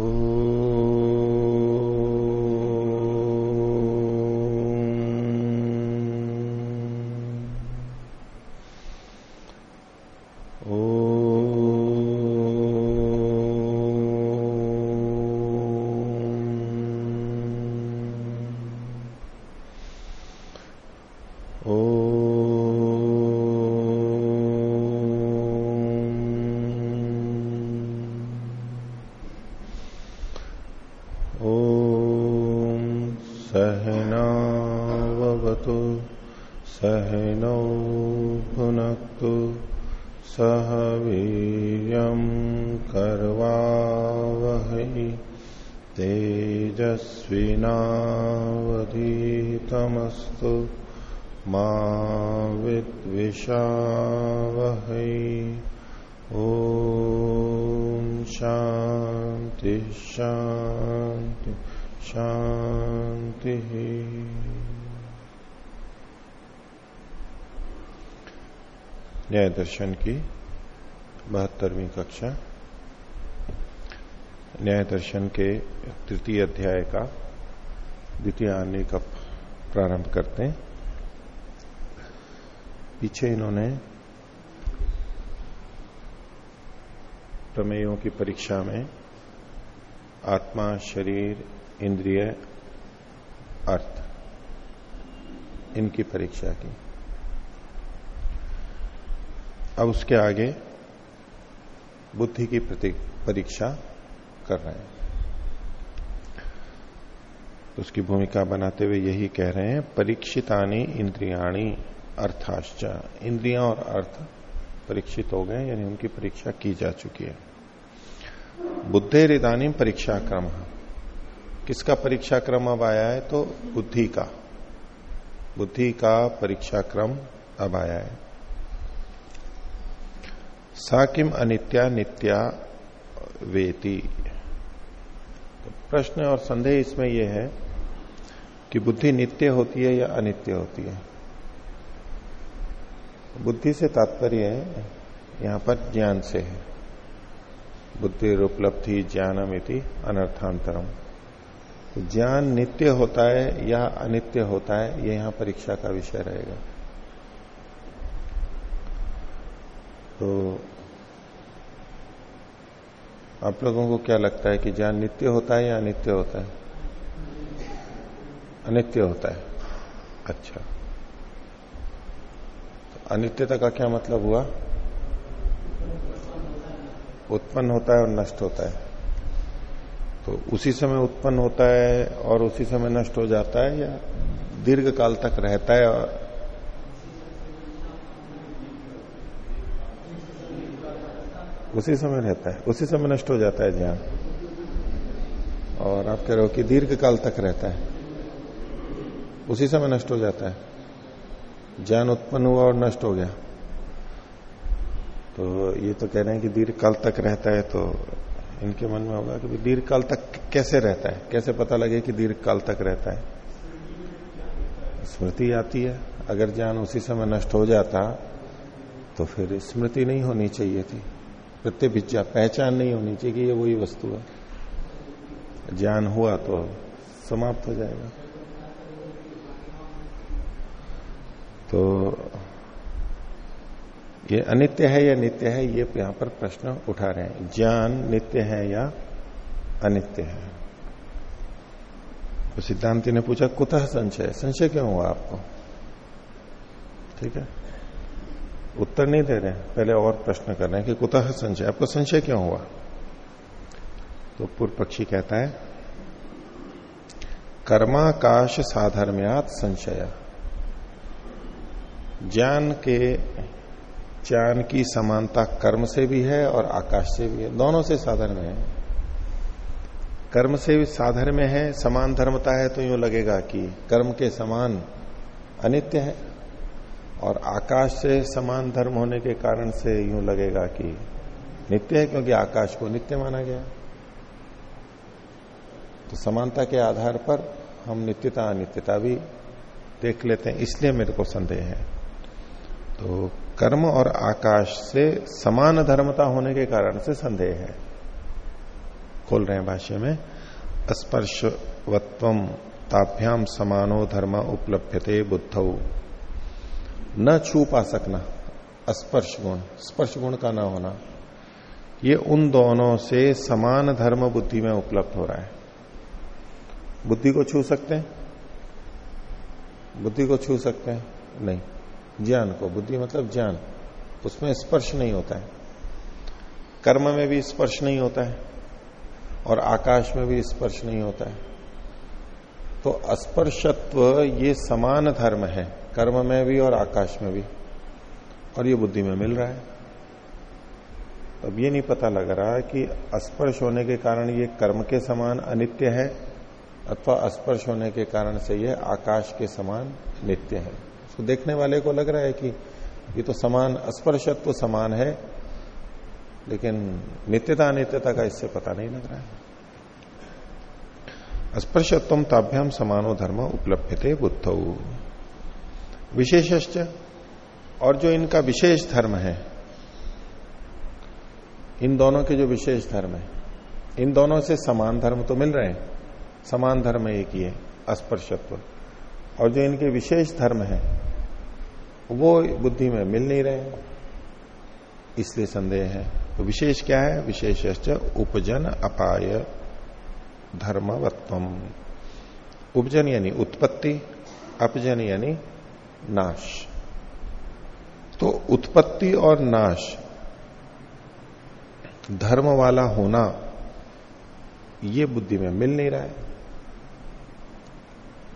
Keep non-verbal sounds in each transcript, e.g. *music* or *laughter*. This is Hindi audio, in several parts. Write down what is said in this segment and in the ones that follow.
न्याय दर्शन की बहत्तरवीं कक्षा, न्याय दर्शन के तृतीय अध्याय का द्वितीय आने का प्रारंभ करते हैं। पीछे इन्होंने प्रमेयों की परीक्षा में आत्मा, शरीर, इंद्रिय, अर्थ, इनकी परीक्षा की। अब उसके आगे बुद्धि की परीक्षा कर रहे हैं। उसकी भूमिका बनाते हुए यही कह रहे हैं, परीक्षितानी इंद्रियाणी अर्थाश्च। इंद्रियाँ और अर्थ परीक्षित हो गए, यानी उनकी परीक्षा की जा चुकी है। बुद्धे रिदानी परीक्षा क्रम किसका परीक्षा क्रम अब आया है? तो बुद्धि का। बुद्धि का परीक्षा क्रम अब आया है। सा किम अनित्या नित्या वेति। तो प्रश्न और संदेह इसमें यह है कि बुद्धि नित्य होती है या अनित्य होती है। बुद्धि से तात्पर्य है, यहाँ पर ज्ञान से है। बुद्धि उपलब्धि ज्ञानम इति अनर्थांतरम। तो ज्ञान नित्य होता है या अनित्य होता है यह यहाँ परीक्षा का विषय रहेगा। तो आप लोगों को क्या लगता है कि ज्ञान नित्य होता है या अनित्य होता है? अनित्य होता है। अच्छा। तो अनित्यता का क्या मतलब हुआ? उत्पन्न होता है और नष्ट होता है। तो उसी समय उत्पन्न होता है और उसी समय नष्ट हो जाता है या दीर्घ काल तक रहता है और उसी समय रहता है। उसी समय नष्ट हो जाता है ज्ञान। और आप कह रहे हो कि दीर्घ काल तक रहता है। उसी समय नष्ट हो जाता है। ज्ञान उत्पन्न हुआ और नष्ट हो गया। तो ये तो कह रहे हैं कि दीर्घ काल तक रहता है तो इनके मन में होगा कि दीर्घ काल तक कैसे रहता है? कैसे पता लगे कि दीर्घ काल तक रहता है? स्मृति आती है। अगर ज्ञान उसी समय नष्ट हो जाता तो फिर स्मृति नहीं होनी चाहिए थी। प्रत्यभिज्ञा, पहचान नहीं होनी चाहिए कि ये वही वस्तु है। ज्ञान हुआ तो समाप्त हो जाएगा। तो ये अनित्य है या नित्य है, ये यहाँ पर प्रश्न उठा रहे हैं। ज्ञान नित्य है या अनित्य है? तो सिद्धांति ने पूछा, कुतः संशय? संशय क्यों हुआ आपको? ठीक है? उत्तर नहीं दे रहे पहले और प्रश्न कर रहे हैं कि कुतः संशय? आपको संशय क्यों हुआ? तो पूर्व पक्षी कहता है, कर्माकाश साधर्म्यात संशय। ज्ञान के, ज्ञान की समानता कर्म से भी है और आकाश से भी है। दोनों से साधन में है। कर्म से भी साधन में है, समान धर्मता है तो यूँ लगेगा कि कर्म के समान अनित्य है। और आकाश से समान धर्म होने के कारण से यूँ लगेगा कि नित्य है, क्योंकि आकाश को नित्य माना गया। तो समानता के आधार पर हम नित्यता, अनित्यता भी देख लेते हैं, इसलिए मेरे को संदेह है। तो कर्म और आकाश से समान धर्मता होने के कारण से संदेह है। खोल रहे हैं भाष्य में स्पर्शवत्व ताभ्याम समानो धर्म उपलभ्यते बुद्ध। न छू पा सकना। स्पर्श गुण स्पर्श गुण का न होना। ये उन दोनों से समान धर्म बुद्धि में उपलब्ध हो रहा है। बुद्धि को छू सकते हैं? बुद्धि को छू सकते हैं? नहीं। ज्ञान को। बुद्धि मतलब ज्ञान। उसमें स्पर्श नहीं होता है। कर्म में भी स्पर्श नहीं होता है। और आकाश में भी स्पर्श नहीं होता है। तो स्पर्शत्व ये समान धर्म है। कर्म में भी और आकाश में भी। और ये बुद्धि में मिल रहा है। अब ये नहीं पता लग रहा कि स्पर्श होने के कारण ये कर्म के समान अनित्य है, अथवा स्पर्श होने के कारण से यह आकाश के समान नित्य है। उसको देखने वाले को लग रहा है कि ये तो समान स्पर्शत्व तो समान है, लेकिन नित्यता अनित्यता का इससे पता नहीं लग रहा है। स्पर्शत्व ताभ्याम समानो धर्म उपलब्ध थे बुद्ध। विशेष और जो इनका विशेष धर्म है, इन दोनों के जो विशेष धर्म है, इन दोनों से समान धर्म तो मिल रहे हैं, समान धर्म एक ही है अस्पर्शत्व। और जो इनके विशेष धर्म है, वो बुद्धि में मिल नहीं रहे इसलिए संदेह है। तो विशेष क्या है? विशेष उपजन अपाय धर्मवत्वम। उपजन यानी उत्पत्ति, अपजन यानी नाश। तो उत्पत्ति और नाश, धर्म वाला होना, ये बुद्धि में मिल नहीं रहा है।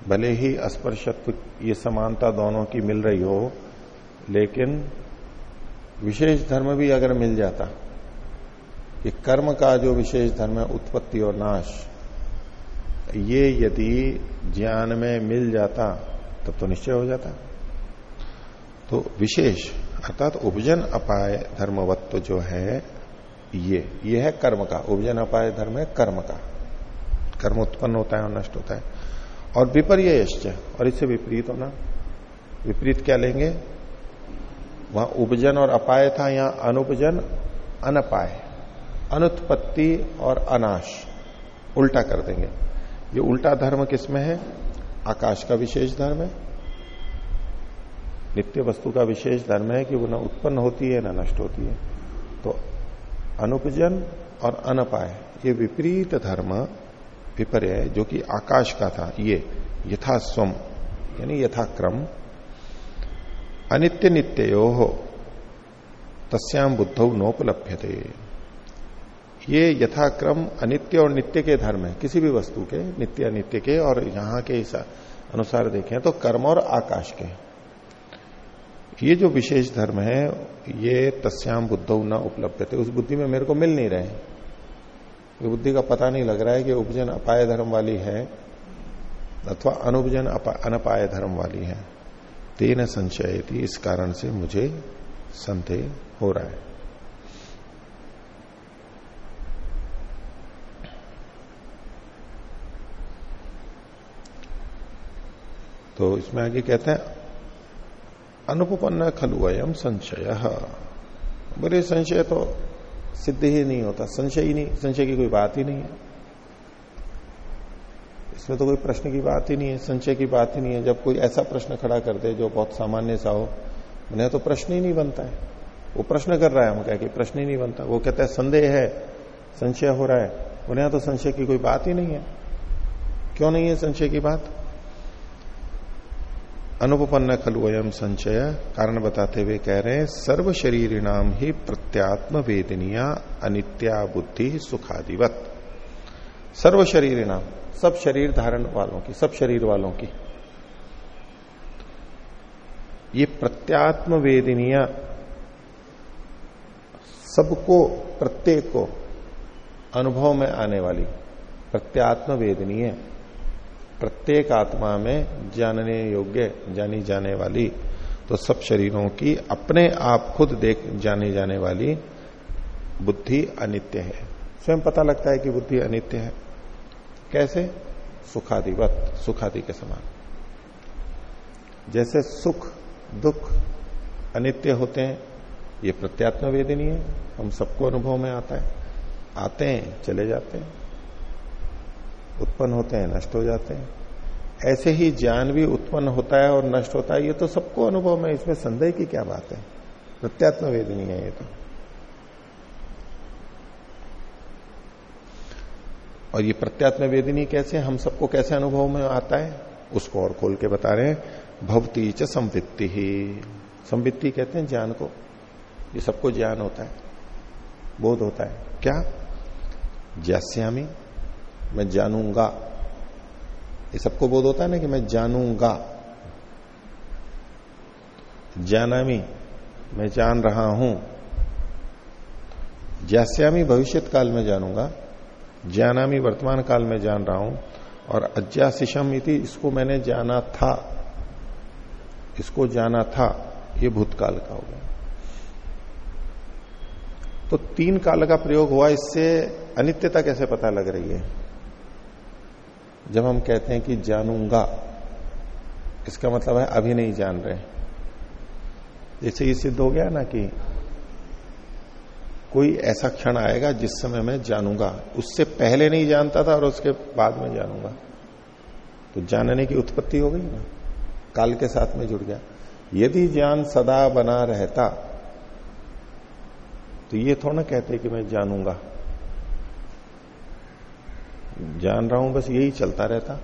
भले ही अस्पर्शत्व, ये समानता दोनों की मिल रही हो, लेकिन विशेष धर्म भी अगर मिल जाता, कि कर्म का जो विशेष धर्म है, उत्पत्ति और नाश, ये यदि ज्ञान में मिल जाता, तब तो निश्चय हो जाता। तो विशेष, अर्थात उपजन अपाय धर्मवत्व जो है, ये ये है कर्म का। उपजन अपाय धर्म है कर्म का। कर्म उत्पन्न होता है और नष्ट होता है। और विपर्य और इससे विपरीत होना। विपरीत क्या लेंगे? वहाँ उपजन और अपाय था, यहाँ अनुपजन, अनपाय। अनुत्पत्ति और अनाश। उल्टा कर देंगे। ये उल्टा धर्म किसमें है? आकाश का विशेष धर्म है। नित्य वस्तु का विशेष धर्म है कि वो न उत्पन्न होती है, न नष्ट होती है। तो अनुपजन और अनपाय, ये विपरीत धर्म विपर्य जो कि आकाश का था, ये यथा स्वम यानी यथाक्रम। अनित्य नित्यो हो तस्याम बुद्ध नोपलभ्य ये यथाक्रम अनित्य और नित्य के धर्म है, किसी भी वस्तु के, नित्य अनित्य के, और यहाँ के अनुसार देखें तो कर्म और आकाश के ये जो विशेष धर्म है, ये तस्याम बुद्ध न उपलब्ध थे उस बुद्धि में मेरे को मिल नहीं रहे ये बुद्धि का पता नहीं लग रहा है कि उपजन अपाय धर्म वाली है, अथवा अनुपजन अनपाय धर्म वाली है। तेन संशय थी इस कारण से मुझे संदेह हो रहा है। तो इसमें आगे कहते हैं अनुपन्न खलु अयम संशय। बोले, संशय तो सिद्ध ही नहीं होता। संशय ही नहीं, संशय की कोई बात ही नहीं है। इसमें तो कोई प्रश्न की बात ही नहीं है, संशय की बात ही नहीं है। जब कोई ऐसा प्रश्न खड़ा कर दे जो बहुत सामान्य सा हो, उन्हें तो प्रश्न ही नहीं बनता है। वो प्रश्न कर रहा है, हम कह के प्रश्न ही नहीं बनता। वो कहता है, संदेह है, संशय हो रहा है। उन्हें तो संशय की कोई बात ही नहीं है। क्यों नहीं है संशय की बात? अनुपन्न खलु अयम संचय। कारण बताते हुए कह रहे हैं सर्व शरीर नाम ही प्रत्यात्म वेदनिया, अनित्या बुद्धि सुखादिवत। सर्व शरीर नाम सब शरीर धारण वालों की, सब शरीर वालों की। ये प्रत्यात्म वेदनिया, सबको, प्रत्येक को अनुभव में आने वाली प्रत्यात्म वेदनीय प्रत्येक आत्मा में जानने योग्य, जानी जाने वाली तो सब शरीरों की अपने आप खुद देख, जाने जाने वाली बुद्धि अनित्य है। स्वयं पता लगता है कि बुद्धि अनित्य है। कैसे? सुखादिवत, सुखादि के समान। जैसे सुख, दुख अनित्य होते हैं, ये प्रत्यात्म वेदनी है हम सबको अनुभव में आता है। आते हैं, चले जाते हैं। उत्पन्न होते हैं, नष्ट हो जाते हैं। ऐसे ही ज्ञान भी उत्पन्न होता है और नष्ट होता है, ये तो सबको अनुभव में, इसमें संदेह की क्या बात है? प्रत्यात्म वेदनी है ये तो। और ये प्रत्यात्म वेदनी कैसे, हम सबको कैसे अनुभव में आता है? उसको और खोल के बता रहे हैं, भवती च संवित्ति ही। संवित्ति कहते हैं ज्ञान को। ये सबको ज्ञान होता है, बोध होता है। क्या? ज्यास्यामी मैं जानूँगा। ये सबको बोध होता है ना कि मैं जानूँगा। जानामी, मैं जान रहा हूँ। ज्यास्यामी भविष्य काल में जानूँगा ज्ञानामी वर्तमान काल में जान रहा हूँ, और अज्ञाशिशम इति इसको मैंने जाना था। इसको जाना था, ये भूतकाल का हो गया। तो तीन काल का प्रयोग हुआ, इससे अनित्यता कैसे पता लग रही है? जब हम कहते हैं कि जानूँगा, इसका मतलब है अभी नहीं जान रहे। जैसे ये सिद्ध हो गया ना कि कोई ऐसा क्षण आएगा जिस समय मैं जानूँगा। उससे पहले नहीं जानता था और उसके बाद में जानूँगा। तो जानने की उत्पत्ति हो गई ना। काल के साथ में जुड़ गया। यदि ज्ञान सदा बना रहता तो ये थोड़ा कहते कि मैं जानूँगा। जान रहा हूँ, बस यही चलता रहता।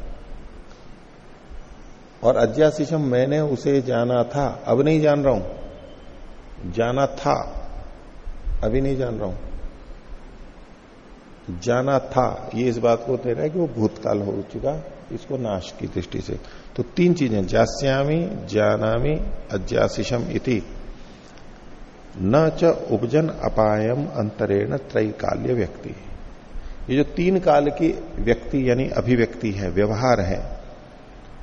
और अज्ञाशिशम मैंने उसे जाना था, अब नहीं जान रहा हूँ। जाना था, अभी नहीं जान रहा हूँ। जाना था, ये इस बात को दे रहा है कि वो भूतकाल हो चुका, इसको नाश की दृष्टि से। तो तीन चीज़ें, जास्यामी, जानामी, अज्ञाशिषम इति। न च उपजन अपायम अंतरेण त्रैकाल्य व्यक्ति। ये जो तीन काल की व्यक्ति यानी अभिव्यक्ति है, व्यवहार है,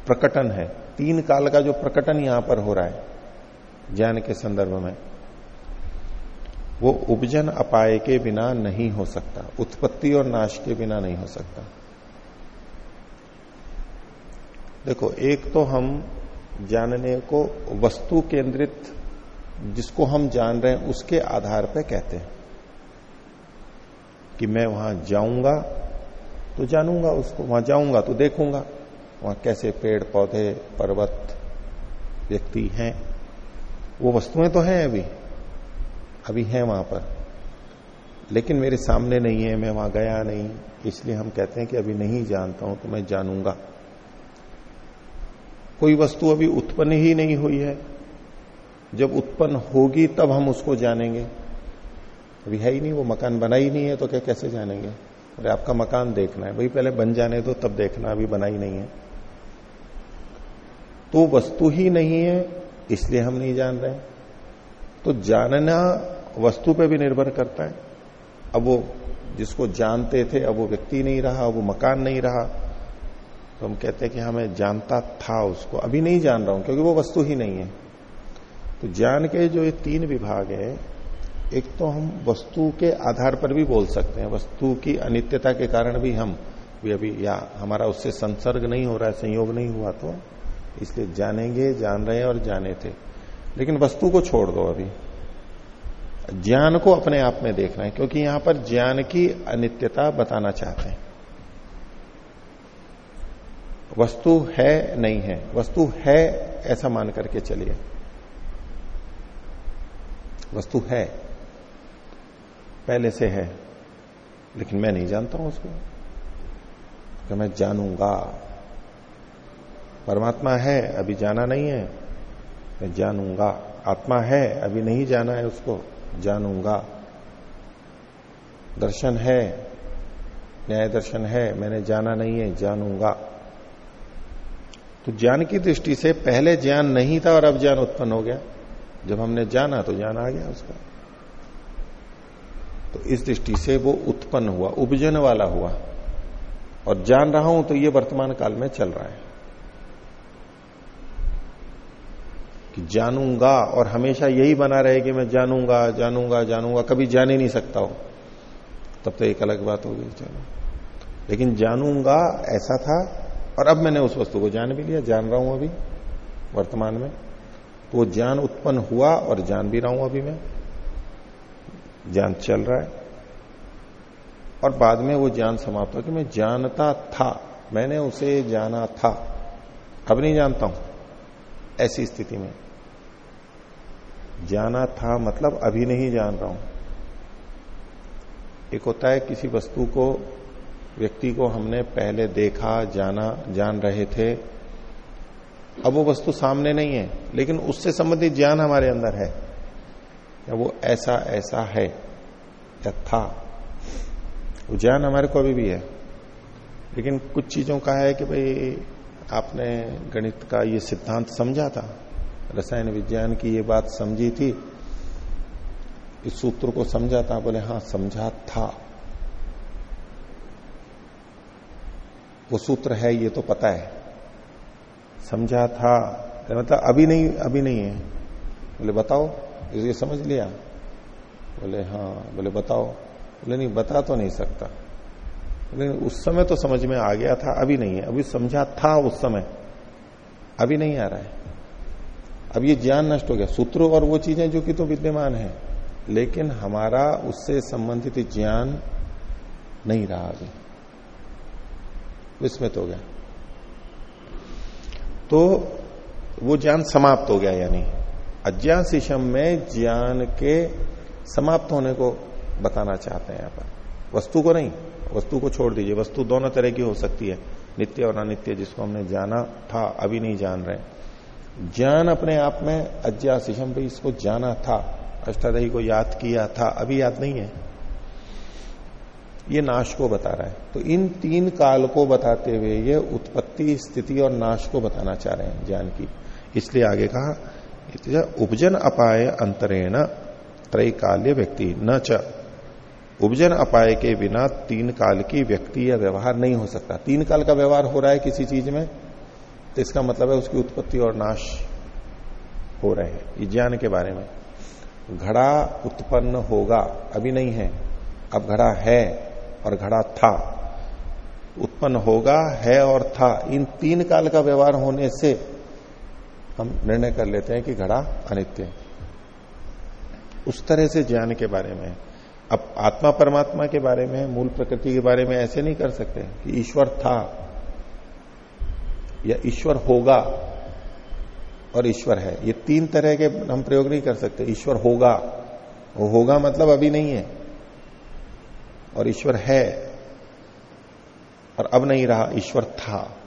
प्रकटन है, तीन काल का जो प्रकटन यहाँ पर हो रहा है, ज्ञान के संदर्भ में, वो उपजन अपाय के बिना नहीं हो सकता, उत्पत्ति और नाश के बिना नहीं हो सकता। देखो, एक तो हम जानने को वस्तु केंद्रित जिसको हम जान रहे हैं, उसके आधार पर कहते हैं। कि मैं वहाँ जाऊँगा तो जानूँगा उसको, वहाँ जाऊँगा तो देखूँगा, वहाँ कैसे पेड़, पौधे, पर्वत, व्यक्ति हैं। वो वस्तुएँ तो हैं अभी अभी है वहाँ पर, लेकिन मेरे सामने नहीं है, मैं वहाँ गया नहीं, इसलिए हम कहते हैं कि अभी नहीं जानता हूँ तो मैं जानूँगा। कोई वस्तु अभी उत्पन्न ही नहीं हुई है। जब उत्पन्न होगी तब हम उसको जानेंगे। अभी है ही नहीं, वो मकान बना ही नहीं है तो क्या कैसे जानेंगे? अरे आपका मकान देखना है। वही पहले बन जाने दो, तब देखना, अभी बना ही नहीं है। तो वस्तु ही नहीं है, इसलिए हम नहीं जान रहे। तो जानना वस्तु पे भी निर्भर करता है। अब वो जिसको जानते थे, अब वो व्यक्ति नहीं रहा वो मकान नहीं रहा तो हम कहते हैं कि हमें जानता था उसको। अभी नहीं जान रहा हूँ, क्योंकि वो वस्तु ही नहीं है। तो ज्ञान के जो ये तीन विभाग है एक तो हम वस्तु के आधार पर भी बोल सकते हैं, वस्तु की अनित्यता के कारण भी हम, भी अभी या हमारा उससे संसर्ग नहीं हो रहा है, संयोग नहीं हुआ तो इसलिए जानेंगे, जान रहे और जाने थे। लेकिन वस्तु को छोड़ दो अभी। ज्ञान को अपने आप में देखना है, क्योंकि यहाँ पर ज्ञान की अनित्यता बताना चाहते हैं। वस्तु है, नहीं है। वस्तु है, ऐसा मान करके चलिए। वस्तु है। पहले से है, लेकिन मैं नहीं जानता हूँ उसको। कि मैं जानूँगा। परमात्मा है, अभी जाना नहीं है। मैं जानूँगा। आत्मा है, अभी नहीं जाना है उसको। जानूँगा। दर्शन है, न्याय दर्शन है, मैंने जाना नहीं है, जानूँगा। तो ज्ञान की दृष्टि से पहले ज्ञान नहीं था और अब ज्ञान उत्पन्न हो गया। जब हमने जाना तो ज्ञान आ गया उसका। तो इस दृष्टि से वो उत्पन्न हुआ, उपजन वाला हुआ। और जान रहा हूँ तो ये वर्तमान काल में चल रहा है। कि जानूँगा और हमेशा यही बना रहे कि मैं जानूँगा जानूँगा जानूँगा, कभी जान ही नहीं सकता हो। तब तो एक अलग बात होगी चलो लेकिन जानूँगा ऐसा था, और अब मैंने उस वस्तु को जान भी लिया, जान रहा हूँ अभी, वर्तमान में। तो वो ज्ञान उत्पन्न हुआ और जान भी रहा हूँ अभी मैं। ज्ञान चल रहा है। और बाद में वो ज्ञान समाप्त हो कि मैं जानता था, मैंने उसे जाना था। अब नहीं जानता हूँ ऐसी स्थिति में। जाना था मतलब अभी नहीं जान रहा हूँ। एक होता है किसी वस्तु को, व्यक्ति को हमने पहले देखा, जाना, जान रहे थे। अब वो वस्तु सामने नहीं है, लेकिन उससे संबंधित ज्ञान हमारे अंदर है। या वो ऐसा ऐसा है या था वो ज्ञान हमारे को अभी भी है। लेकिन कुछ चीज़ों का है कि भाई, आपने गणित का ये सिद्धांत समझा था, रसायन विज्ञान की ये बात समझी थी, इस सूत्र को समझा था, बोले हाँ समझा था। वो सूत्र है, ये तो पता है। समझा था। मतलब अभी नहीं अभी नहीं है। बोले, बताओ। ये समझ लिया। बोले हाँ। बोले, बताओ। बोले, नहीं, बता तो नहीं सकता। लेकिन उस समय तो समझ में आ गया था, अभी नहीं है। अभी समझा था उस समय। अभी नहीं आ रहा है। अब ये ज्ञान नष्ट हो गया। सूत्र और वो चीज़ें जो कि तो विद्यमान है। लेकिन हमारा उससे संबंधित ज्ञान नहीं रहा अभी। विस्मित हो गया। तो वो ज्ञान समाप्त हो गया, यानी। अज्ञाशिशम में ज्ञान के समाप्त होने को बताना चाहते हैं यहाँ पर वस्तु को नहीं, वस्तु को छोड़ दीजिए। वस्तु दोनों तरह की हो सकती है, नित्य और अनित्य, जिसको हमने जाना था, अभी नहीं जान रहे। ज्ञान अपने आप में अज्ञाशिशम भाई इसको जाना था अष्टादही को याद किया था, अभी याद नहीं है। ये नाश को बता रहा है। तो इन तीन काल को बताते हुए ये उत्पत्ति, स्थिति और नाश को बताना चाह रहे हैं ज्ञान की। इसलिए आगे कहा उपजन अपाय अंतरेण त्रैकाल्य व्यक्ति। न च। उपजन अपाय के बिना तीन काल की व्यक्ति या व्यवहार नहीं हो सकता। तीन काल का व्यवहार हो रहा है किसी चीज़ में तो इसका मतलब है उसकी उत्पत्ति और नाश हो रहे हैं। ये ज्ञान के बारे में। घड़ा उत्पन्न होगा, अभी नहीं है। अब घड़ा है और घड़ा था। उत्पन्न होगा, है और था। इन तीन काल का व्यवहार होने से हम निर्णय कर लेते हैं कि घड़ा अनित्य है। उस तरह से ज्ञान के बारे में, अब आत्मा परमात्मा के बारे में, मूल प्रकृति के बारे में ऐसे नहीं कर सकते कि ईश्वर था या ईश्वर होगा और ईश्वर है। ये तीन तरह के हम प्रयोग नहीं कर सकते। ईश्वर होगा, वो होगा मतलब अभी नहीं है और ईश्वर है और अब नहीं रहा, ईश्वर था।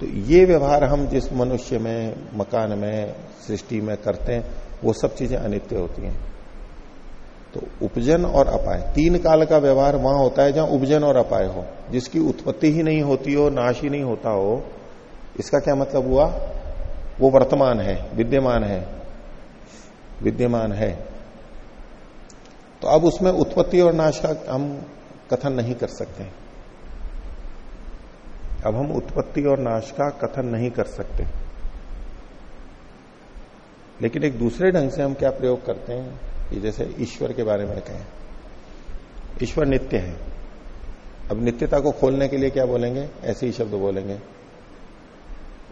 तो ये व्यवहार हम जिस मनुष्य में, मकान में, सृष्टि में करते हैं, वो सब चीज़ें अनित्य होती हैं। तो उपजन और अपाय, तीन काल का व्यवहार वहाँ होता है जहाँ उपजन और अपाय हो। जिसकी उत्पत्ति ही नहीं होती हो, नाश ही नहीं होता हो, इसका क्या मतलब हुआ? वो वर्तमान है, विद्यमान है। विद्यमान है। तो अब उसमें उत्पत्ति और नाश का हम कथन नहीं कर सकते। अब हम उत्पत्ति और नाश का कथन नहीं कर सकते। लेकिन एक दूसरे ढंग से हम क्या प्रयोग करते हैं? कि जैसे ईश्वर के बारे में कहें। ईश्वर नित्य है। अब नित्यता को खोलने के लिए क्या बोलेंगे? ऐसे ही शब्द बोलेंगे।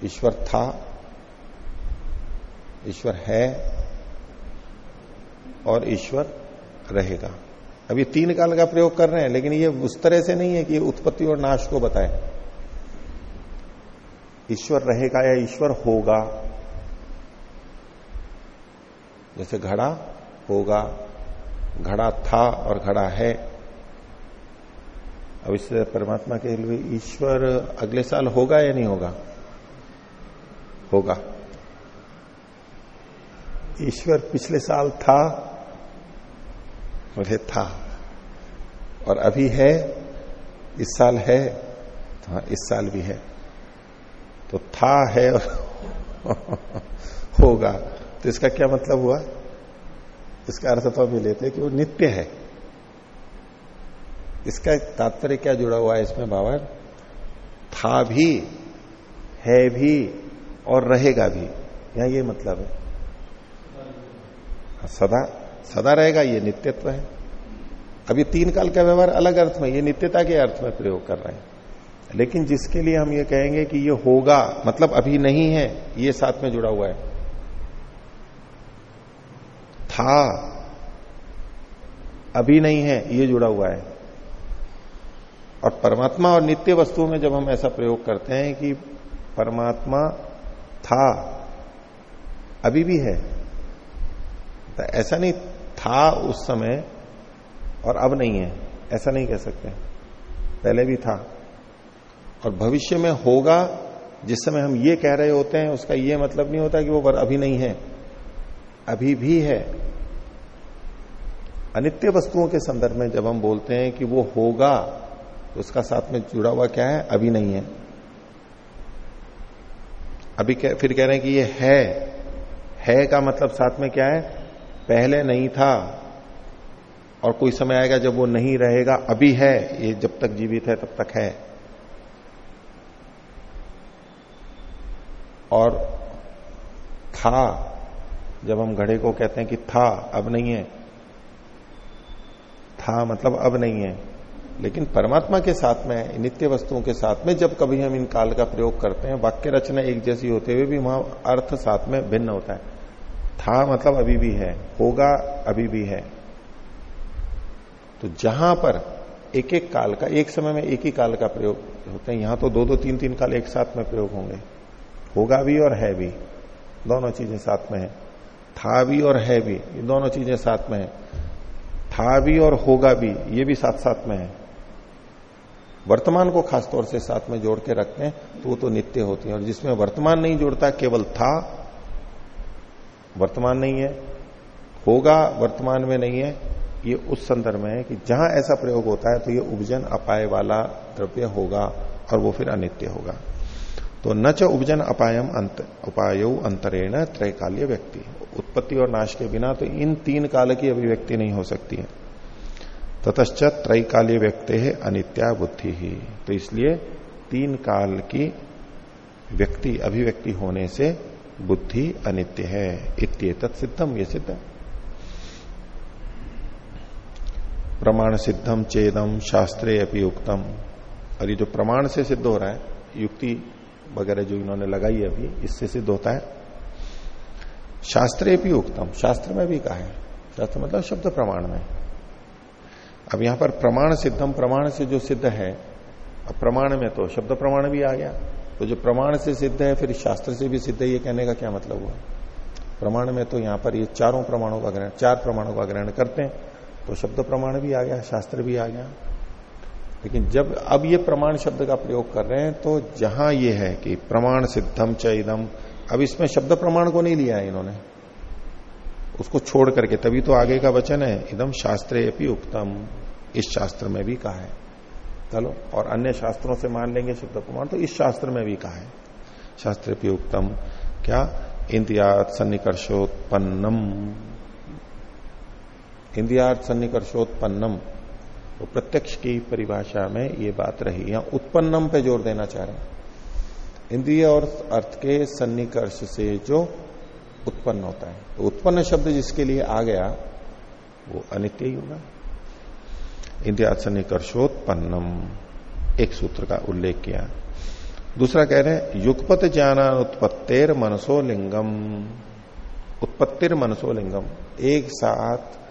ईश्वर था। ईश्वर है। और ईश्वर रहेगा। अब ये तीन काल का प्रयोग कर रहे हैं, लेकिन ये उस तरह से नहीं है कि उत्पत्ति और नाश को बताए। ईश्वर रहेगा या ईश्वर होगा? जैसे घड़ा होगा, घड़ा था और घड़ा है। अब इससे परमात्मा के लिए ईश्वर अगले साल होगा या नहीं होगा? होगा। ईश्वर पिछले साल था, बोले था। और अभी है, इस साल है तो हाँ इस साल भी है। तो था है होगा। तो इसका क्या मतलब हुआ? इसका अर्थ तो अभी लेते कि वो नित्य है। इसका तात्पर्य क्या जुड़ा हुआ है इसमें बाबर? था भी है भी और रहेगा भी। यहाँ ये मतलब है। हाँ, सदा सदा रहेगा ये नित्यत्व है। ये तीन काल का व्यवहार अलग अर्थ में ये नित्यता के अर्थ में प्रयोग कर रहे हैं। लेकिन जिसके लिए हम ये कहेंगे कि ये होगा मतलब अभी नहीं है, ये साथ में जुड़ा हुआ है। था, अभी नहीं है, ये जुड़ा हुआ है। और परमात्मा और नित्य वस्तुओं में जब हम ऐसा प्रयोग करते हैं कि परमात्मा था, अभी भी है तो ऐसा नहीं था उस समय और अब नहीं है, ऐसा नहीं कह सकते। पहले भी था। और भविष्य में होगा जिस समय हम ये कह रहे होते हैं उसका ये मतलब नहीं होता कि वो अभी नहीं है। अभी भी है। अनित्य वस्तुओं के संदर्भ में जब हम बोलते हैं कि वो होगा तो उसका साथ में जुड़ा हुआ क्या है? अभी नहीं है। अभी कह, फिर कह रहे हैं कि ये है। है का मतलब साथ में क्या है? पहले नहीं था। और कोई समय आएगा जब वो नहीं रहेगा। अभी है। ये जब तक जीवित है तब तक है। और था, जब हम घड़े को कहते हैं कि था, अब नहीं है। था मतलब अब नहीं है। लेकिन परमात्मा के साथ में, नित्य वस्तुओं के साथ में, जब कभी हम इन काल का प्रयोग करते हैं, वाक्य रचना एक जैसी होते हुए भी वहाँ अर्थ साथ में भिन्न होता है। था मतलब अभी भी है, होगा अभी भी है। तो जहाँ पर एक एक काल का, एक समय में एक ही काल का प्रयोग होते हैं, यहाँ तो दो दो तीन तीन काल एक साथ में प्रयोग होंगे। होगा भी और है भी। दोनों चीज़ें साथ में है। था भी और है भी, ये दोनों चीज़ें साथ में है। था भी और होगा भी, ये भी साथ साथ में है। वर्तमान को खासतौर से साथ में जोड़ के रखते हैं तो वो तो नित्य होती है। और जिसमें वर्तमान नहीं जोड़ता, केवल था वर्तमान नहीं है, होगा वर्तमान में नहीं है, ये उस संदर्भ में है कि जहाँ ऐसा प्रयोग होता है तो ये उपजन अपाय वाला द्रव्य होगा और वो फिर अनित्य होगा। तो न च उपजन अपायम अंत, उपाय अंतरेण त्रैकाल्य व्यक्ति। उत्पत्ति और नाश के बिना तो इन तीन काल की अभिव्यक्ति नहीं हो सकती है। ततश्च त्रैकाल्य व्यक्ति है अनित्या बुद्धि। ही तो इसलिए तीन काल की व्यक्ति, अभिव्यक्ति होने से बुद्धि अनित्य है इत्य तत्सिद्धम ये सिद्ध। प्रमाण सिद्धम चेदम शास्त्रे अपनी उक्तम। ये जो प्रमाण से सिद्ध हो रहा है, युक्ति वगैरह जो इन्होंने लगाई है अभी, इससे सिद्ध होता है। शास्त्रे भी उक्तम। शास्त्र में भी कहा है। शास्त्र मतलब शब्द प्रमाण में। अब यहाँ पर प्रमाण सिद्धम, प्रमाण से जो सिद्ध है, अब प्रमाण में तो शब्द प्रमाण भी आ गया। तो जो प्रमाण से सिद्ध है, फिर शास्त्र से भी सिद्ध है, ये कहने का क्या मतलब हुआ? प्रमाण में तो यहाँ पर ये चारों प्रमाणों का ग्रहण, चार प्रमाणों का ग्रहण करते हैं तो शब्द प्रमाण भी आ गया, शास्त्र भी आ गया। लेकिन जब अब ये प्रमाण शब्द का प्रयोग कर रहे हैं तो जहाँ ये है कि प्रमाण सिद्धम च इदम, अब इसमें शब्द प्रमाण को नहीं लिया है इन्होंने। उसको छोड़ करके, तभी तो आगे का वचन है, इदम शास्त्रे उक्तम, इस शास्त्र में भी कहा है। चलो, और अन्य शास्त्रों से मान लेंगे शब्द प्रमाण तो इस शास्त्र में भी कहा है। शास्त्र भी उत्तम क्या? इंद्रियात सन्निकर्षोत्पन्नम। इंद्रियार्थ सन्निकर्षोत्पन्नम। तो प्रत्यक्ष की परिभाषा में ये बात रही यहाँ उत्पन्नम पे ज़ोर देना चाह रहे हैं। इंद्रिय और अर्थ के सन्निकर्ष से जो उत्पन्न होता है। तो उत्पन्न शब्द जिसके लिए आ गया, वो अनित्य ही होगा। इंद्रिया सन्निकर्षोत्पन्नम, एक सूत्र का उल्लेख किया। दूसरा कह रहे हैं युगपत ज्ञान उत्पत्तिर मनसो लिंगम उत्पत्तिर मनसो लिंगम एक साथ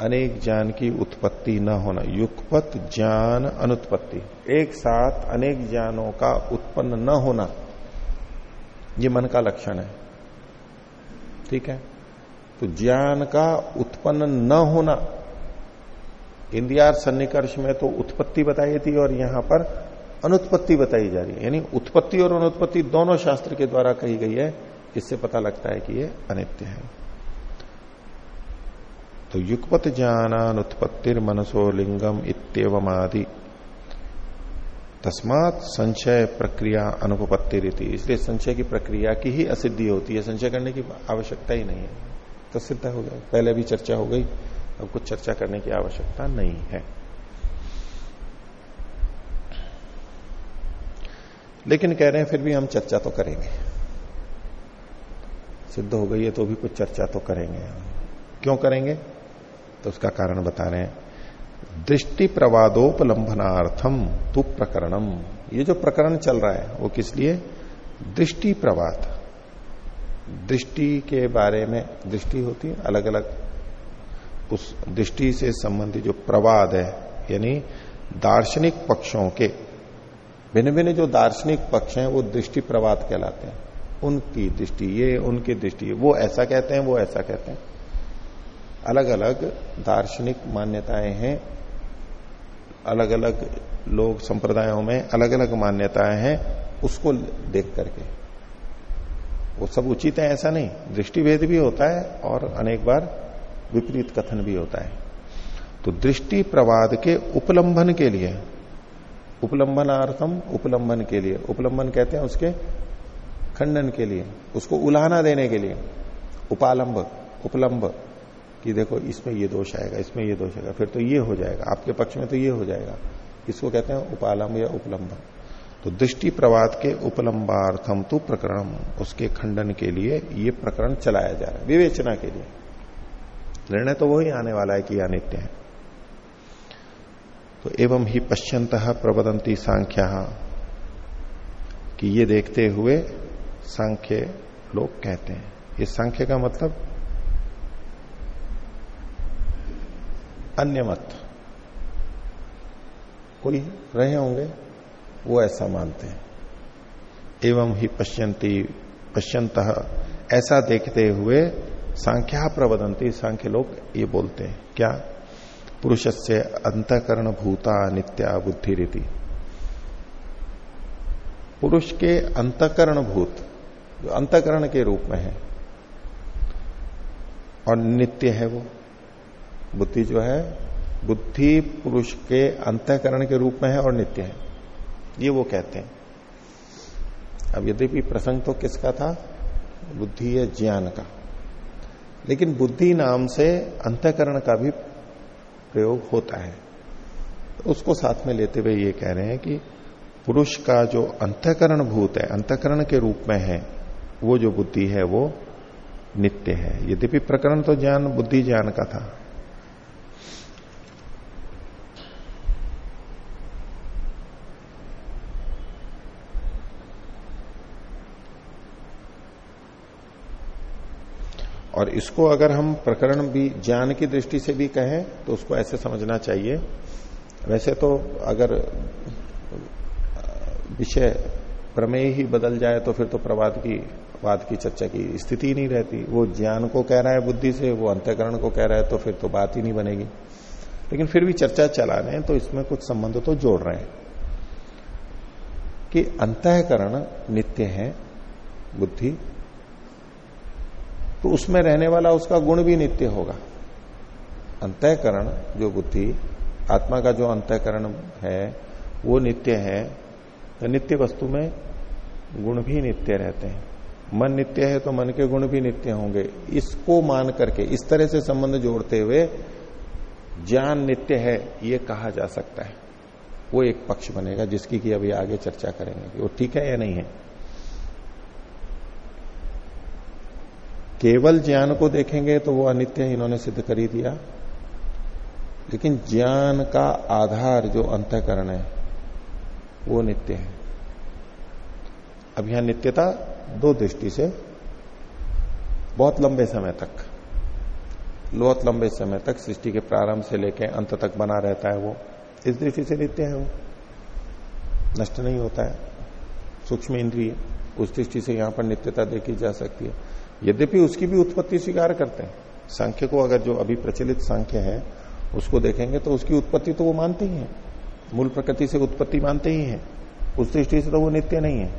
अनेक ज्ञान की उत्पत्ति न होना। युगपत ज्ञान अनुत्पत्ति। एक साथ अनेक ज्ञानों का उत्पन्न न होना, ये मन का लक्षण है। ठीक है? तो ज्ञान का उत्पन्न न होना इंदियार सन्निकर्ष में तो उत्पत्ति बताई थी और यहाँ पर अनुत्पत्ति बताई जा रही है। यानी उत्पत्ति और अनुत्पत्ति दोनों शास्त्र के द्वारा कही गई है। इससे पता लगता है कि ये अनित्य है। तो युगपत ज्ञानानुत्पत्तिर मनसो लिंगम इतवमादि तस्मात संशय प्रक्रिया अनुपत्ति रीति इसलिए संशय की प्रक्रिया की ही असिद्धि होती है, संशय करने की आवश्यकता ही नहीं है। तो सिद्ध हो गया। पहले भी चर्चा हो गई, अब कुछ चर्चा करने की आवश्यकता नहीं है। लेकिन कह रहे हैं, फिर भी हम चर्चा तो करेंगे। सिद्ध हो गई है तो भी कुछ चर्चा तो करेंगे। क्यों करेंगे? तो उसका कारण बता रहे हैं। दृष्टि प्रवादोपलंबनार्थम तु प्रकरणम ये जो प्रकरण चल रहा है, वो किस लिए? दृष्टि प्रवाद। दृष्टि के बारे में दृष्टि होती है अलग अलग उस दृष्टि से संबंधित जो प्रवाद है, यानी दार्शनिक पक्षों के भिन्न भिन्न जो दार्शनिक पक्ष हैं, वो दृष्टि प्रवाद कहलाते हैं। उनकी दृष्टि, ये उनकी दृष्टि, वो ऐसा कहते हैं, वो ऐसा कहते हैं। अलग अलग दार्शनिक मान्यताएँ हैं। अलग अलग लोग संप्रदायों में अलग अलग मान्यताएँ हैं, उसको देख करके। वो सब उचित है, ऐसा नहीं। दृष्टि भेद भी होता है और अनेक बार विपरीत कथन भी होता है। तो दृष्टि प्रवाद के उपलंबन के लिए, उपलंबनार्थम उपलंबन के लिए, उपलंबन कहते हैं उसके खंडन के लिए, उसको उलाहना देने के लिए, उपालंब, उपलंब कि देखो, इसमें ये दोष आएगा, इसमें ये दोष आएगा, फिर तो ये हो जाएगा, आपके पक्ष में तो ये हो जाएगा। इसको कहते हैं? उपालंब या उपलंब तो दृष्टि प्रवाद के उपलंबार्थम तो प्रकरण उसके खंडन के लिए ये प्रकरण चलाया जा रहा है, विवेचना के लिए। निर्णय तो वही आने वाला है कि अनित्य है। तो एवं ही पश्चंत प्रबदंती सांख्या, कि ये देखते हुए सांख्य लोग कहते हैं। ये सांख्य का मतलब अन्य मत कोई रहे होंगे, वो ऐसा मानते हैं। एवं ही पश्यंती पश्यंत ऐसा देखते हुए सांख्या प्रवदंती सांख्य लोग ये बोलते हैं, क्या? पुरुष से अंतकरण भूता नित्या बुद्धि रीति पुरुष के अंतकरण भूत जो अंतकरण के रूप में है, और नित्य है वो। बुद्धि जो है, बुद्धि पुरुष के अंतकरण के रूप में है और नित्य है। ये वो कहते हैं। अब यद्यपि प्रसंग तो किसका था? बुद्धि या ज्ञान का। लेकिन बुद्धि नाम से अंतकरण का भी प्रयोग होता है। तो उसको साथ में लेते हुए ये कह रहे हैं कि पुरुष का जो अंतकरण भूत है, अंतकरण के रूप में है, वो जो बुद्धि है, वो नित्य है। यद्यपि प्रकरण तो ज्ञान, बुद्धि ज्ञान का था। और इसको अगर हम प्रकरण भी, ज्ञान की दृष्टि से भी कहें तो उसको ऐसे समझना चाहिए। वैसे तो अगर विषय प्रमेय ही बदल जाए तो फिर तो प्रवाद की, वाद की चर्चा की स्थिति ही नहीं रहती। वो ज्ञान को कह रहा है बुद्धि से, वो अंत्यकरण को कह रहा है तो फिर तो बात ही नहीं बनेगी। लेकिन फिर भी चर्चा चला रहे हैं तो इसमें कुछ संबंध तो जोड़ रहे हैं। कि अंतकरण नित्य है, बुद्धि तो उसमें रहने वाला उसका गुण भी नित्य होगा। अंतःकरण जो बुद्धि, आत्मा का जो अंतःकरण है, वो नित्य है। तो नित्य वस्तु में गुण भी नित्य रहते हैं। मन नित्य है तो मन के गुण भी नित्य होंगे। इसको मान करके, इस तरह से संबंध जोड़ते हुए ज्ञान नित्य है, ये कहा जा सकता है। वो एक पक्ष बनेगा जिसकी कि अभी आगे चर्चा करेंगे वो ठीक है या नहीं है। केवल ज्ञान को देखेंगे तो वो अनित्य इन्होंने सिद्ध कर ही दिया। लेकिन ज्ञान का आधार जो अंतकरण है, वो नित्य है। अब यहाँ नित्यता दो दृष्टि से बहुत लंबे समय तक, बहुत लंबे समय तक सृष्टि के प्रारंभ से लेकर अंत तक बना रहता है वो। इस दृष्टि से नित्य है वो। नष्ट नहीं होता है। सूक्ष्म इंद्रिय उस दृष्टि से यहाँ पर नित्यता देखी जा सकती है। यद्यपि उसकी भी उत्पत्ति स्वीकार करते हैं। सांख्य को अगर जो अभी प्रचलित सांख्य है, उसको देखेंगे तो उसकी उत्पत्ति तो वो मानते ही है। मूल प्रकृति से उत्पत्ति मानते ही है। उस दृष्टि से तो वो नित्य नहीं है।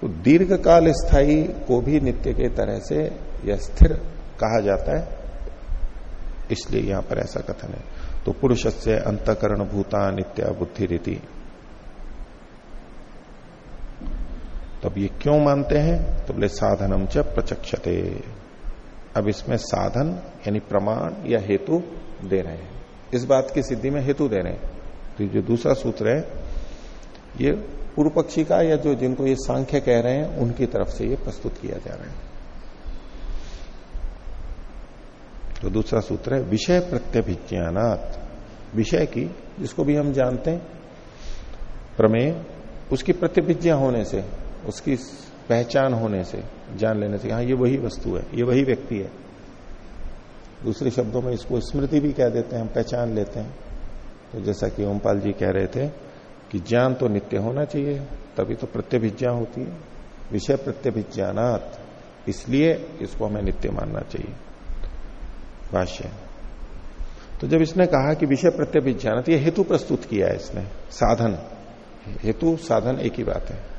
तो दीर्घ काल स्थायी को भी नित्य के तरह से या स्थिर कहा जाता है। इसलिए यहाँ पर ऐसा कथन है। तो पुरुष से अंतकरण भूता नित्या बुद्धि रीति तब ये क्यों मानते हैं? तो बोले साधनम च प्रचक्षते। अब इसमें साधन, यानी प्रमाण या हेतु दे रहे हैं। इस बात की सिद्धि में हेतु दे रहे हैं। तो जो दूसरा सूत्र है, ये पूर्व पक्षी का या जो जिनको ये सांख्य कह रहे हैं, उनकी तरफ़ से ये प्रस्तुत किया जा रहा है। तो दूसरा सूत्र है, विषय प्रत्यभिज्ञानात। विषय की, जिसको भी हम जानते हैं, प्रमेय, उसकी प्रत्यभिज्ञा होने से उसकी पहचान होने से, जान लेने से हाँ ये वही वस्तु है, ये वही व्यक्ति है। दूसरे शब्दों में इसको स्मृति भी कह देते हैं, हम पहचान लेते हैं। तो जैसा कि ओमपाल जी कह रहे थे कि ज्ञान तो नित्य होना चाहिए, तभी तो प्रत्यभिज्ञा होती है। विषय प्रत्यभिज्ञानात, इसलिए इसको हमें नित्य मानना चाहिए। भाष्य। तो जब इसने कहा कि विषय प्रत्यभिज्ञान ये हेतु प्रस्तुत किया है इसने, साधन। हेतु, साधन एक ही बात है।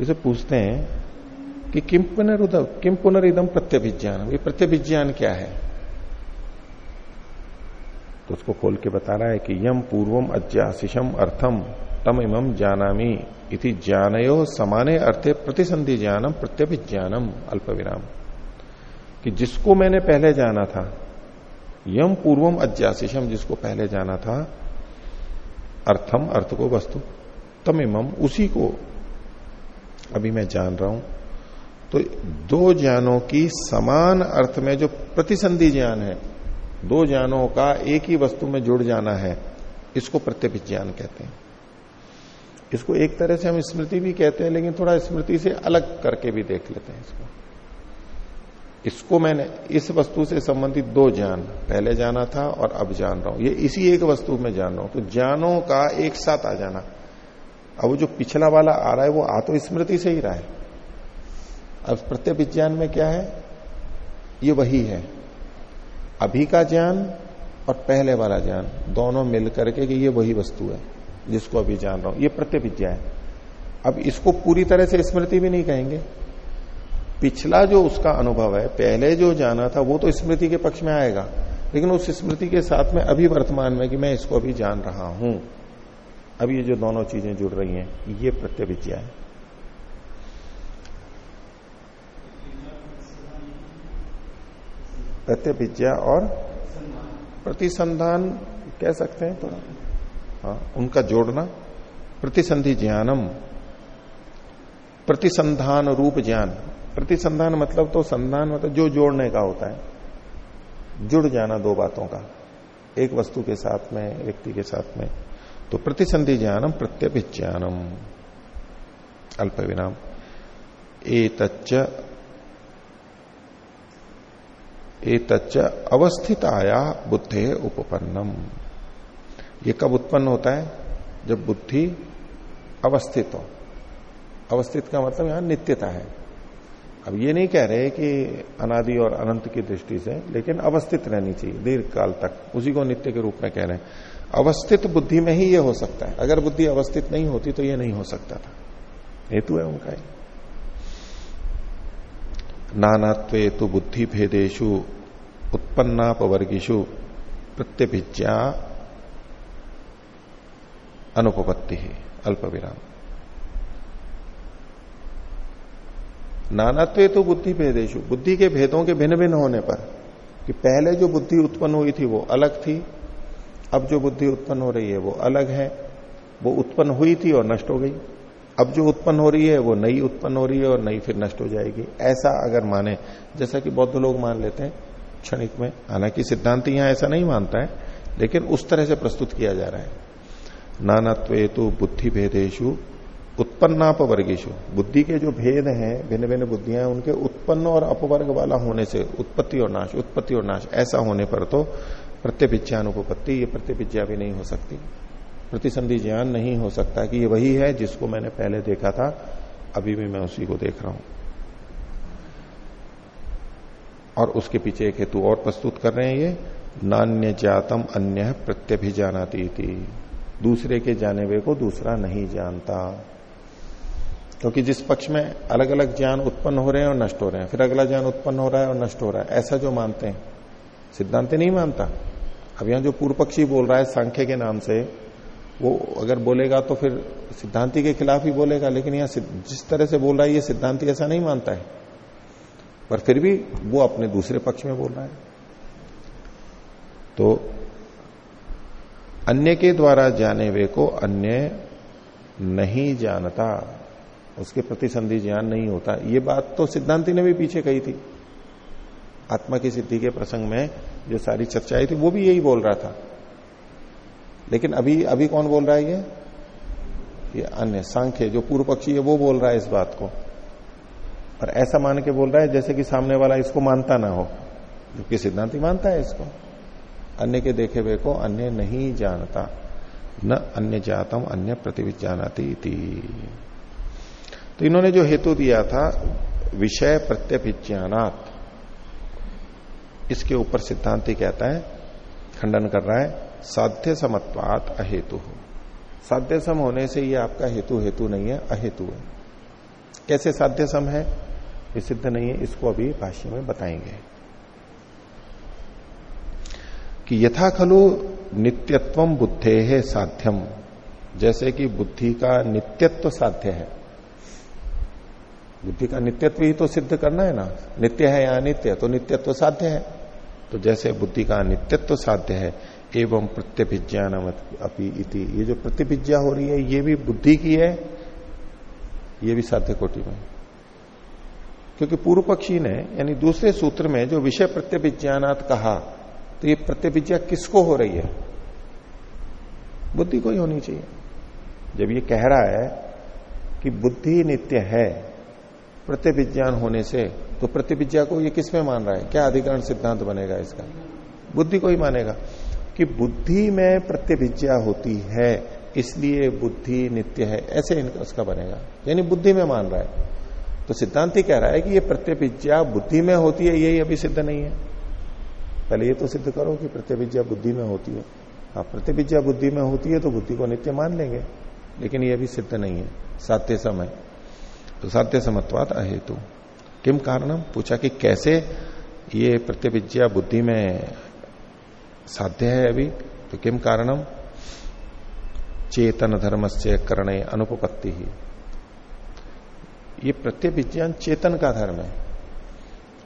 इसे पूछते हैं कि किम पुनरुदम किम पुनरिदम प्रत्यभिज्ञान ये प्रत्यभिज्ञान क्या है? तो उसको खोल के बता रहा है कि यम पूर्वम अज्ञाशिषम अर्थम तम इमम जानामी इति ज्ञानयो समाने अर्थे प्रतिसंधि ज्ञानम प्रत्यभिज्ञानम अल्प विराम कि जिसको मैंने पहले जाना था यम पूर्वम अज्ञाशिषम जिसको पहले जाना था अर्थम अर्थ को वस्तु तम इमम उसी को अभी मैं जान रहा हूँ। तो दो ज्ञानों की समान अर्थ में जो प्रतिसंधि ज्ञान है, दो ज्ञानों का एक ही वस्तु में जुड़ जाना है, इसको प्रत्यभिज्ञान कहते हैं। इसको एक तरह से हम स्मृति भी कहते हैं, लेकिन थोड़ा स्मृति से अलग करके भी देख लेते हैं इसको। इसको मैंने, इस वस्तु से संबंधित दो ज्ञान, पहले जाना था और अब जान रहा हूँ। ये इसी एक वस्तु में जान रहा हूँ। तो ज्ञानों का एक साथ आ जाना। अब जो पिछला वाला आ रहा है, वो आ तो स्मृति से ही रहा है। अब प्रत्यय विज्ञान में क्या है? ये वही है। अभी का ज्ञान और पहले वाला ज्ञान, दोनों मिलकर के कि ये वही वस्तु है, जिसको अभी जान रहा हूँ। ये प्रत्यभिज्ञा है। अब इसको पूरी तरह से स्मृति भी नहीं कहेंगे। पिछला जो उसका अनुभव है, पहले जो जाना था, वो तो स्मृति के पक्ष में आएगा। लेकिन उस स्मृति के साथ में अभी वर्तमान में कि मैं इसको अभी जान रहा हूँ। अब ये जो दोनों चीज़ें जुड़ रही हैं, ये प्रत्यभिज्ञा है। प्रत्यभिज्ञा और प्रतिसंधान कह सकते हैं थोड़ा। हाँ उनका जोड़ना। प्रतिसंधि ज्ञानम। प्रतिसंधान रूप ज्ञान। प्रतिसंधान मतलब तो संधान मतलब जो जोड़ने का होता है। जुड़ जाना दो बातों का। एक वस्तु के साथ में व्यक्ति के साथ में। तो प्रतिसंधि ज्ञानम प्रत्यभिज्ञानम। अल्प विराम एतच्च अवस्थित आया बुद्धे उपपन्नम। ये कब उत्पन्न होता है? जब बुद्धि अवस्थित हो। अवस्थित का मतलब यहाँ नित्यता है। अब ये नहीं कह रहे कि अनादि और अनंत की दृष्टि से, लेकिन अवस्थित रहनी चाहिए दीर्घ काल तक। उसी को नित्य के रूप में कह रहे हैं। अवस्थित बुद्धि में ही ये हो सकता है। अगर बुद्धि अवस्थित नहीं होती तो ये नहीं हो सकता था। हेतु है उनका ही नानात्व तो बुद्धि भेदेशु उत्पन्नापवर्गिशु प्रत्यभिज्ञा, अनुपपत्ति है अल्प विराम नानात्व तो बुद्धि भेदेशु बुद्धि के भेदों के भिन्न भिन्न होने पर, कि पहले जो बुद्धि उत्पन्न हुई थी, वो अलग थी अब जो बुद्धि उत्पन्न हो रही है, वो अलग है। वो उत्पन्न हुई थी और नष्ट हो गई। अब जो उत्पन्न हो रही है, वो नई उत्पन्न हो रही है और नई फिर नष्ट हो जाएगी। ऐसा अगर माने, जैसा कि बौद्ध लोग मान लेते हैं, क्षणिक में। हालाँकि सिद्धांत यहाँ ऐसा नहीं मानता है, लेकिन उस तरह से प्रस्तुत किया जा रहा है। नानात्वेतु बुद्धि भेदेशु उत्पन्नापवर्गेशु बुद्धि के जो भेद हैं भिन्न भिन्न बुद्धियाँ उनके उत्पन्न और अपवर्ग वाला होने से उत्पत्ति और नाश, उत्पत्ति और नाश, ऐसा होने पर तो प्रत्यभिज्ञानुपत्ति ये प्रत्यभिज्ञा भी नहीं हो सकती। प्रतिसंधि ज्ञान नहीं हो सकता कि ये वही है जिसको मैंने पहले देखा था, अभी भी मैं उसी को देख रहा हूँ। और उसके पीछे एक हेतु और प्रस्तुत कर रहे हैं ये, नान्य जातम अन्य प्रत्यभिजानाती थी दूसरे के जाने वे को दूसरा नहीं जानता। क्योंकि जिस पक्ष में अलग अलग ज्ञान उत्पन्न हो रहे हैं और नष्ट हो रहे हैं, फिर अगला ज्ञान उत्पन्न हो रहा है और नष्ट हो रहा है, ऐसा जो मानते हैं। सिद्धांत नहीं मानता। अब यहाँ जो पूर्व पक्षी बोल रहा है सांख्य के नाम से, वो अगर बोलेगा तो फिर सिद्धांति के खिलाफ ही बोलेगा, लेकिन यहाँ जिस तरह से बोल रहा है, ये सिद्धांति ऐसा नहीं मानता है। पर फिर भी वो अपने दूसरे पक्ष में बोल रहा है। तो अन्य के द्वारा जाने वे को अन्य नहीं जानता, उसके प्रति संधि ज्ञान नहीं होता। ये बात तो सिद्धांति ने भी पीछे कही थी। आत्मा की सिद्धि के प्रसंग में जो सारी चर्चाएँ थी, वो भी यही बोल रहा था। लेकिन अभी अभी कौन बोल रहा है ये? ये अन्य सांख्य, जो पूर्व पक्षी है, वो बोल रहा है इस बात को। और ऐसा मान के बोल रहा है जैसे कि सामने वाला इसको मानता ना हो, जबकि सिद्धांति मानता है इसको। अन्य के देखे हुए को अन्य नहीं जानता। न अन्य जातम, अन्य प्रतिविज्ञानाती तो इन्होंने जो हेतु दिया था, विषय प्रत्यभिज्ञानात। इसके ऊपर सिद्धांति कहता है? खंडन कर रहा है साध्य समत्वात अहेतु। हो साध्य सम होने से ये आपका हेतु हेतु नहीं है, अहेतु है। कैसे साध्य सम है? ये सिद्ध नहीं है, इसको अभी भाष्य में बताएँगे। कि यथा खलु नित्यत्व बुद्धे है साध्यम जैसे कि बुद्धि का नित्यत्व साध्य है। बुद्धि का नित्यत्व ही तो सिद्ध करना है ना। नित्य है या नित्य तो नित्यत्व साध्य है। तो जैसे बुद्धि का नित्यत्व तो साध्य है, एवं प्रत्यभिज्ञान अपी इति। ये जो प्रतिभिज्ञा हो रही है, ये भी बुद्धि की है, ये भी साध्य कोटि में क्योंकि पूर्व पक्षी ने, यानी दूसरे सूत्र में जो विषय प्रत्यभिज्ञानात कहा तो ये प्रत्यभिज्ञा किसको हो रही है? बुद्धि को ही होनी चाहिए। जब ये कह रहा है कि बुद्धि नित्य है प्रत्यभिज्ञान होने से तो प्रतिभिज्ञा को ये किसमें मान रहा है? क्या अधिकरण सिद्धांत बनेगा इसका? बुद्धि को ही मानेगा। कि बुद्धि में प्रत्यभिज्ञा होती है, इसलिए बुद्धि नित्य है, ऐसे इनका, उसका बनेगा। यानी बुद्धि में मान रहा है। तो सिद्धांत ही कह रहा है कि ये प्रत्यभिज्ञा बुद्धि में होती है, यही अभी सिद्ध नहीं है। पहले ये तो सिद्ध करो कि प्रत्यभिज्ञा बुद्धि में होती है। हाँ प्रतिभिज्ञा बुद्धि में होती है तो बुद्धि को नित्य मान लेंगे, लेकिन ये अभी सिद्ध नहीं है। साध्य समय। तो साध्य समत्वात अहेतु। किम कारणम? पूछा कि कैसे ये प्रत्यभिज्ञा बुद्धि में साध्य है अभी? तो किम कारणम? चेतन धर्म से करणे अनुपत्ति ही। ये प्रत्यभिज्ञान चेतन का धर्म है।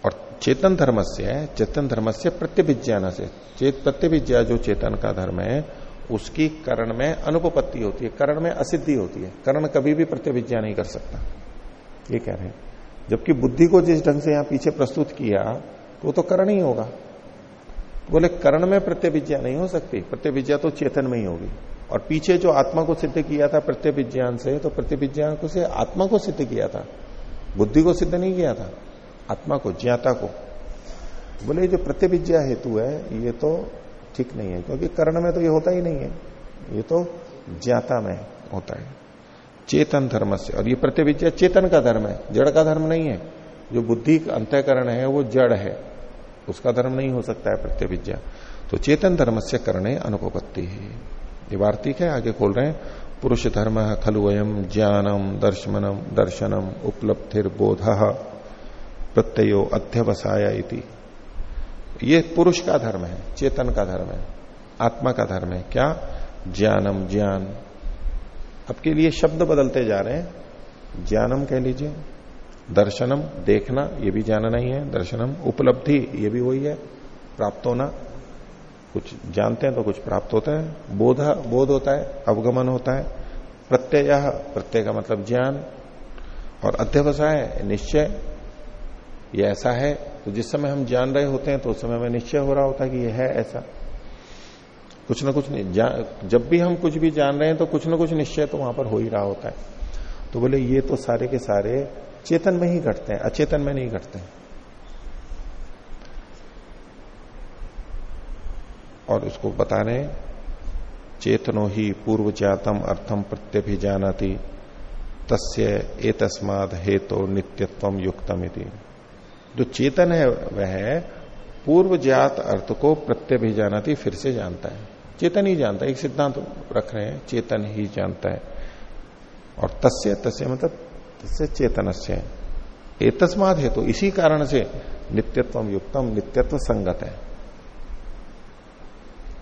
और चेतन धर्म से चेतन धर्म से प्रत्यभिज्ञान से। चेत, प्रत्यभिज्ञा जो चेतन का धर्म है, उसकी करण में अनुपत्ति होती है, करण में असिद्धि होती है। करण कभी भी प्रत्यभिज्ञा नहीं कर सकता। ये कह रहे हैं। जबकि बुद्धि को जिस ढंग से यहाँ पीछे प्रस्तुत किया तो वो तो करण ही होगा। बोले, करण में प्रत्यभिज्ञा नहीं हो सकती। प्रत्यभिज्ञा तो चेतन में ही होगी। और पीछे जो आत्मा को सिद्ध किया था प्रत्यभिज्ञान से तो प्रत्यभिज्ञान को से आत्मा को सिद्ध किया था। बुद्धि को सिद्ध नहीं किया था, आत्मा को, ज्ञाता को। बोले जो प्रत्यभिज्ञा हेतु है, ये तो ठीक नहीं है, क्योंकि कर्ण में तो ये होता ही नहीं है। ये तो ज्ञाता में होता है। चेतन धर्म से। और ये प्रत्यभिज्ञा चेतन का धर्म है, जड़ का धर्म नहीं है। जो बुद्धि का अंतकरण है, वो जड़ है। उसका धर्म नहीं हो सकता है प्रत्यभिज्ञा तो चेतन धर्म से करणे अनुपत्ति है। ये वार्तिक है, आगे खोल रहे हैं। पुरुष धर्म खलु वयम ज्ञानम दर्शनम दर्शनम उपलब्धिर बोध प्रत्ययो अध्यवसाया ये पुरुष का धर्म है, चेतन का धर्म है, आत्मा का धर्म है। क्या? ज्ञानम, ज्ञान। अब के लिए शब्द बदलते जा रहे हैं। ज्ञानम कह लीजिए। दर्शनम देखना, ये भी जानना ही है। दर्शनम उपलब्धि, ये भी वही है। प्राप्त होना। कुछ जानते हैं तो कुछ प्राप्त होता है। बोध बोध होता है, अवगमन होता है। प्रत्यय प्रत्यय का मतलब ज्ञान। और अध्यवसाय, निश्चय, ये ऐसा है। तो जिस समय हम जान रहे होते हैं तो उस समय में निश्चय हो रहा होता है कि यह है ऐसा। कुछ ना कुछ नहीं जब भी हम कुछ भी जान रहे हैं तो कुछ ना कुछ निश्चय तो वहाँ पर हो ही रहा होता है। तो बोले, ये तो सारे के सारे चेतन में ही घटते हैं, अचेतन में नहीं घटते और उसको बता रहे चेतनो ही पूर्व जातम अर्थम प्रत्यभिजानाति, तस्य एतस्माद हेतु नित्यत्व युक्तम जो चेतन है, वह पूर्व जात अर्थ को प्रत्यभिजानाति फिर से जानता है। चेतन ही जानता है, एक सिद्धांत तो रख रहे हैं, चेतन ही जानता है। और तस्य तस्य मतलब तस्य चेतन से एतस्माद है तो इसी कारण से नित्यत्व युक्तम, नित्यत्व संगत है।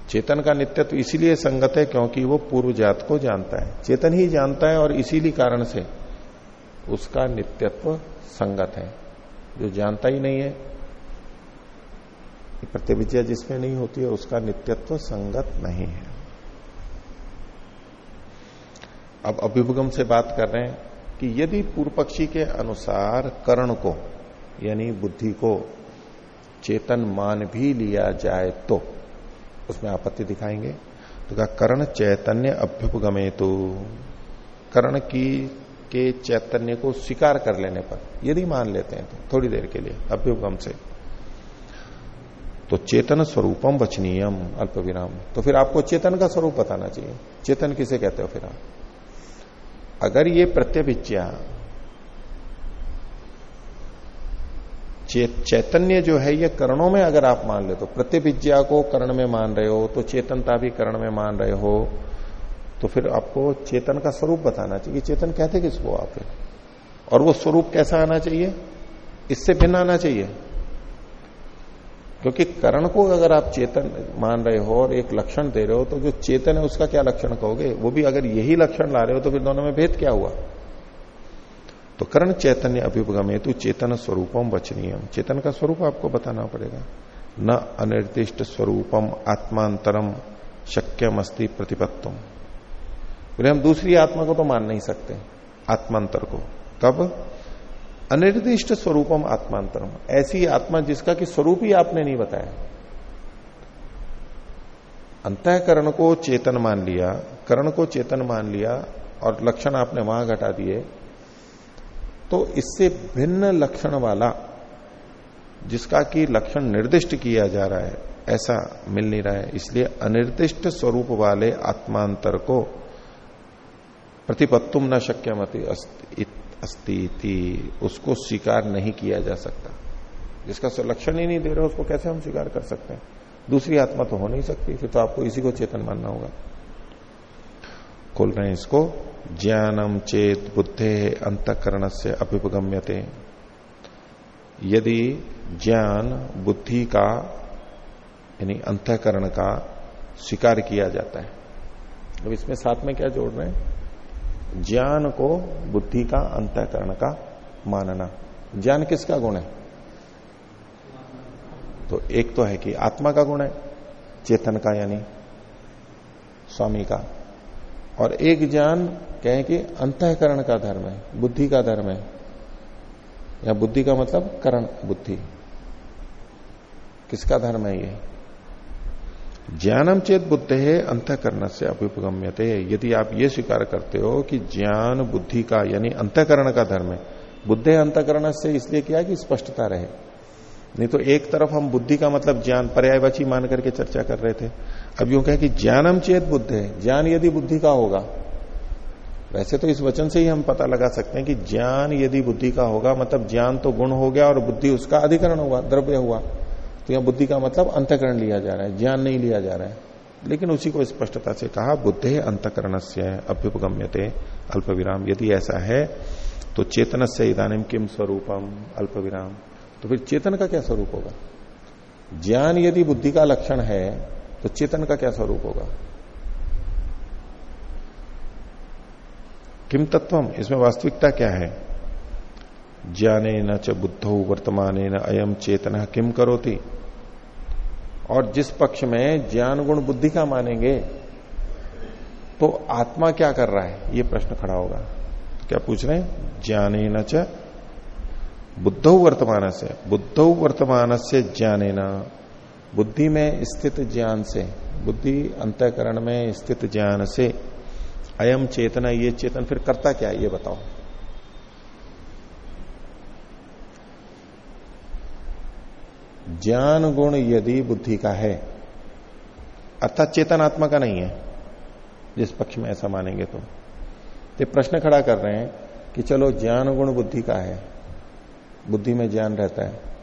चेतन का नित्यत्व इसीलिए संगत है क्योंकि वो पूर्व जात को जानता है। चेतन ही जानता है और इसीलिए कारण से उसका नित्यत्व संगत है। जो जानता ही नहीं है प्रत्यविजय जिसमें नहीं होती है, उसका नित्यत्व संगत नहीं है। अब अभिभुगम से बात कर रहे हैं कि यदि पूर्व पक्षी के अनुसार कर्ण को, यानी बुद्धि को चेतन मान भी लिया जाए तो उसमें आपत्ति दिखाएँगे। तो क्या कर्ण चैतन्य अभ्युपगमे तो। कर्ण की, के चैतन्य को स्वीकार कर लेने पर, यदि मान लेते हैं तो थोड़ी देर के लिए, अभ्युपगम से। तो चेतन स्वरूपम वचनीयम अल्प विराम तो फिर आपको चेतन का स्वरूप बताना चाहिए। चेतन किसे कहते हो फिर आप? अगर ये प्रत्यभिज्ञा चैतन्य जो है ये करणों में अगर आप मान ले तो प्रतिभिज्ञा को कर्ण में मान रहे हो तो चेतनता भी कर्ण में मान रहे हो तो फिर आपको चेतन का स्वरूप बताना चाहिए। चेतन कहते किसको आप और वो स्वरूप कैसा आना चाहिए? इससे भिन्न आना चाहिए। क्योंकि करण को अगर आप चेतन मान रहे हो और एक लक्षण दे रहे हो तो जो चेतन है उसका क्या लक्षण कहोगे? वो भी अगर यही लक्षण ला रहे हो तो फिर दोनों में भेद क्या हुआ? तो करण चैतन्य अभिभगम हेतु चेतन स्वरूपम वचनीयम। चेतन का स्वरूप आपको बताना पड़ेगा। न अनिर्दिष्ट स्वरूपम आत्मांतरम शक्यम अस्ति प्रतिपत्तम हम दूसरी आत्मा को तो मान नहीं सकते, आत्मांतर को। कब अनिर्दिष्ट स्वरूपम आत्मांतरम। ऐसी आत्मा जिसका कि स्वरूप ही आपने नहीं बताया। अंतकरण को चेतन मान लिया, करण को चेतन मान लिया और लक्षण आपने वहाँ घटा दिए तो इससे भिन्न लक्षण वाला, जिसका कि लक्षण निर्दिष्ट किया जा रहा है, ऐसा मिल नहीं रहा है। इसलिए अनिर्दिष्ट स्वरूप वाले आत्मांतर को प्रतिपत्तुम न शक्यमति अस्ति उसको स्वीकार नहीं किया जा सकता। जिसका लक्षण ही नहीं दे रहे, उसको कैसे हम स्वीकार कर सकते हैं? दूसरी आत्मा तो हो नहीं सकती, फिर तो आपको इसी को चेतन मानना होगा। खोल रहे हैं इसको, ज्ञानम चेत बुद्धे अंतकरण से अभिपगम्यते यदि ज्ञान, बुद्धि का, यानी अंतकरण का स्वीकार किया जाता है। अब इसमें साथ में क्या जोड़ रहे हैं? ज्ञान को बुद्धि का अंतकरण का मानना। ज्ञान किसका गुण है? तो एक तो है कि आत्मा का गुण है, चेतन का यानी स्वामी का। और एक ज्ञान कहें कि अंतकरण का धर्म है, बुद्धि का धर्म है। या बुद्धि का मतलब करण बुद्धि। किसका धर्म है ये? ज्ञानम चेत बुद्ध है अंतकरण से अभिपगम्यते यदि आप ये स्वीकार करते हो कि ज्ञान बुद्धि का, यानी अंतकरण का धर्म है, बुद्धे अंतकरण से इसलिए किया कि स्पष्टता रहे। नहीं तो एक तरफ़ हम बुद्धि का मतलब ज्ञान, पर्यायवाची मान करके चर्चा कर रहे थे। अब यूँ कहें कि ज्ञानम चेत बुद्ध है ज्ञान यदि बुद्धि का होगा, वैसे तो इस वचन से ही हम पता लगा सकते हैं कि ज्ञान यदि बुद्धि का होगा मतलब ज्ञान तो गुण हो गया और बुद्धि उसका अधिकरण हुआ द्रव्य हुआ। तो यहाँ बुद्धि का मतलब अंतकरण लिया जा रहा है, ज्ञान नहीं लिया जा रहा है। लेकिन उसी को स्पष्टता से कहा, बुद्धे अंतकरण से अभ्युपगम्यते अल्प विराम यदि ऐसा है तो चेतन से इधानी किम स्वरूपम? अल्प विराम तो फिर चेतन का क्या स्वरूप होगा? ज्ञान यदि बुद्धि का लक्षण है तो चेतन का क्या स्वरूप होगा? किम तत्वम इसमें वास्तविकता क्या है? ज्ञाने न च बुद्धो वर्तमान न अयम चेतना किम करोती? और जिस पक्ष में ज्ञान गुण बुद्धि का मानेंगे तो आत्मा क्या कर रहा है? ये प्रश्न खड़ा होगा। क्या पूछ रहे हैं? ज्ञाने न च बुद्धो वर्तमान से बुद्धो वर्तमान से ज्ञाने न बुद्धि में स्थित ज्ञान से, बुद्धि अंतकरण में स्थित ज्ञान से अयम चेतना, ये चेतन, फिर करता क्या ये बताओ। ज्ञान गुण यदि बुद्धि का है, अर्थात चेतन आत्मा का नहीं है, जिस पक्ष में ऐसा मानेंगे तो। ये प्रश्न खड़ा कर रहे हैं कि चलो ज्ञान गुण बुद्धि का है, बुद्धि में ज्ञान रहता है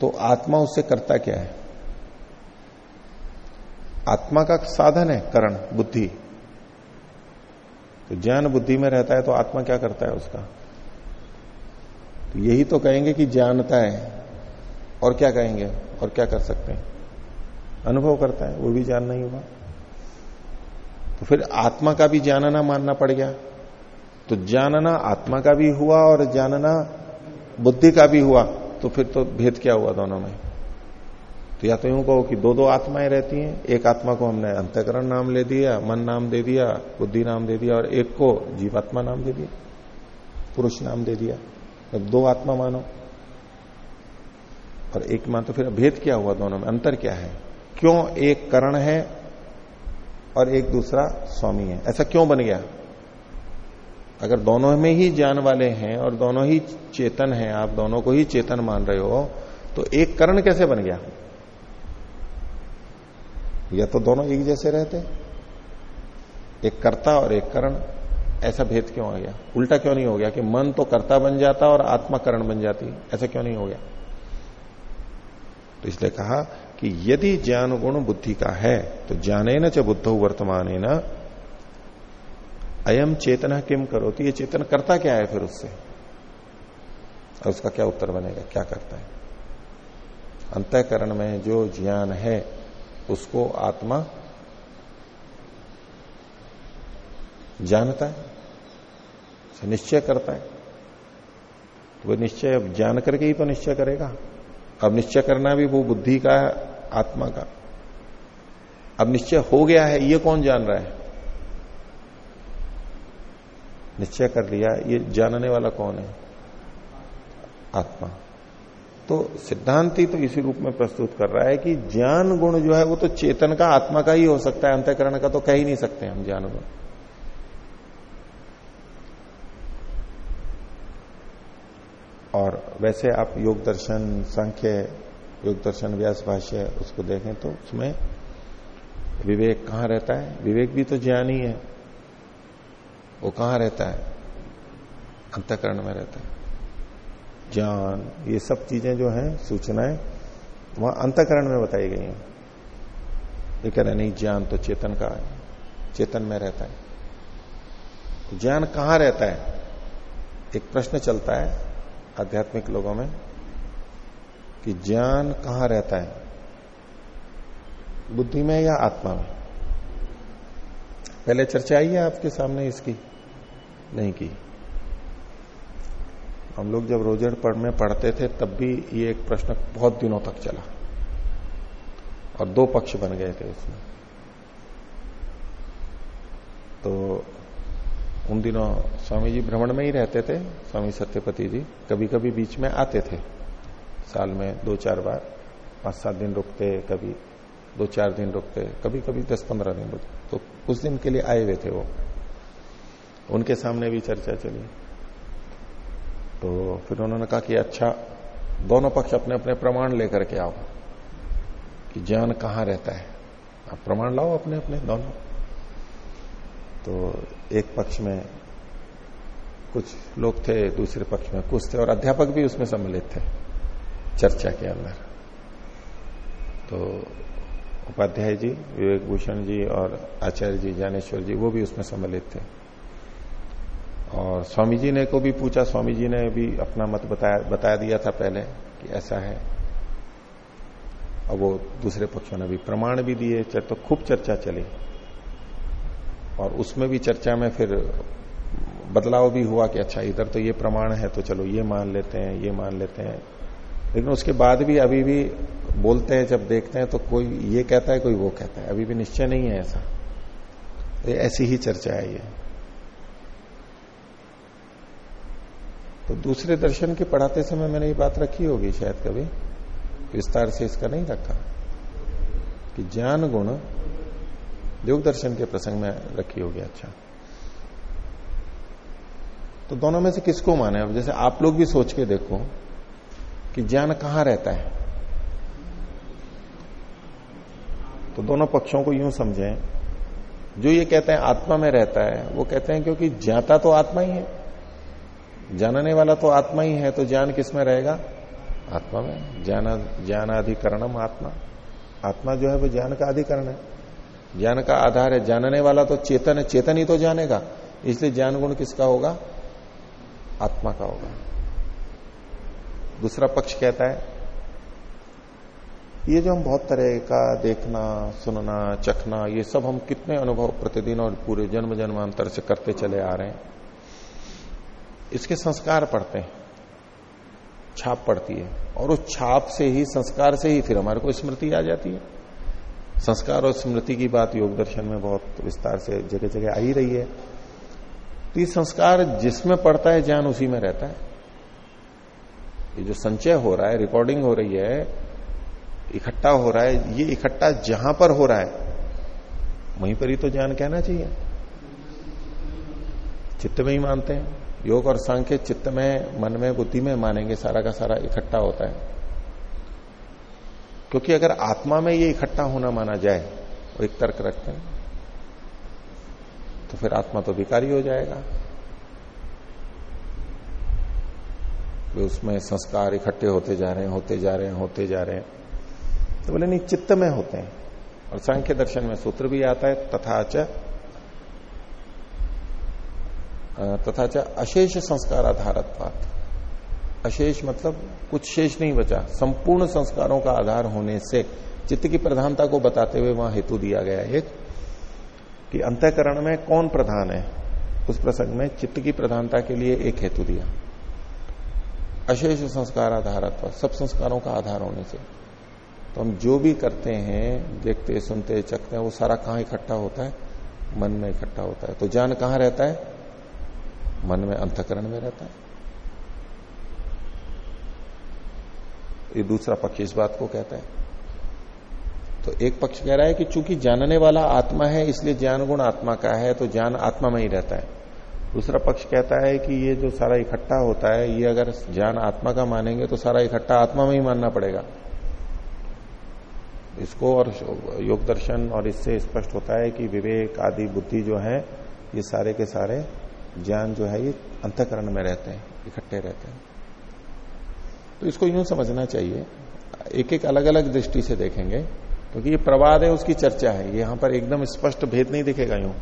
तो आत्मा उससे करता क्या है? आत्मा का साधन है करण, बुद्धि। तो ज्ञान बुद्धि में रहता है तो आत्मा क्या करता है उसका? तो यही तो कहेंगे कि जानता है। और क्या कहेंगे? और क्या कर सकते हैं? अनुभव करता है, वो भी ज्ञान नहीं हुआ तो फिर आत्मा का भी जानना मानना पड़ गया। तो जानना आत्मा का भी हुआ और जानना बुद्धि का भी हुआ तो फिर तो भेद क्या हुआ दोनों में? तो या तो यूँ कहो कि दो दो आत्माएँ रहती हैं, एक आत्मा को हमने अंतकरण नाम ले दिया, मन नाम दे दिया, बुद्धि नाम दे दिया, और एक को जीवात्मा नाम दे दिया, पुरुष नाम दे दिया। तो दो आत्मा मानो। और एक मान तो फिर भेद क्या हुआ दोनों में? अंतर क्या है? क्यों एक करण है और एक दूसरा स्वामी है? ऐसा क्यों बन गया? अगर दोनों में ही ज्ञान वाले हैं और दोनों ही चेतन हैं, आप दोनों को ही चेतन मान रहे हो तो एक करण कैसे बन गया? या तो दोनों एक जैसे रहते? एक कर्ता और एक करण, ऐसा भेद क्यों आ गया? उल्टा क्यों नहीं हो गया कि मन तो कर्ता बन जाता और आत्मा करण बन जाती? ऐसा क्यों नहीं हो गया? तो इसलिए कहा कि यदि ज्ञान गुण बुद्धि का है तो जाने न च बुद्ध वर्तमान न अयम चेतना किम करो तो ये चेतन करता क्या है फिर उससे? और उसका क्या उत्तर बनेगा? क्या करता है? अंतकरण में जो ज्ञान है, उसको आत्मा जानता है निश्चय करता है। तो वह निश्चय जान करके ही तो निश्चय करेगा। अब निश्चय करना भी वो बुद्धि का, आत्मा का। अब निश्चय हो गया है, ये कौन जान रहा है? निश्चय कर लिया, ये जानने वाला कौन है? आत्मा। तो सिद्धांति तो इसी रूप में प्रस्तुत कर रहा है कि ज्ञान गुण जो है, वो तो चेतन का, आत्मा का ही हो सकता है, अंतकरण का तो कह ही नहीं सकते हम ज्ञान गुण। और वैसे आप योग दर्शन, संख्य, योग दर्शन, व्यास भाष्य उसको देखें तो उसमें विवेक कहाँ रहता है? विवेक भी तो ज्ञान ही। है वो कहाँ रहता है? अंतकरण में रहता है। ज्ञान, ये सब चीज़ें जो हैं, सूचनाएँ, वहाँ अंतकरण में बताई गई हैं। ये कह रहे नहीं, ज्ञान तो चेतन का है। चेतन में रहता है। ज्ञान कहाँ रहता है? एक प्रश्न चलता है आध्यात्मिक लोगों में कि ज्ञान कहाँ रहता है? बुद्धि में या आत्मा में? पहले चर्चा आई है आपके सामने इसकी? नहीं की। हम लोग जब रोजर पढ़ में पढ़ते थे, तब भी ये एक प्रश्न बहुत दिनों तक चला। और दो पक्ष बन गए थे उसमें। तो उन दिनों स्वामी जी भ्रमण में ही रहते थे, स्वामी सत्यपति जी कभी कभी बीच में आते थे। साल में दो चार बार पाँच सात दिन रुकते, कभी दो चार दिन रुकते कभी कभी दस पंद्रह दिन रुकते। तो कुछ दिन के लिए आए हुए थे वो। उनके सामने भी चर्चा चली। तो फिर उन्होंने कहा कि अच्छा दोनों पक्ष अपने अपने प्रमाण लेकर के आओ, कि ज्ञान कहाँ रहता है। आप प्रमाण लाओ अपने अपने दोनों। तो एक पक्ष में कुछ लोग थे, दूसरे पक्ष में कुछ थे और अध्यापक भी उसमें सम्मिलित थे चर्चा के अंदर। तो उपाध्याय जी विवेक भूषण जी और आचार्य जी, ज्ञानेश्वर जी, वो भी उसमें सम्मिलित थे। और स्वामी जी ने को भी पूछा, स्वामी जी ने भी अपना मत बताया, बता दिया था पहले कि ऐसा है। और वो दूसरे पक्षों ने भी प्रमाण भी दिए तो खूब चर्चा चली। और उसमें भी चर्चा में फिर बदलाव भी हुआ कि अच्छा इधर तो ये प्रमाण है तो चलो ये मान लेते हैं, ये मान लेते हैं। लेकिन उसके बाद भी, अभी भी बोलते हैं, जब देखते हैं तो कोई ये कहता है, कोई वो कहता है। अभी भी निश्चय नहीं है ऐसा। तो ऐसी ही चर्चा है ये। तो दूसरे दर्शन के पढ़ाते समय मैंने ये बात रखी होगी शायद कभी विस्तार से इसका नहीं रखा, कि ज्ञान गुण योग दर्शन के प्रसंग में रखी होगी अच्छा। तो दोनों में से किसको माने? अब जैसे आप लोग भी सोच के देखो कि ज्ञान कहाँ रहता है। तो दोनों पक्षों को यूँ समझें। जो ये कहते हैं आत्मा में रहता है, वो कहते हैं क्योंकि ज्ञाता तो आत्मा ही है। जानने वाला तो आत्मा ही है तो ज्ञान किसमें रहेगा? आत्मा में। ज्ञान, ज्ञानाधिकरणम आत्मा। आत्मा जो है, वो ज्ञान का अधिकरण है। ज्ञान का आधार है। जानने वाला तो चेतन है, चेतन ही तो जानेगा। इसलिए ज्ञान गुण किसका होगा? आत्मा का होगा। दूसरा पक्ष कहता है, ये जो हम बहुत तरह का देखना, सुनना, चखना, ये सब हम कितने अनुभव प्रतिदिन और पूरे जन्म जन्मांतर से करते चले आ रहे हैं। इसके संस्कार पड़ते हैं। छाप पड़ती है। और उस छाप से ही, संस्कार से ही फिर हमारे को स्मृति आ जाती है। संस्कार और स्मृति की बात योग दर्शन में बहुत विस्तार से जगह जगह आ ही रही है। तो ये संस्कार जिसमें पड़ता है, ज्ञान उसी में रहता है। ये जो संचय हो रहा है रिकॉर्डिंग हो रही है, इकट्ठा हो रहा है, ये इकट्ठा जहाँ पर हो रहा है, वहीं पर ही तो ज्ञान कहना चाहिए। चित्त में ही मानते हैं। योग और सांख्य चित्त में, मन में, बुद्धि में मानेंगे, सारा का सारा इकट्ठा होता है। क्योंकि अगर आत्मा में ये इकट्ठा होना माना जाए और एक तर्क रखते हैं तो फिर आत्मा तो विकारी हो जाएगा। तो उसमें संस्कार इकट्ठे होते जा रहे हैं, होते जा रहे हैं, होते जा रहे हैं। तो बोले, नहीं, चित्त में होते हैं। और सांख्य दर्शन में सूत्र भी आता है तथाच तथाच अशेष संस्कार आधारत्वात अशेष मतलब कुछ शेष नहीं बचा। संपूर्ण संस्कारों का आधार होने से चित्त की प्रधानता को बताते हुए वहाँ हेतु दिया गया एक कि अंतकरण में कौन प्रधान है? उस प्रसंग में चित्त की प्रधानता के लिए एक हेतु दिया। अशेष संस्कार आधारत्व, सब संस्कारों का आधार होने से। तो हम जो भी करते हैं, देखते, सुनते, चखते हैं, वो सारा कहाँ इकट्ठा होता है? मन में इकट्ठा होता है। तो ज्ञान कहाँ रहता है? मन में, अंतकरण में रहता है। ये दूसरा पक्ष इस बात को कहता है। तो एक पक्ष कह रहा है कि चूँकि जानने वाला आत्मा है, इसलिए ज्ञान गुण आत्मा का है तो ज्ञान आत्मा में ही रहता है। दूसरा पक्ष कहता है कि ये जो सारा इकट्ठा होता है, ये अगर ज्ञान आत्मा का मानेंगे तो सारा इकट्ठा आत्मा में ही मानना पड़ेगा। इसको और योग दर्शन और इससे स्पष्ट होता है कि विवेक आदि बुद्धि जो है, ये सारे के सारे ज्ञान जो है, ये अंतकरण में रहते हैं, इकट्ठे रहते हैं। तो इसको यूँ समझना चाहिए। एक एक अलग अलग दृष्टि से देखेंगे, क्योंकि ये प्रवाद है, उसकी चर्चा है। यहाँ पर एकदम स्पष्ट भेद नहीं दिखेगा यूँ।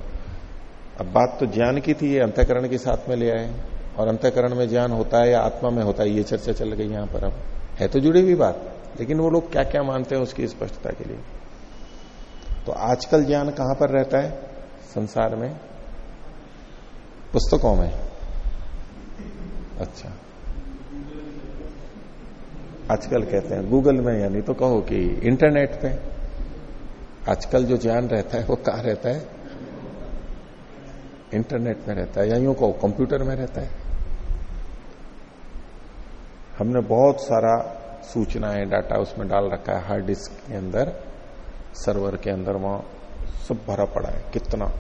अब बात तो ज्ञान की थी, ये अंतकरण के साथ में ले आए। और अंतकरण में ज्ञान होता है या आत्मा में होता है, ये चर्चा चल गई यहाँ पर अब। है तो जुड़ी हुई बात, लेकिन वो लोग क्या क्या मानते हैं उसकी स्पष्टता के लिए? तो आजकल ज्ञान कहाँ पर रहता है? संसार में। पुस्तकों में। अच्छा। आजकल कहते हैं गूगल में, यानी तो कहो कि इंटरनेट पे आजकल जो ज्ञान रहता है, वो कहाँ रहता है? इंटरनेट में रहता है, या यूँ कहो कंप्यूटर में रहता है। हमने बहुत सारा सूचनाएँ डाटा उसमें डाल रखा है हार्ड डिस्क के अंदर सर्वर के अंदर वहाँ सब भरा पड़ा है, कितना।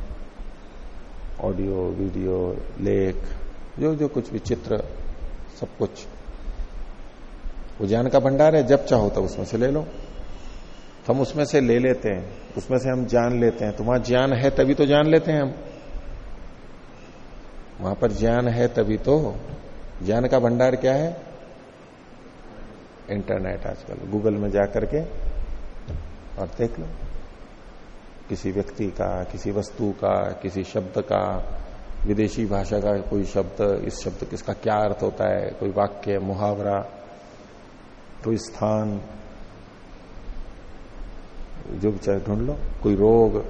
ऑडियो वीडियो लेख जो जो कुछ भी, चित्र, सब कुछ। वो ज्ञान का भंडार है, जब चाहो तब उसमें से ले लो। तो हम उसमें से ले लेते हैं, उसमें से हम जान लेते हैं। तो वहाँ ज्ञान है तभी तो जान लेते हैं हम। वहाँ पर ज्ञान है तभी तो ज्ञान का भंडार क्या है? इंटरनेट आजकल, गूगल में जाकर के और देख लो। किसी व्यक्ति का, किसी वस्तु का, किसी शब्द का, विदेशी भाषा का कोई शब्द, इस शब्द किसका क्या अर्थ होता है, कोई वाक्य, मुहावरा कोई स्थान जो चाहे ढूंढ लो कोई रोग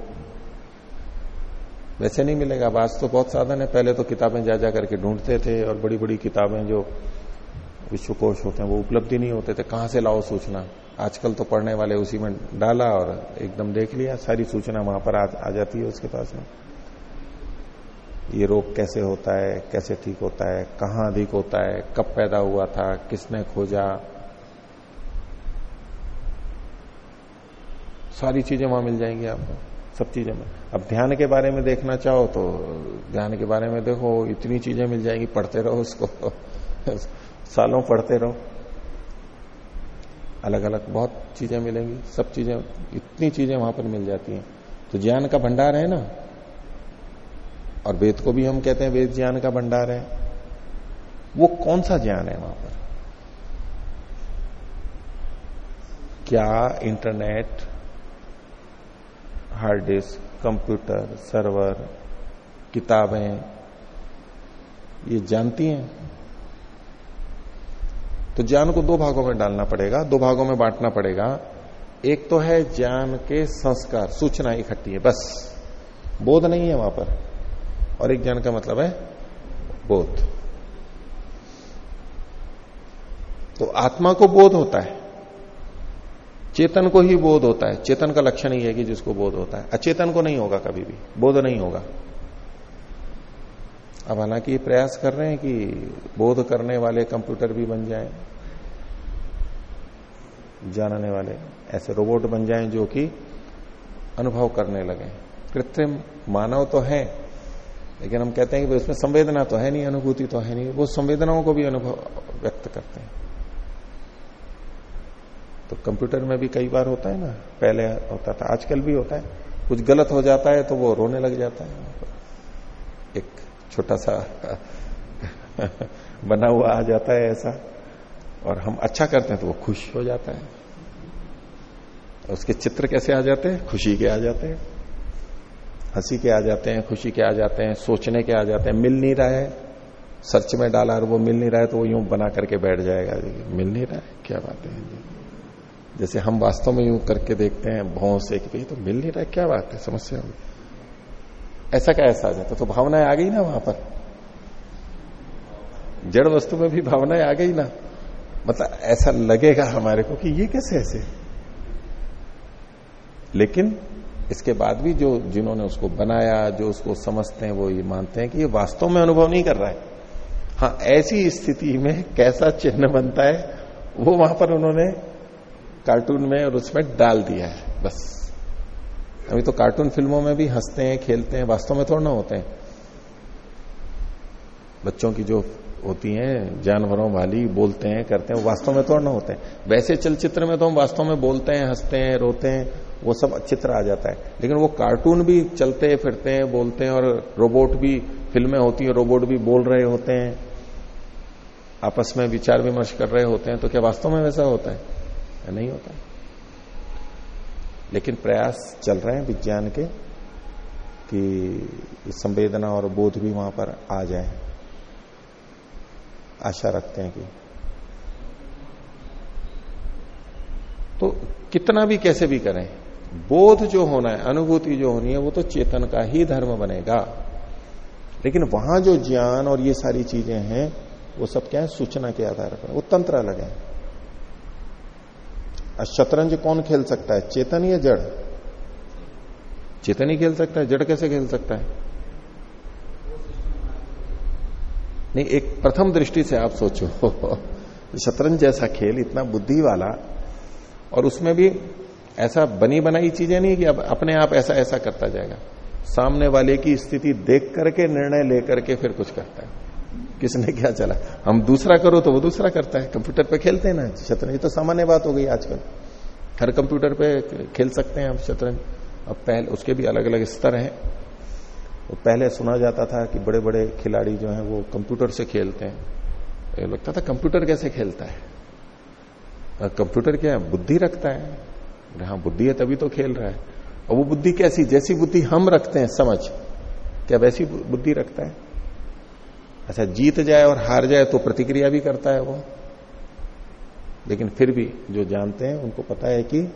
वैसे नहीं मिलेगा। आज तो बहुत साधन है। पहले तो किताबें जा जा करके ढूंढते थे और बड़ी बड़ी किताबें जो विश्वकोश होते हैं वो उपलब्धि नहीं होते थे। कहाँ से लाओ सूचना? आजकल तो पढ़ने वाले उसी में डाला और एकदम देख लिया। सारी सूचना वहाँ पर आ, आ जाती है उसके पास में। ये रोग कैसे होता है? कैसे ठीक होता है? कहाँ अधिक होता है? कब पैदा हुआ था? किसने खोजा? सारी चीज़ें वहाँ मिल जाएँगी आपको, सब चीज़ें में अब ध्यान के बारे में देखना चाहो तो ध्यान के बारे में देखो, इतनी चीज़ें मिल जाएँगी, पढ़ते रहो उसको। *laughs* सालों पढ़ते रहो। अलग अलग बहुत चीज़ें मिलेंगी, सब चीज़ें, इतनी चीज़ें वहाँ पर मिल जाती हैं। तो ज्ञान का भंडार है ना? और वेद को भी हम कहते हैं, वेद ज्ञान का भंडार है। वो कौन सा ज्ञान है वहाँ पर? क्या internet hard disk, computer, server, किताबें, ये जानती हैं? तो ज्ञान को दो भागों में डालना पड़ेगा, दो भागों में बांटना पड़ेगा। एक तो है ज्ञान के संस्कार, सूचना इकट्ठी है, बस। बोध नहीं है वहाँ पर। और एक ज्ञान का मतलब है बोध। तो आत्मा को बोध होता है। चेतन को ही बोध होता है। चेतन का लक्षण ही है कि जिसको बोध होता है। अचेतन को नहीं होगा कभी भी। बोध नहीं होगा। अब हालाँकि प्रयास कर रहे हैं कि बोध करने वाले कंप्यूटर भी बन जाएँ, जानने वाले ऐसे रोबोट बन जाएँ जो कि अनुभव करने लगे। कृत्रिम मानव तो है, लेकिन हम कहते हैं कि उसमें संवेदना तो है नहीं, अनुभूति तो है नहीं। वो संवेदनाओं को भी अनुभव व्यक्त करते हैं। तो कंप्यूटर में भी कई बार होता है ना, पहले होता था, आजकल भी होता है। कुछ गलत हो जाता है तो वो रोने लग जाता है। एक छोटा सा *laughs* बना हुआ आ जाता है ऐसा, और हम अच्छा करते हैं तो वो खुश हो जाता है। उसके चित्र कैसे आ जाते हैं? खुशी के आ जाते हैं। हँसी के आ जाते हैं, खुशी के आ जाते हैं, सोचने के आ जाते हैं। मिल नहीं रहा है, सर्च में डाला और वो मिल नहीं रहा है तो वो यूँ बना करके बैठ जाएगा। मिल नहीं रहा है, क्या बात है जैसे हम वास्तव में यूँ करके देखते हैं भाव से कि तो मिल नहीं रहा क्या बात है, समस्या होगी ऐसा क्या ऐसा आ जाता तो भावनाएँ आ गई ना वहाँ पर। जड़ वस्तु में भी भावनाएँ आ गई ना। मतलब ऐसा लगेगा हमारे को कि ये कैसे ऐसे लेकिन इसके बाद भी जो जिन्होंने उसको बनाया, जो उसको समझते हैं, वो ये मानते हैं कि ये वास्तव में अनुभव नहीं कर रहा है। हाँ ऐसी स्थिति में कैसा चिन्ह बनता है, वो वहाँ पर उन्होंने कार्टून में और उसमें डाल दिया है, बस। अभी तो कार्टून फ़िल्मों में भी हँसते हैं, खेलते हैं, वास्तव में थोड़ा ना होते हैं। बच्चों की जो होती हैं, जानवरों वाली, बोलते हैं, करते हैं वास्तव में थोड़ा ना होते हैं। वैसे चलचित्र में तो हम वास्तव में बोलते हैं, हँसते हैं, रोते हैं, वो सब चित्र आ जाता है। लेकिन वो कार्टून भी चलते फिरते हैं, बोलते हैं और रोबोट भी फ़िल्में होती हैं, रोबोट भी बोल रहे होते हैं, आपस में विचार विमर्श कर रहे होते हैं तो क्या वास्तव में वैसा होता है? नहीं होता। लेकिन प्रयास चल रहे हैं विज्ञान के कि संवेदना और बोध भी वहाँ पर आ जाए। आशा रखते हैं कि। तो कितना भी कैसे भी करें, बोध जो होना है, अनुभूति जो होनी है, वो तो चेतन का ही धर्म बनेगा। लेकिन वहाँ जो ज्ञान और ये सारी चीज़ें हैं, वो सब क्या है? सूचना के आधार पर, वो तंत्र अलग है। शतरंज कौन खेल सकता है? चेतन या जड़? चेतन ही खेल सकता है। जड़ कैसे खेल सकता है? नहीं, एक प्रथम दृष्टि से आप सोचो, *laughs* शतरंज जैसा खेल, इतना बुद्धि वाला, और उसमें भी ऐसा बनी बनाई चीज़ें नहीं कि अब अपने आप ऐसा ऐसा करता जाएगा। सामने वाले की स्थिति देख करके, निर्णय लेकर के फिर कुछ करता है। किसने क्या चला? हम दूसरा करो तो वो दूसरा करता है। कंप्यूटर पे खेलते हैं ना। शतरंज तो सामान्य बात हो गई आजकल। हर कंप्यूटर पे खेल सकते हैं आप शतरंज। अब पहले उसके भी अलग अलग स्तर हैं। वो पहले सुना जाता था कि बड़े बड़े खिलाड़ी जो हैं वो कंप्यूटर से खेलते हैं। लगता था कंप्यूटर कैसे खेलता है? कंप्यूटर क्या है बुद्धि रखता है? हाँ बुद्धि है तभी तो खेल रहा है। और वो बुद्धि कैसी? जैसी बुद्धि हम रखते हैं, समझ। क्या वैसी बुद्धि रखता है? अच्छा जीत जाए और हार जाए तो प्रतिक्रिया भी करता है वो। लेकिन फिर भी जो जानते हैं, उनको पता है कि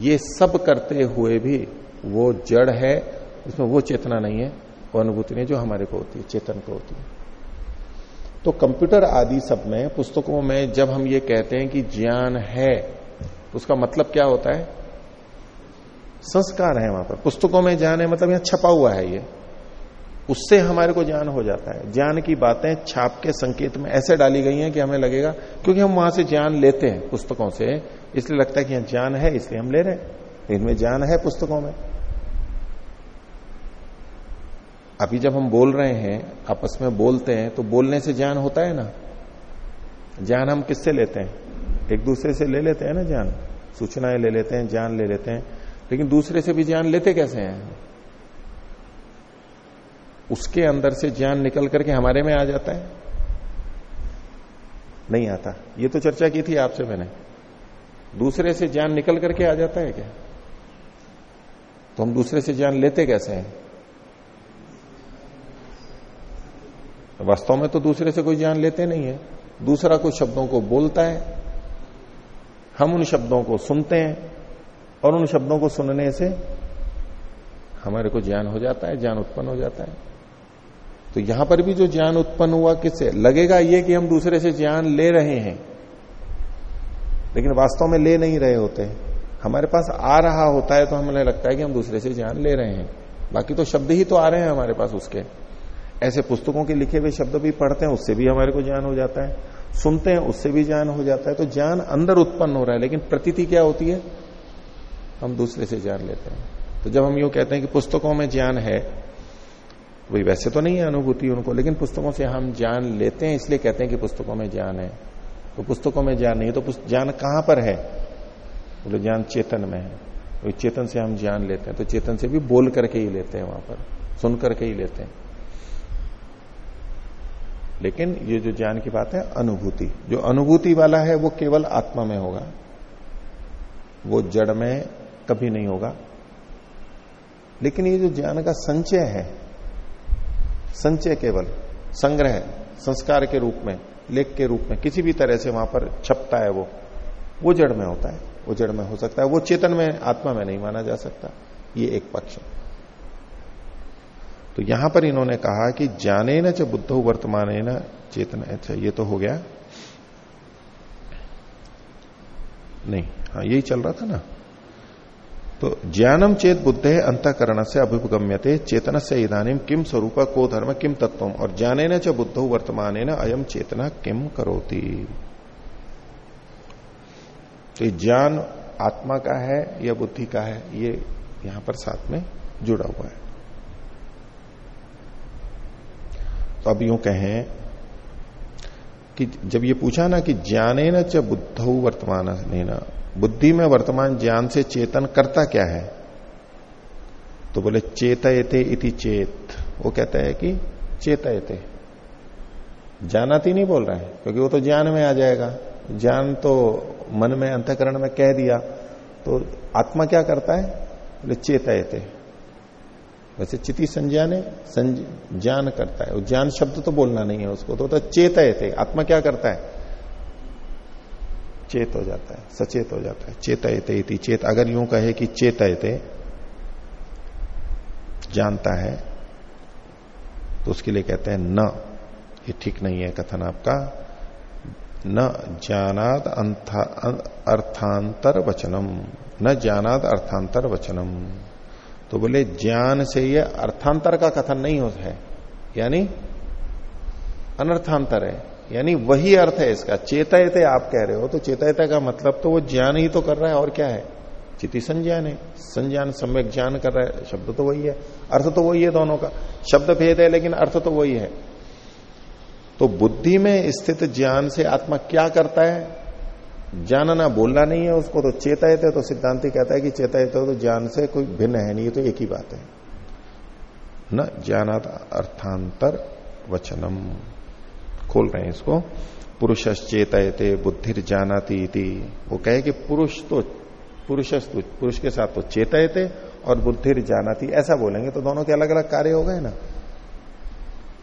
ये सब करते हुए भी वो जड़ है, उसमें वो चेतना नहीं है, वो अनुभूति नहीं जो हमारे को होती है, चेतन को होती है। तो कंप्यूटर आदि सब में, पुस्तकों में जब हम ये कहते हैं कि ज्ञान है, उसका मतलब क्या होता है? संस्कार है वहाँ पर। पुस्तकों में ज्ञान है मतलब यहाँ छपा हुआ है ये। उससे हमारे को ज्ञान हो जाता है। ज्ञान की बातें छाप के संकेत में ऐसे डाली गई हैं कि हमें लगेगा, क्योंकि हम वहाँ से ज्ञान लेते हैं पुस्तकों से, इसलिए लगता है कि यहाँ ज्ञान है, इसलिए हम ले रहे हैं। इनमें ज्ञान है पुस्तकों में। अभी जब हम बोल रहे हैं, आपस में बोलते हैं तो बोलने से ज्ञान होता है ना? ज्ञान हम किससे लेते हैं? एक दूसरे से ले लेते हैं ना ज्ञान? सूचनाएँ ले लेते हैं, ज्ञान ले लेते हैं। लेकिन दूसरे से भी ज्ञान लेते कैसे हैं? उसके अंदर से ज्ञान निकल करके हमारे में आ जाता है? नहीं आता। ये तो चर्चा की थी आपसे मैंने। दूसरे से ज्ञान निकल करके आ जाता है क्या? तो हम दूसरे से ज्ञान लेते कैसे हैं? वास्तव में तो दूसरे से कोई ज्ञान लेते नहीं है। दूसरा कुछ शब्दों को बोलता है। हम उन शब्दों को सुनते हैं और उन शब्दों को सुनने से हमारे को ज्ञान हो जाता है, ज्ञान उत्पन्न हो जाता है। तो यहाँ पर भी जो ज्ञान उत्पन्न हुआ, किससे? लगेगा ये कि हम दूसरे से ज्ञान ले रहे हैं। लेकिन वास्तव में ले नहीं रहे होते। हमारे पास आ रहा होता है तो हमें लगता है कि हम दूसरे से ज्ञान ले रहे हैं। बाकी तो शब्द ही तो आ रहे हैं हमारे पास उसके। ऐसे पुस्तकों के लिखे हुए शब्द भी पढ़ते हैं, उससे भी हमारे को ज्ञान हो जाता है। सुनते हैं, उससे भी ज्ञान हो जाता है। तो ज्ञान अंदर उत्पन्न हो रहा है, लेकिन प्रतीति क्या होती है? हम दूसरे से ज्ञान लेते हैं। तो जब हम यूँ कहते हैं कि पुस्तकों में ज्ञान है वही वैसे तो नहीं है अनुभूति उनको, लेकिन पुस्तकों से हम ज्ञान लेते हैं, इसलिए कहते हैं कि पुस्तकों में ज्ञान है। तो पुस्तकों में ज्ञान नहीं है तो ज्ञान कहाँ पर है? बोले, ज्ञान चेतन में है। तो चेतन से हम ज्ञान लेते हैं तो चेतन से भी बोल करके ही लेते हैं वहाँ पर, सुन करके ही लेते हैं। लेकिन ये जो ज्ञान की बात है, अनुभूति। जो अनुभूति वाला है, वो केवल आत्मा में होगा। वो जड़ में कभी नहीं होगा। लेकिन ये जो ज्ञान का संचय है संचय केवल, संग्रह, संस्कार के रूप में, लेख के रूप में, किसी भी तरह से वहाँ पर छपता है वो। वो जड़ में होता है, वो जड़ में हो सकता है, वो चेतन में, आत्मा में नहीं माना जा सकता। ये एक पक्ष है। तो यहाँ पर इन्होंने कहा कि जाने न च बुद्ध वर्तमान न चेतन अच्छा ये तो हो गया। नहीं हाँ यही चल रहा था ना। तो ज्ञानम चेत बुद्धे अंतकरण से अभिगम्यते चेतन से इधानी किम स्वरूप, को धर्म किम तत्व और जाने न च बुद्ध वर्तमान अयम चेतना किम करोती। तो ज्ञान आत्मा का है, या बुद्धि का है, ये यहाँ पर साथ में जुड़ा हुआ है। तो अब यूँ कहें कि जब ये पूछा ना कि ज्ञाने न च बुद्ध वर्तमान बुद्धि में वर्तमान ज्ञान से चेतन करता क्या है? तो बोले चेतयते इति चेत। वो कहता है कि चेतयते। जानाती नहीं बोल रहा है क्योंकि वो तो ज्ञान में आ जाएगा। ज्ञान तो मन में अंतकरण में कह दिया। तो आत्मा क्या करता है? बोले चेतयते। वैसे चिति संज्ञान संज्ञाने ज्ञान करता है। ज्ञान शब्द तो बोलना नहीं है उसको तो, तो चेतयते। आत्मा क्या करता है? चेत हो जाता है, सचेत हो जाता है। चेतयते इति, चेत अगर यूँ कहे कि चेतयते, जानता है तो उसके लिए कहते हैं न, ये ठीक नहीं है कथन आपका। न जानाद अर्थांतर वचनम, न जानाद अर्थांतर वचनम। तो बोले, ज्ञान से ये अर्थांतर का कथन नहीं होता है। यानी अनर्थांतर है। यानी वही अर्थ है इसका। चेतयते आप कह रहे हो तो चेतयते का मतलब तो वो ज्ञान ही तो कर रहा है, और क्या है? चिति संज्ञान है। संज्ञान सम्यक ज्ञान कर रहा है, शब्द तो वही है। अर्थ तो वही है दोनों का। शब्द भेद है, लेकिन अर्थ तो वही है। तो बुद्धि में स्थित ज्ञान से आत्मा क्या करता है? जानना, बोलना नहीं है उसको तो चेतायत है तो सिद्धांति कहता है कि चेतायत तो ज्ञान से कोई भिन्न है नहीं तो एक ही बात है। न ज्ञानात अर्थांतर वचनम। खोल रहे हैं इसको। पुरुष चेतयते बुद्धिर जानाती थी वो कहे कि पुरुष तो पुरुष पुरुष के साथ तो चेतयते और बुद्धिर जानाती ऐसा बोलेंगे तो दोनों के अलग अलग कार्य हो गए ना।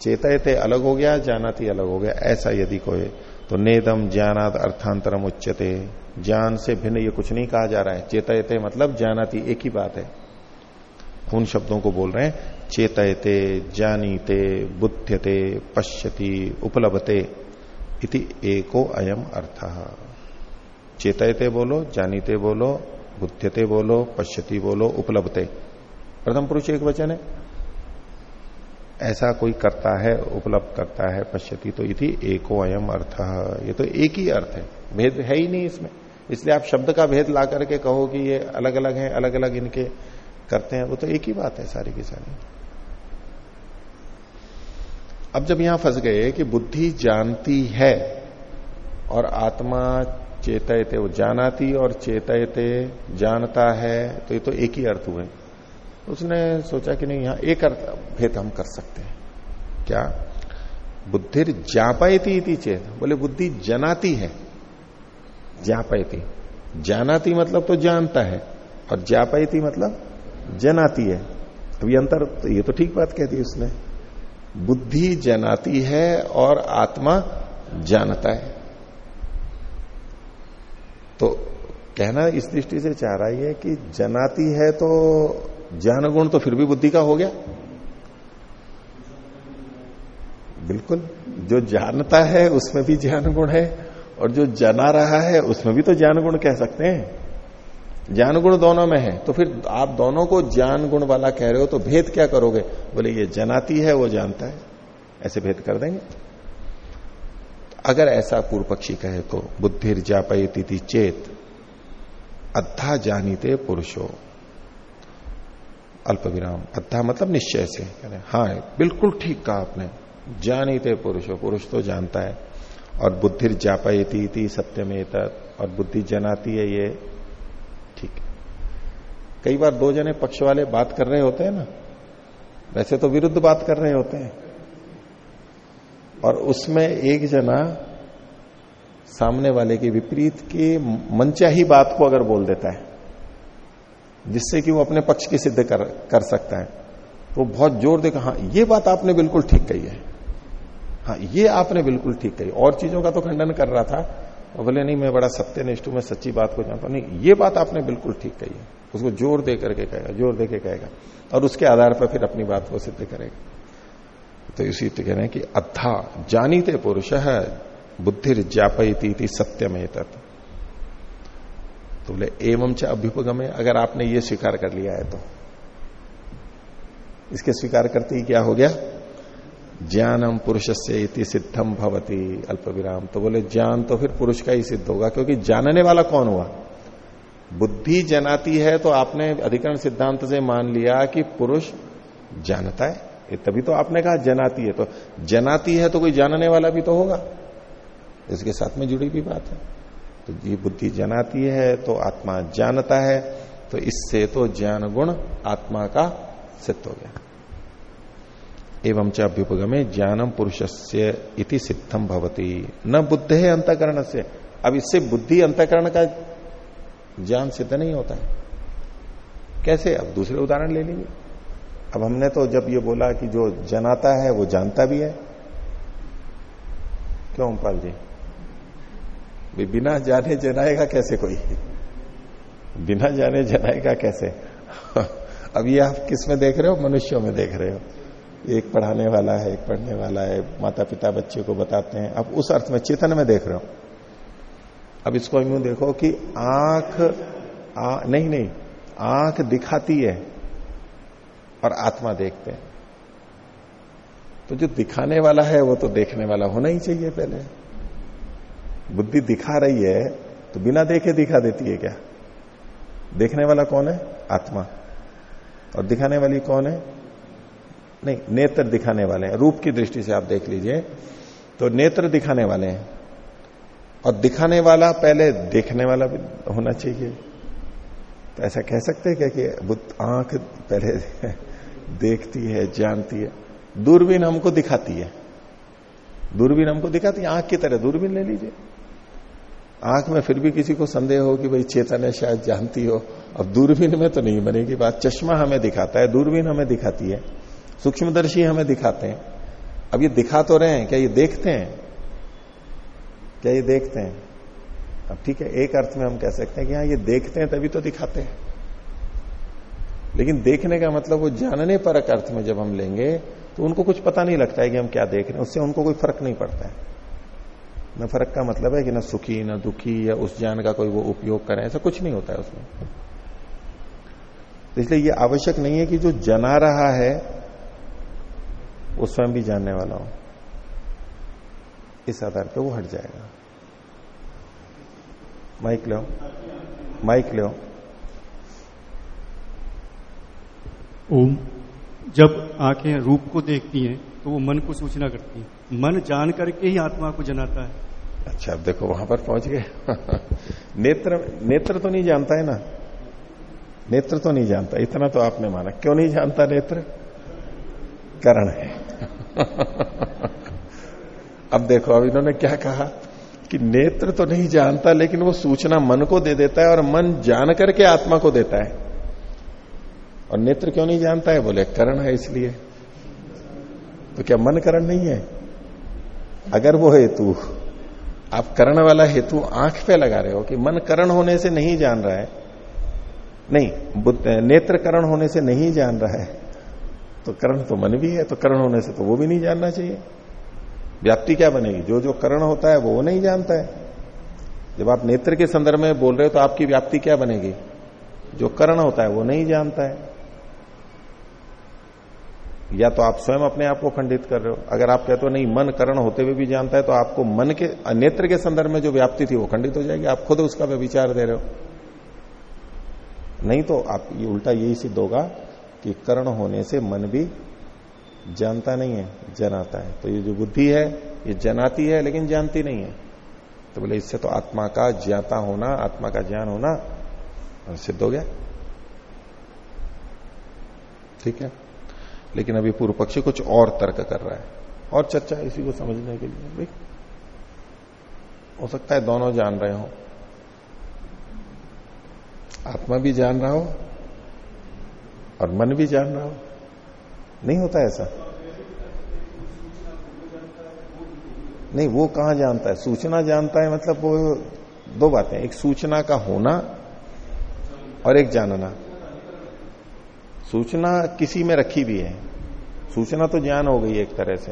चेतयते अलग हो गया, जानाती अलग हो गया, ऐसा यदि कोई तो नेदम ज्ञानाद अर्थांतरम उच्चते ज्ञान से भिन्न ये कुछ नहीं कहा जा रहा है। चेतयते मतलब जानाती, एक ही बात है। उन शब्दों को बोल रहे हैं, चेतयते, जानीते, बुद्ध्यते, पश्यति उपलब्धते इति एको अयम अर्थ। चेतयते बोलो, जानीते बोलो, बुद्ध्यते बोलो, पश्यति बोलो उपलब्धते प्रथम पुरुष एक वचन है। ऐसा कोई करता है, उपलब्ध करता है, पश्यति तो इति एको अयम अर्थ। ये तो एक ही अर्थ है। भेद है ही नहीं इसमें। इसलिए आप शब्द का भेद ला करके कहो कि ये अलग अलग है अलग अलग इनके। करते हैं, वो तो एक ही बात है सारी की सारी। अब जब यहाँ फंस गए कि बुद्धि जानती है और आत्मा चेतयते, वो जानाती और चेतयते जानता है तो ये तो एक ही अर्थ हुए। उसने सोचा कि नहीं, यहाँ एक अर्थ भेद हम कर सकते हैं। क्या? बुद्धिर जापायती थी चेत। बोले, बुद्धि जनाती है। जापायती। जानाती मतलब तो जानता है, और जापायती मतलब जनाती है। अभी अंतर तो ये तो ठीक बात कहती है उसने। बुद्धि जनाती है और आत्मा जानता है। तो कहना इस दृष्टि से चाह रहा है कि जनाती है तो ज्ञान गुण तो फिर भी बुद्धि का हो गया। बिल्कुल, जो जानता है उसमें भी ज्ञान गुण है और जो जना रहा है उसमें भी तो ज्ञान गुण कह सकते हैं। ज्ञान गुण दोनों में है तो फिर आप दोनों को ज्ञान गुण वाला कह रहे हो तो भेद क्या करोगे? बोले, ये जनाती है, वो जानता है। ऐसे भेद कर देंगे। अगर ऐसा पूर्व पक्षी कहे तो बुद्धिर जापयती चेत, अद्धा जानीते पुरुषो। अल्प विराम अद्धा मतलब निश्चय से। हाँ बिल्कुल ठीक कहा आपने। जानीते पुरुषो, पुरुष तो जानता है। और बुद्धि जापाती सत्य में और बुद्धि जनाती है ये कई बार दो जने पक्ष वाले बात कर रहे होते हैं ना वैसे तो विरुद्ध बात कर रहे होते हैं। और उसमें एक जना सामने वाले के विपरीत की मनचाही बात को अगर बोल देता है जिससे कि वो अपने पक्ष की सिद्ध कर, कर सकता है तो बहुत ज़ोर देकर हाँ ये बात आपने बिल्कुल ठीक कही है। हाँ ये आपने बिल्कुल ठीक कही। और चीज़ों का तो खंडन कर रहा था और बोले नहीं मैं बड़ा सत्यनिष्ठ हूँ मैं सच्ची बात को जानता नहीं ये बात आपने बिल्कुल ठीक कही है। उसको ज़ोर दे करके कहेगा, ज़ोर दे के कहेगा और उसके आधार पर फिर अपनी बात को सिद्ध करेगा। तो इसी तो कह रहे हैं कि अद्धा जानीते पुरुष है जापयती सत्यम तत् तो बोले, एवं च अभ्युपगमे, अगर आपने ये स्वीकार कर लिया है तो। इसके स्वीकार करते ही क्या हो गया? ज्ञानम पुरुष से सिद्धम भवती अल्प विराम तो बोले, ज्ञान तो फिर पुरुष का ही सिद्ध होगा, क्योंकि जानने वाला कौन हुआ? बुद्धि जनाती है तो आपने अधिकरण सिद्धांत से मान लिया कि पुरुष जानता है। तभी तो आपने कहा जनाती है। तो जनाती है तो कोई जानने वाला भी तो होगा। इसके साथ में जुड़ी भी बात है। तो ये बुद्धि जनाती है तो आत्मा जानता है। तो इससे तो ज्ञान गुण आत्मा का सिद्ध हो गया। एवं च अभ्युपगमे ज्ञानम पुरुष इति सिद्धम भवती। न बुद्ध अंतकरण से अब इससे बुद्धि अंतकरण का ज्ञान सिद्ध नहीं होता है। कैसे? अब दूसरे उदाहरण ले लीजिए। अब हमने तो जब ये बोला कि जो जनाता है, वो जानता भी है। क्यों अम्पाल जी? बिना जाने जनाएगा कैसे कोई? बिना जाने जनाएगा कैसे? *laughs* अब ये आप किसमें देख रहे हो? मनुष्यों में देख रहे हो। एक पढ़ाने वाला है, एक पढ़ने वाला है माता पिता बच्चे को बताते हैं। अब उस अर्थ में चेतन में देख रहे हो। अब इसको यूँ देखो कि आँख नहीं नहीं, आँख दिखाती है और आत्मा देखते हैं। तो जो दिखाने वाला है, वो तो देखने वाला होना ही चाहिए पहले। बुद्धि दिखा रही है तो बिना देखे दिखा देती है क्या? देखने वाला कौन है? आत्मा। और दिखाने वाली कौन है? नहीं, नेत्र दिखाने वाले हैं। रूप की दृष्टि से आप देख लीजिए तो नेत्र दिखाने वाले हैं। और दिखाने वाला पहले देखने वाला भी होना चाहिए। तो ऐसा कह सकते हैं क्या कि बुद्ध आँख पहले *laughs* देखती है, जानती है। दूरबीन हमको दिखाती है। दूरबीन हमको दिखाती है, आँख की तरह दूरबीन ले लीजिए। आँख में फिर भी किसी को संदेह हो कि भाई चेतन है, शायद जानती हो। अब दूरबीन में तो नहीं बनेगी बात। चश्मा हमें दिखाता है, दूरबीन हमें दिखाती है। सूक्ष्मदर्शी हमें दिखाते हैं। अब ये दिखा तो रहे हैं, क्या ये देखते हैं? क्या ये देखते हैं? अब ठीक है, एक अर्थ में हम कह सकते हैं कि हाँ ये देखते हैं तभी तो दिखाते हैं। लेकिन देखने का मतलब वो जानने पर अर्थ में जब हम लेंगे तो उनको कुछ पता नहीं लगता है कि हम क्या देख रहे हैं। उससे उनको कोई फ़र्क नहीं पड़ता है। न फ़र्क का मतलब है कि ना सुखी, न दुखी या उस ज्ञान का कोई वो उपयोग करें, ऐसा कुछ नहीं होता है उसमें। तो इसलिए ये आवश्यक नहीं है कि जो जना रहा है, वो स्वयं भी जानने वाला हो। इस आधार पर वो हट जाएगा। माइक लो माइक लो ओम। जब आँखें रूप को देखती हैं तो वो मन को सूचना करती है। मन जान करके ही आत्मा को जनाता है। अच्छा अब देखो वहाँ पर पहुँच गए। नेत्र नेत्र तो नहीं जानता है ना? नेत्र तो नहीं जानता। इतना तो आपने माना। क्यों नहीं जानता नेत्र? करण है। अब देखो अब इन्होंने क्या कहा? कि नेत्र तो नहीं जानता, लेकिन वो सूचना मन को दे देता है और मन जान करके आत्मा को देता है। और नेत्र क्यों नहीं जानता है? बोले, करण है इसलिए। तो क्या मन करण नहीं है? अगर वो हेतु, आप करण वाला हेतु आँख पे लगा रहे हो कि मन करण होने से नहीं जान रहा है। नहीं नेत्र करण होने से नहीं जान रहा है। तो करण तो मन भी है तो करण होने से तो वो भी नहीं जानना चाहिए। व्याप्ति क्या बनेगी? जो जो करण होता है, वो नहीं जानता है। जब आप नेत्र के संदर्भ में बोल रहे हो तो आपकी व्याप्ति क्या बनेगी? जो करण होता है, वो नहीं जानता है। या तो आप स्वयं अपने आप को खंडित कर रहे हो। अगर आप कहते हो, नहीं, मन करण होते हुए भी जानता है तो आपको मन के, नेत्र के संदर्भ में जो व्याप्ति थी, वो खंडित हो जाएगी। आप खुद उसका विचार दे रहे हो। नहीं तो आप, ये उल्टा यही सिद्ध होगा कि कर्ण होने से मन भी जानता नहीं है, जनाता है। तो ये जो बुद्धि है, ये जनाती है, लेकिन जानती नहीं है। तो बोले, इससे तो आत्मा का ज्ञाता होना, आत्मा का ज्ञान होना सिद्ध हो गया। ठीक है? लेकिन अभी पूर्व पक्षी कुछ और तर्क कर रहा है। और चर्चा इसी को समझने के लिए। भाई, हो सकता है दोनों जान रहे हो। आत्मा भी जान रहा हो और मन भी जान रहा हो। नहीं होता ऐसा? नहीं, वो कहाँ जानता है? सूचना जानता है मतलब वो दो बातें एक सूचना का होना और एक जानना। सूचना किसी में रखी भी है। सूचना तो ज्ञान हो गई एक तरह से।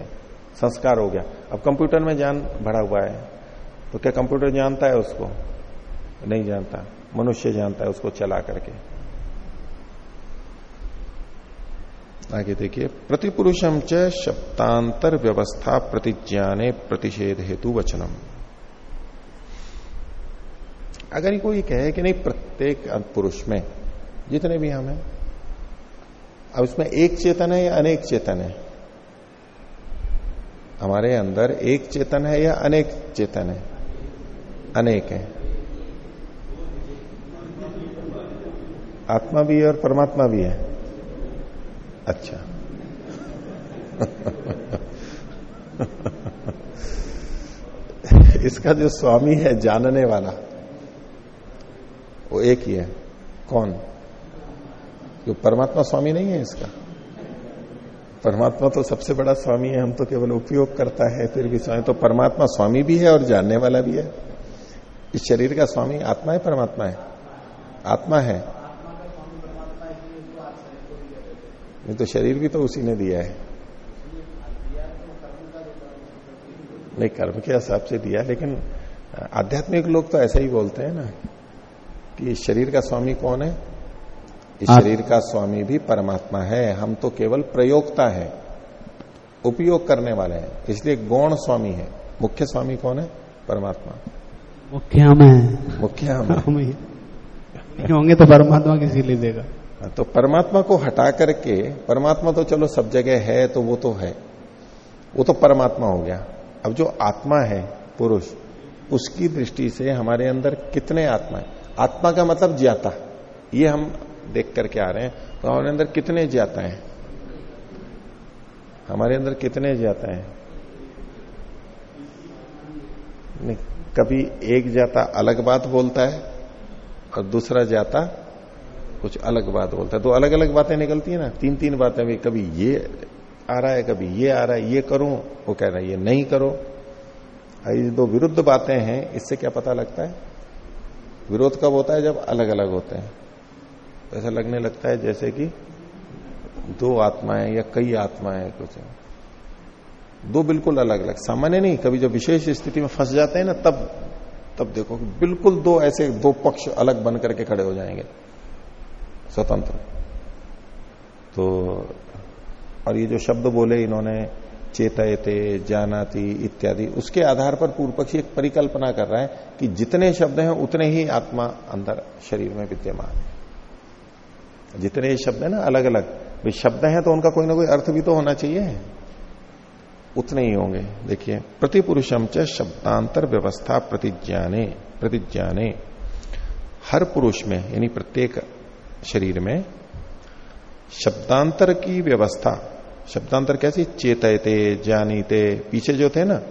संस्कार हो गया। अब कंप्यूटर में ज्ञान भरा हुआ है। तो क्या कंप्यूटर जानता है उसको? नहीं जानता। मनुष्य जानता है उसको चला करके। आगे देखिए प्रतिपुरुषम च शब्दांतर व्यवस्था प्रतिज्ञाने प्रतिषेध हेतु वचनम। अगर कोई कहे कि नहीं, प्रत्येक पुरुष में, जितने भी हम हैं, अब इसमें एक चेतन है या अनेक चेतन है? हमारे अंदर एक चेतन है या अनेक चेतन है? अनेक है। आत्मा भी है और परमात्मा भी है। अच्छा। *laughs* इसका जो स्वामी है जानने वाला, वो एक ही है। कौन? जो परमात्मा स्वामी नहीं है इसका। परमात्मा तो सबसे बड़ा स्वामी है, हम तो केवल उपयोग करता है, फिर भी स्वामी। तो परमात्मा स्वामी भी है और जानने वाला भी है। इस शरीर का स्वामी आत्मा है, परमात्मा है। आत्मा है। नहीं तो शरीर भी तो उसी ने दिया है। नहीं कर्म के हिसाब से दिया लेकिन आध्यात्मिक लोग तो ऐसा ही बोलते हैं ना कि इस शरीर का स्वामी कौन है? इस शरीर का स्वामी भी परमात्मा है। हम तो केवल प्रयोगता है उपयोग करने वाले हैं। इसलिए गौण स्वामी है। मुख्य स्वामी कौन है? परमात्मा। मुख्य हम है। मुख्य हम होंगे तो परमात्मा किसी ले देगा। तो परमात्मा को हटा करके, परमात्मा तो चलो सब जगह है तो वो तो है। वो तो परमात्मा हो गया। अब जो आत्मा है, पुरुष, उसकी दृष्टि से हमारे अंदर कितने आत्मा है? आत्मा का मतलब ज्ञाता। ये हम देख करके आ रहे हैं तो हमारे अंदर कितने ज्ञाता है? हमारे अंदर कितने ज्ञाता है? नहीं, कभी एक जाता अलग बात बोलता है और दूसरा जाता कुछ अलग बात बोलता है। तो अलग अलग बातें निकलती है ना। तीन तीन बातें भी, कभी ये आ रहा है, कभी ये आ रहा है, ये करूँ, वो कह रहा है, ये नहीं करो। ये दो विरुद्ध बातें हैं, इससे क्या पता लगता है? विरोध कब होता है? जब अलग अलग होते हैं। ऐसा लगने लगता है जैसे कि दो आत्माएँ या कई आत्माएँ कुछ दो बिल्कुल अलग अलग सामान्य नहीं, कभी जब विशेष स्थिति में फंस जाते हैं ना, तब तब देखो बिल्कुल दो ऐसे, दो पक्ष अलग बन करके खड़े हो जाएँगे। स्वतंत्र। तो और ये जो शब्द बोले इन्होंने, चेतयते, जानाती इत्यादि, उसके आधार पर पूर्व पक्षी एक परिकल्पना कर रहा है कि जितने शब्द हैं, उतने ही आत्मा अंदर शरीर में विद्यमान है। जितने शब्द है ना अलग अलग भाई, शब्द हैं तो उनका कोई ना कोई अर्थ भी तो होना चाहिए। उतने ही होंगे। देखिए प्रतिपुरुषम च शब्दांतर व्यवस्था प्रतिज्ञाने प्रतिज्ञाने। हर पुरुष में, यानी प्रत्येक शरीर में, शब्दांतर की व्यवस्था, शब्दांतर कैसी? चेतयते, जानीते, पीछे जो थे ना,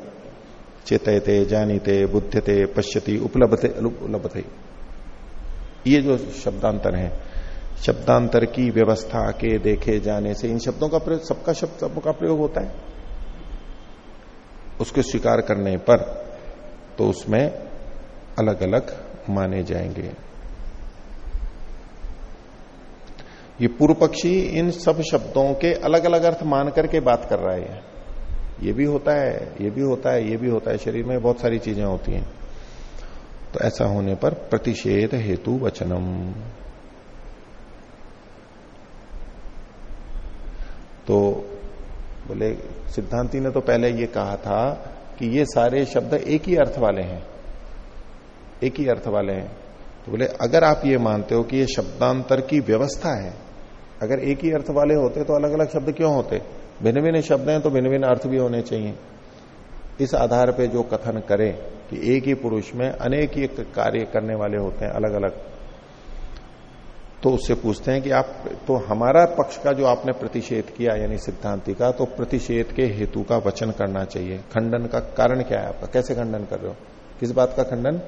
चेतयते, जानीते बुद्धते पश्यति उपलब्धते उपलब्धते ये जो शब्दांतर है, शब्दांतर की व्यवस्था के देखे जाने से इन शब्दों का प्रयोग, सबका शब्द का प्रयोग होता है। उसको स्वीकार करने पर तो उसमें अलग अलग माने जाएँगे। ये पूर्व पक्षी इन सब शब्दों के अलग अलग अर्थ मान करके बात कर रहा है। ये भी होता है, ये भी होता है, ये भी होता है। शरीर में बहुत सारी चीज़ें होती हैं। तो ऐसा होने पर प्रतिषेध हेतु वचनम। तो बोले, सिद्धांति ने तो पहले ये कहा था कि ये सारे शब्द एक ही अर्थ वाले हैं। एक ही अर्थ वाले हैं। तो बोले, अगर आप ये मानते हो कि ये शब्दांतर की व्यवस्था है अगर एक ही अर्थ वाले होते तो अलग अलग शब्द क्यों होते? भिन्न भिन्न शब्द हैं तो भिन्न भिन्न अर्थ भी होने चाहिए। इस आधार पे जो कथन करे कि एक ही पुरुष में अनेक ही कार्य करने वाले होते हैं अलग अलग तो उससे पूछते हैं कि आप तो हमारा पक्ष का जो आपने प्रतिषेध किया यानी सिद्धांति का तो प्रतिषेध के हेतु का वचन करना चाहिए। खंडन का कारण क्या है आपका? कैसे खंडन कर रहे हो? किस बात का खंडन?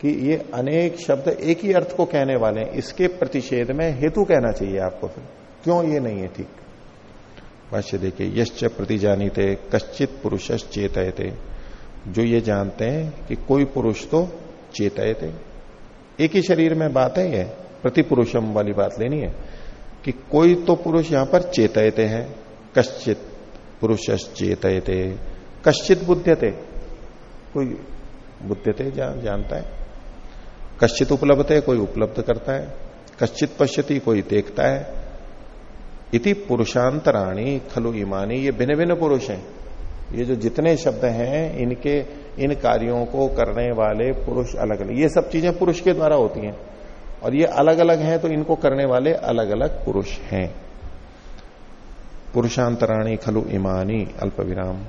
कि ये अनेक शब्द एक ही अर्थ को कहने वाले हैं। इसके प्रतिषेध में हेतु कहना चाहिए आपको फिर। क्यों ये नहीं है ठीक? भाष्य देखिए यश्च प्रतिजानीते कश्चित पुरुष चेतयते। जो ये जानते हैं कि कोई पुरुष तो चेतय थे एक ही शरीर में बात है ये प्रति पुरुषम वाली बात लेनी है कि कोई तो पुरुष यहाँ पर चेतयते है। कश्चित पुरुष चेतयते। कश्चित बुद्धते कोई बुद्धते जान, जानता है? कश्चित उपलब्ध है, कोई उपलब्ध करता है। कश्चित पश्यति, कोई देखता है। इति पुरुषांतराणी, खलु ईमानी ये भिन्न भिन्न पुरुष हैं। ये जो जितने शब्द हैं, इनके, इन कार्यों को करने वाले पुरुष अलग अलग ये सब चीज़ें पुरुष के द्वारा होती हैं। और ये अलग अलग हैं तो इनको करने वाले अलग अलग पुरुष हैं। पुरुषांतराणी, खलु इमानी अल्प विराम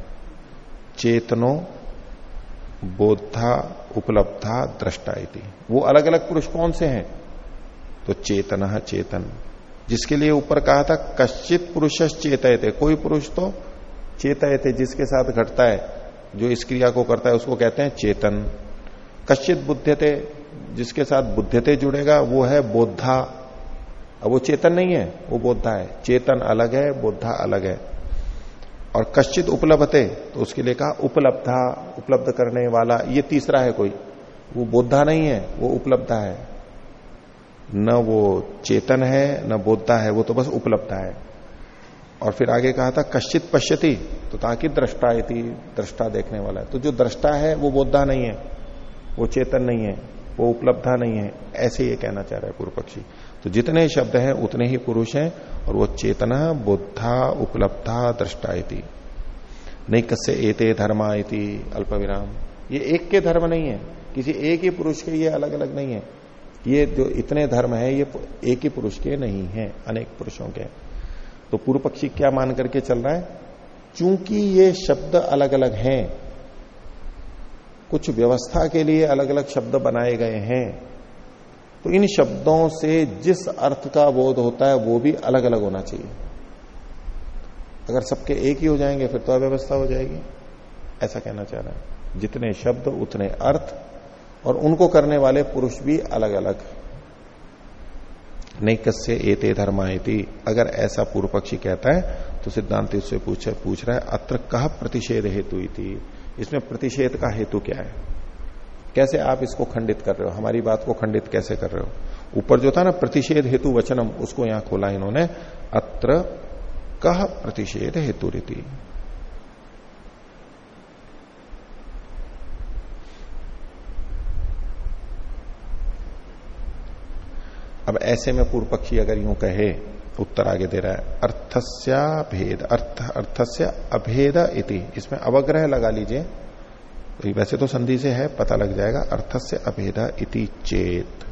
चेतनो बोधा उपलब्धा दृष्टा इति। वो अलग अलग पुरुष कौन से हैं? तो चेतन चेतन। जिसके लिए ऊपर कहा था, कश्चित पुरुष चेतयते। कोई पुरुष तो चेतयते, जिसके साथ घटता है, जो इस क्रिया को करता है, उसको कहते हैं चेतन। कश्चित बुद्धते जिसके साथ बुद्धते जुड़ेगा, वो है बोधा अब वो चेतन नहीं है, वो बोधा है। चेतन अलग है बोधा अलग है। और कश्चित उपलब्धते तो उसके लिए कहा, उपलब्धा, उपलब्ध करने वाला, ये तीसरा है कोई। वो बोधा नहीं है, वो उपलब्धा है। न वो चेतन है, न बोधा है, वो तो बस उपलब्धा है। और फिर आगे कहा था, कश्चित पश्यति तो ताकि दृष्टा दृष्टा देखने वाला है। तो जो दृष्टा है, वो बोधा नहीं है, वो चेतन नहीं है, वो उपलब्धा नहीं है, ऐसे ये कहना चाह रहा पूर्व पक्षी तो जितने शब्द हैं, उतने ही पुरुष हैं और वो चेतना, बुद्धा, उपलब्धा, दृष्टा नहीं कस्य एते धर्मा इति अल्प विराम ये एक के धर्म नहीं है। किसी एक ही पुरुष के ये अलग अलग नहीं है। ये जो इतने धर्म है, ये एक ही पुरुष के नहीं है, अनेक पुरुषों के। तो पूर्व पक्षी क्या मान करके चल रहा है? चूँकि ये शब्द अलग अलग हैं, कुछ व्यवस्था के लिए अलग अलग शब्द बनाए गए हैं। तो इन शब्दों से जिस अर्थ का बोध होता है, वो भी अलग अलग होना चाहिए। अगर सबके एक ही हो जाएँगे, फिर तो अव्यवस्था हो जाएगी। ऐसा कहना चाह रहा है। जितने शब्द, उतने अर्थ, और उनको करने वाले पुरुष भी अलग अलग नहीं कस्य एते धर्मायती। अगर ऐसा पूर्व पक्षी कहता है तो सिद्धांत उससे पूछ पूछ रहा है, अत्र कहा प्रतिषेध हेतु इसमें प्रतिषेध का हेतु क्या है? कैसे आप इसको खंडित कर रहे हो? हमारी बात को खंडित कैसे कर रहे हो? ऊपर जो था ना, प्रतिषेध हेतु वचनम, उसको यहाँ खोला इन्होंने। अत्र कह प्रतिषेध हेतु रीति अब ऐसे में पूर्व पक्षी अगर यूँ कहे, उत्तर आगे दे रहा है अर्थस्या भेद अर्थ, अर्थस्य अभेद इति। इसमें अवग्रह लगा लीजिए। तो वैसे तो संधि से है, पता लग जाएगा, अर्थस्य अभेद इति चेत।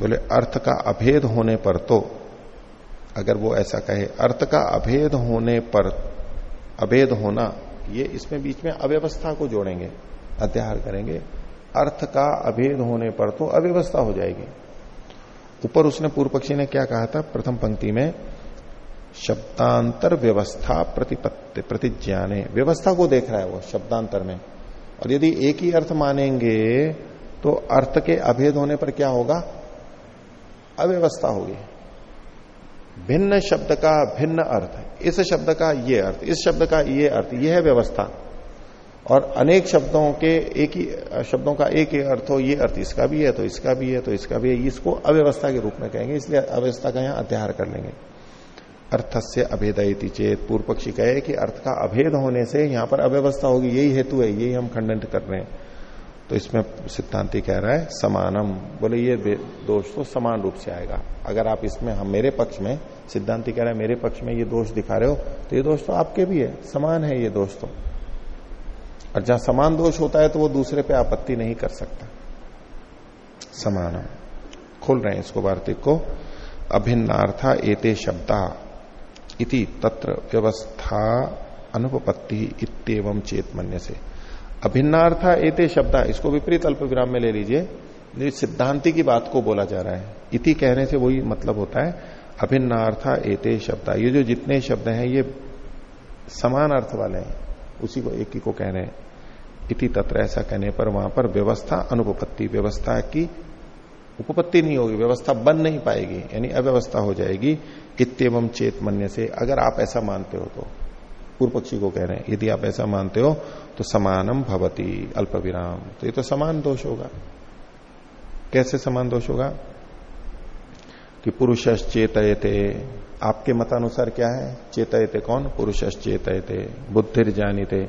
बोले, अर्थ का अभेद होने पर तो अगर वो ऐसा कहे, अर्थ का अभेद होने पर, अभेद होना, ये इसमें बीच में अव्यवस्था को जोड़ेंगे, अध्याहार करेंगे, अर्थ का अभेद होने पर तो अव्यवस्था हो जाएगी। ऊपर उसने पूर्व पक्षी ने क्या कहा था, प्रथम पंक्ति में शब्दांतर व्यवस्था प्रतिपत्ति प्रतिज्ञाने। व्यवस्था को देख रहा है वो, शब्दांतर में। और यदि एक ही अर्थ मानेंगे तो अर्थ के अभेद होने पर क्या होगा? अव्यवस्था होगी। भिन्न शब्द का भिन्न अर्थ इस शब्द का ये अर्थ, इस शब्द का ये अर्थ यह है व्यवस्था। और अनेक शब्दों के एक ही, शब्दों का एक ही अर्थ हो, ये अर्थ इसका भी है तो इसका भी है तो इसका भी है। इसको अव्यवस्था के रूप में कहेंगे, इसलिए अव्यवस्था का यहाँ अध्याहार कर लेंगे। अर्थ से अभेदयती चेत पूर्व पक्षी कहे कि अर्थ का अभेद होने से यहाँ पर अव्यवस्था होगी, यही हेतु है, यही हम खंडन कर रहे हैं। तो इसमें सिद्धांति कह रहा है, समानम। बोले, ये दोष तो समान रूप से आएगा। अगर आप इसमें, हम मेरे पक्ष में, सिद्धांति कह रहे हैं, मेरे पक्ष में ये दोष दिखा रहे हो तो ये दोष तो आपके भी है, समान है ये दोष तो। और जहाँ समान दोष होता है तो वो दूसरे पे आपत्ति नहीं कर सकता। समानम। खोल रहे हैं इसको, वार्तिक को। अभिन्नार्था एते शब्दा। इति तत्र व्यवस्था अनुपत्ति इतम मन्य से अभिन्नार्था एते शब्द, इसको विपरीत अल्प विराम में ले लीजिए, सिद्धांति की बात को बोला जा रहा है। इति कहने से वही मतलब होता है, अभिन्नार्था एते शब्द। ये जो जितने शब्द हैं, ये समान अर्थ वाले हैं। उसी को एक ही को कह रहे हैं। इति तत्र ऐसा कहने पर वहाँ पर व्यवस्था अनुपपत्ति, व्यवस्था की उपपत्ति नहीं होगी, व्यवस्था बन नहीं पाएगी, यानी अव्यवस्था हो जाएगी। इतम चेत मन्य से। अगर आप ऐसा मानते हो तो। पूर्व पक्षी को कह रहे हैं, यदि आप ऐसा मानते हो तो समानम भवती अल्प विराम तो ये तो समान दोष होगा। कैसे समान दोष होगा? कि पुरुष चेतयते आपके मतानुसार क्या है? चेतयते कौन? पुरुष चेतयते बुद्धिर जानिते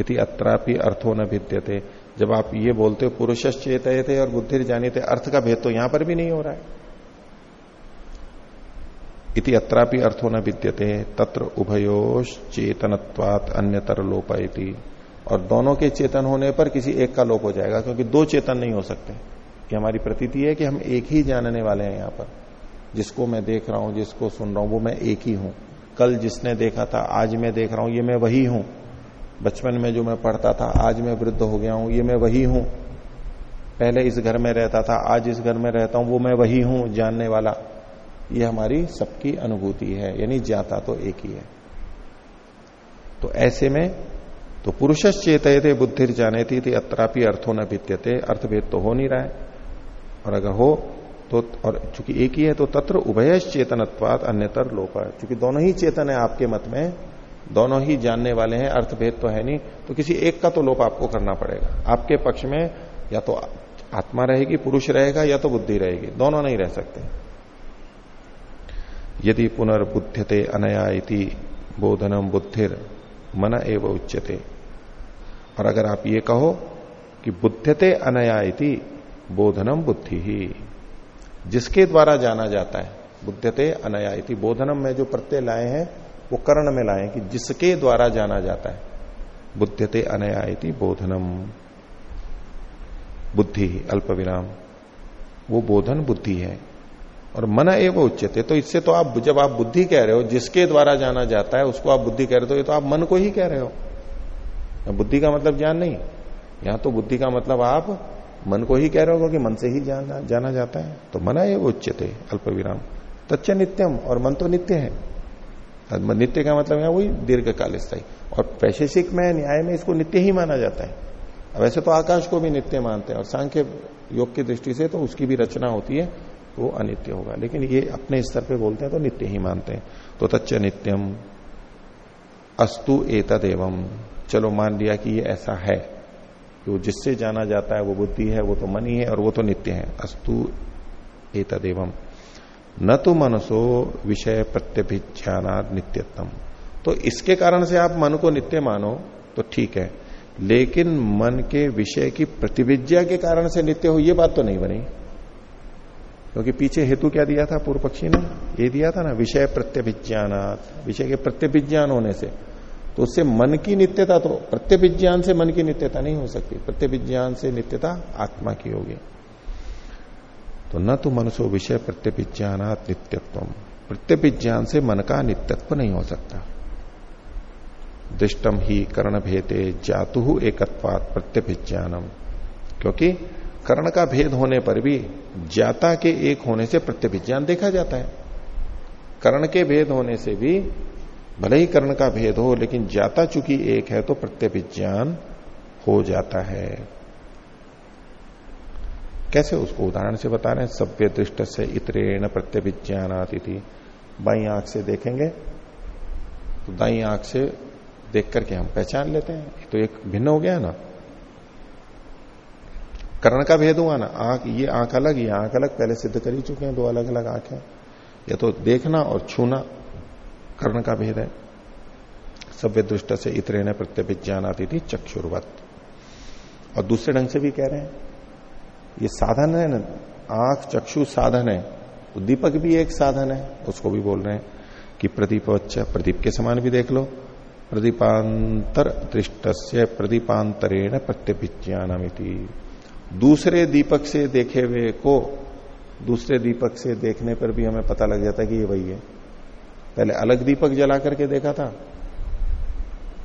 इति अत्रापि अर्थो न भिद्यते। जब आप ये बोलते हो पुरुष चेतयते और बुद्धिर जानिते अर्थ का भेद तो यहाँ पर भी नहीं हो रहा है। इति अत्रापि अर्थो न विद्यते, तत्र उभयोश चेतनत्वात अन्यतर लोपयति और दोनों के चेतन होने पर किसी एक का लोप हो जाएगा, क्योंकि दो चेतन नहीं हो सकते। कि हमारी प्रतीति है कि हम एक ही जानने वाले हैं यहाँ पर। जिसको मैं देख रहा हूँ, जिसको सुन रहा हूँ, वो मैं एक ही हूँ। कल जिसने देखा था, आज मैं देख रहा हूँ, ये मैं वही हूँ। बचपन में जो मैं पढ़ता था, आज मैं वृद्ध हो गया हूँ, ये मैं वही हूँ। पहले इस घर में रहता था, आज इस घर में रहता हूँ, वो मैं वही हूँ, जानने वाला। ये हमारी सबकी अनुभूति है, यानी जाता तो एक ही है। तो ऐसे में तो पुरुष चेतये बुद्धि जाने थी अत्रापि अर्थो न भित्यते, अर्थभेद तो हो नहीं रहा है। और अगर हो तो और चूँकि एक ही है तो तत्र उभय चेतनत्वाद अन्यतर लोप है। चूँकि दोनों ही चेतन है आपके मत में, दोनों ही जानने वाले हैं, अर्थभेद तो है नहीं तो किसी एक का तो लोप आपको करना पड़ेगा। आपके पक्ष में या तो आत्मा रहेगी, पुरुष रहेगा, या तो बुद्धि रहेगी, दोनों नहीं रह सकते। यदि पुनर्बुद्धते अनया इति बोधनम बुद्धिर मन एवं उच्यते। और अगर आप ये कहो कि बुद्धते अनया इति बोधनम बुद्धि ही जिसके द्वारा जाना जाता है बुद्धते अनया इति बोधनम में जो प्रत्यय लाए हैं, वो कर्ण में लाए कि जिसके द्वारा जाना जाता है बुद्धते अनया इति बोधनम बुद्धि अल्प विराम वो बोधन बुद्धि है। और मन एवं उच्चते तो इससे तो आप जब आप बुद्धि कह रहे हो, जिसके द्वारा जाना जाता है, उसको आप बुद्धि कह रहे हो तो ये तो आप मन को ही कह रहे हो। बुद्धि का मतलब ज्ञान नहीं। यहाँ तो बुद्धि का मतलब आप मन को ही कह रहे हो कि मन से ही जाना जाना जाता है। तो मना एवं उच्चते अल्प विराम तच्च नित्यम, और मन तो नित्य है। नित्य का मतलब है वही दीर्घ काल स्थायी। और वैशेषिक में, न्याय में इसको नित्य ही माना जाता है। वैसे तो आकाश को भी नित्य मानते हैं, और सांख्य योग की दृष्टि से तो उसकी भी रचना होती है। वो अनित्य होगा। लेकिन ये अपने स्तर पे बोलते हैं तो नित्य ही मानते हैं। तो तच्च नित्यम, अस्तु एतद चलो मान लिया कि ये ऐसा है वो जिससे जाना जाता है वो बुद्धि है, वो तो मन ही है और वो तो नित्य है। अस्तु एतद एवं न तो मनसो विषय प्रत्यभिज्ञानाद नित्यतम तो इसके कारण से आप मन को नित्य मानो तो ठीक है। लेकिन मन के विषय की प्रतिविज्ञा के कारण से नित्य हो, ये बात तो नहीं बनी। क्योंकि पीछे हेतु क्या दिया था? पूर्व पक्षी ने ये दिया था ना, विषय प्रत्यभिज्ञानात। विषय के प्रत्यभिज्ञान होने से। तो उससे मन की नित्यता तो प्रत्यभिज्ञान से मन की नित्यता नहीं हो सकती। प्रत्यभिज्ञान से नित्यता आत्मा की होगी। तो न तो मनसो विषय प्रत्यभिज्ञानात नित्यत्व प्रत्यभिज्ञान से मन का नित्यत्व नहीं हो सकता। दृष्टम ही कर्ण भेदे जातु एकत्वात प्रत्यभिज्ञानम। क्योंकि कर्ण का भेद होने पर भी जाता के एक होने से प्रत्यभिज्ञान देखा जाता है। कर्ण के भेद होने से भी भले ही कर्ण का भेद हो, लेकिन जाता चूँकि एक है तो प्रत्यभिज्ञान हो जाता है। कैसे उसको उदाहरण से बता रहे हैं? सभ्य दृष्ट से इतरेण प्रत्यभिज्ञान आती थी बाई आँख से देखेंगे तो दाई आँख से देख करके हम पहचान लेते हैं। तो एक भिन्न हो गया ना। कर्ण का भेद हुआ ना, आँख, ये आँख अलग, ये आँख अलग, पहले सिद्ध कर ही चुके हैं, दो अलग अलग आँखें ये तो देखना और छूना, कर्ण का भेद है। सभ्य दृष्ट से इतरे ने प्रत्यभिज्ञान आती थी चक्षुर्वत। और दूसरे ढंग से भी कह रहे हैं, ये साधन है ना, आँख चक्षु साधन है। तो दीपक भी एक साधन है, उसको भी बोल रहे हैं कि प्रदीप प्रदीप के समान भी देख लो। प्रदीपांतर दृष्ट से प्रदीपांतरेण प्रत्यभिज्ञानमिति दूसरे दीपक से देखे हुए को, दूसरे दीपक से देखने पर भी हमें पता लग जाता है कि ये वही है। पहले अलग दीपक जला करके देखा था,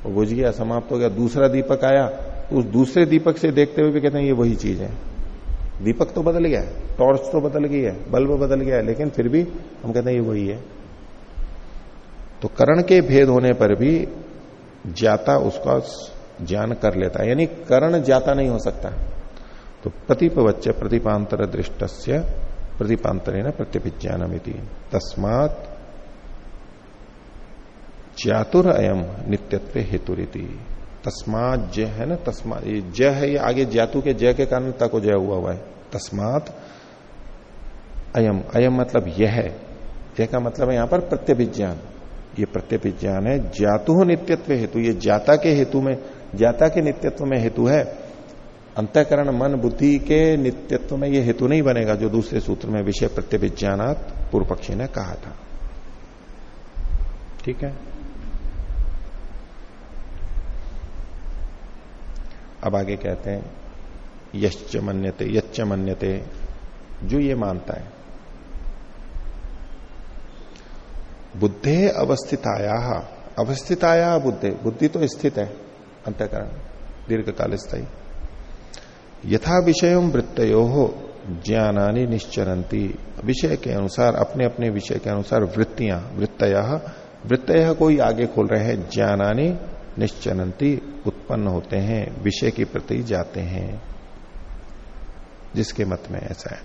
वो बुझ गया, समाप्त हो गया। दूसरा दीपक आया तो उस दूसरे दीपक से देखते हुए भी कहते हैं, ये वही चीज़ है। दीपक तो बदल गया, टॉर्च तो बदल गई है, बल्ब बदल गया है, लेकिन फिर भी हम कहते हैं, ये वही है। तो करण के भेद होने पर भी ज्ञाता उसका ज्ञान कर लेता है। यानी करण ज्ञाता नहीं हो सकता। तो प्रतिपवच्च प्रतिपांतर दृष्ट प्रतिपांतर प्रत्यभिज्ञानमिति। तस्मात चातुर अयम नित्यत्व हेतुरीति। तस्मात जय है ना? तस्मात जय है, ये आगे जातु के जय के कारण तक जय हुआ हुआ है। तस्मात अयम अयम मतलब यह है। जय का मतलब है यहाँ पर प्रत्यभिज्ञान। ये प्रत्यभिज्ञान है जातु नित्यत्व हेतु। ये जाता के हेतु में जाता के नित्यत्व में हेतु है अंतकरण, मन, बुद्धि के नित्यत्व में यह हेतु नहीं बनेगा जो दूसरे सूत्र में विषय प्रत्यभिज्ञानात पूर्व पक्षी ने कहा था। ठीक है? अब आगे कहते हैं, यश्च मन्यते, यच्च मन्यते, जो ये मानता है। बुद्धे अवस्थिताया अवस्थिताया बुद्धे, बुद्धि तो स्थित है, अंतकरण दीर्घ काल स्थायी। यथा विषय वृत्तो हो ज्ञानानी निश्चरंती विषय के अनुसार, अपने अपने विषय के अनुसार वृत्तियाँ, वृत्तय वृत्तय कोई आगे खोल रहे हैं, ज्ञानानी निश्चरंती उत्पन्न होते हैं, विषय के प्रति जाते हैं। जिसके मत में ऐसा है।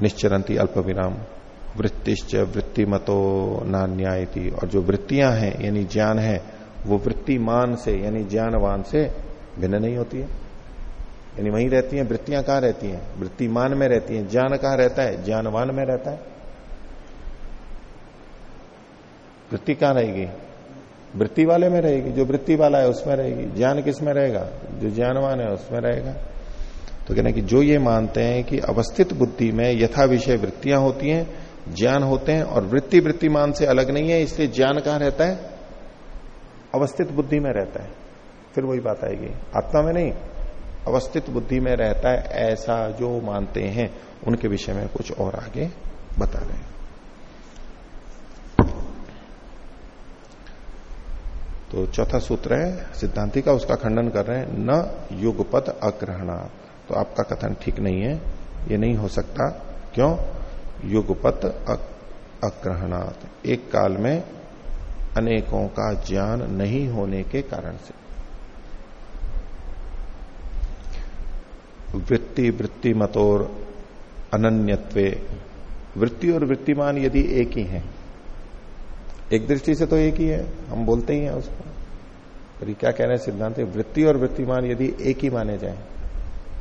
निश्चरंती अल्प विराम वृत्तिश्च वृत्ति मतो नान्याय और जो वृत्तियाँ हैं, यानी ज्ञान है, वो वृत्तिमान से, यानी ज्ञानवान से भिन्न नहीं होती है। यानी वहीं रहती हैं, वृत्तियाँ कहाँ रहती हैं? वृत्तिमान में रहती हैं। ज्ञान कहाँ रहता है? ज्ञानवान में रहता है। वृत्ति कहाँ रहेगी? वृत्ति वाले में रहेगी। जो वृत्ति वाला है, उसमें रहेगी। ज्ञान किसमें रहेगा? जो ज्ञानवान है, उसमें रहेगा। तो कहना कि जो ये मानते हैं कि अवस्थित बुद्धि में यथा विषय वृत्तियाँ होती हैं, ज्ञान होते हैं, और वृत्ति वृत्तिमान से अलग नहीं है, इसलिए ज्ञान कहाँ रहता है? अवस्थित बुद्धि में रहता है। फिर वही बात आएगी। आत्मा में नहीं। अवस्थित बुद्धि में रहता है, ऐसा जो मानते हैं, उनके विषय में कुछ और आगे बता रहे हैं। तो चौथा सूत्र है, सिद्धांति का उसका खंडन कर रहे हैं, न युगपत अग्रहणात् तो आपका कथन ठीक नहीं है, ये नहीं हो सकता। क्यों? युगपत अग्रहणात्। एक काल में अनेकों का ज्ञान नहीं होने के कारण से। वृत्ति वृत्ति मतोर अनन्यत्वे। वृत्ति और वृत्तिमान यदि एक ही है, एक दृष्टि से तो एक ही है, हम बोलते ही हैं उसको। पर ये क्या कह रहे हैं सिद्धांत? वृत्ति और वृत्तिमान यदि एक ही माने जाए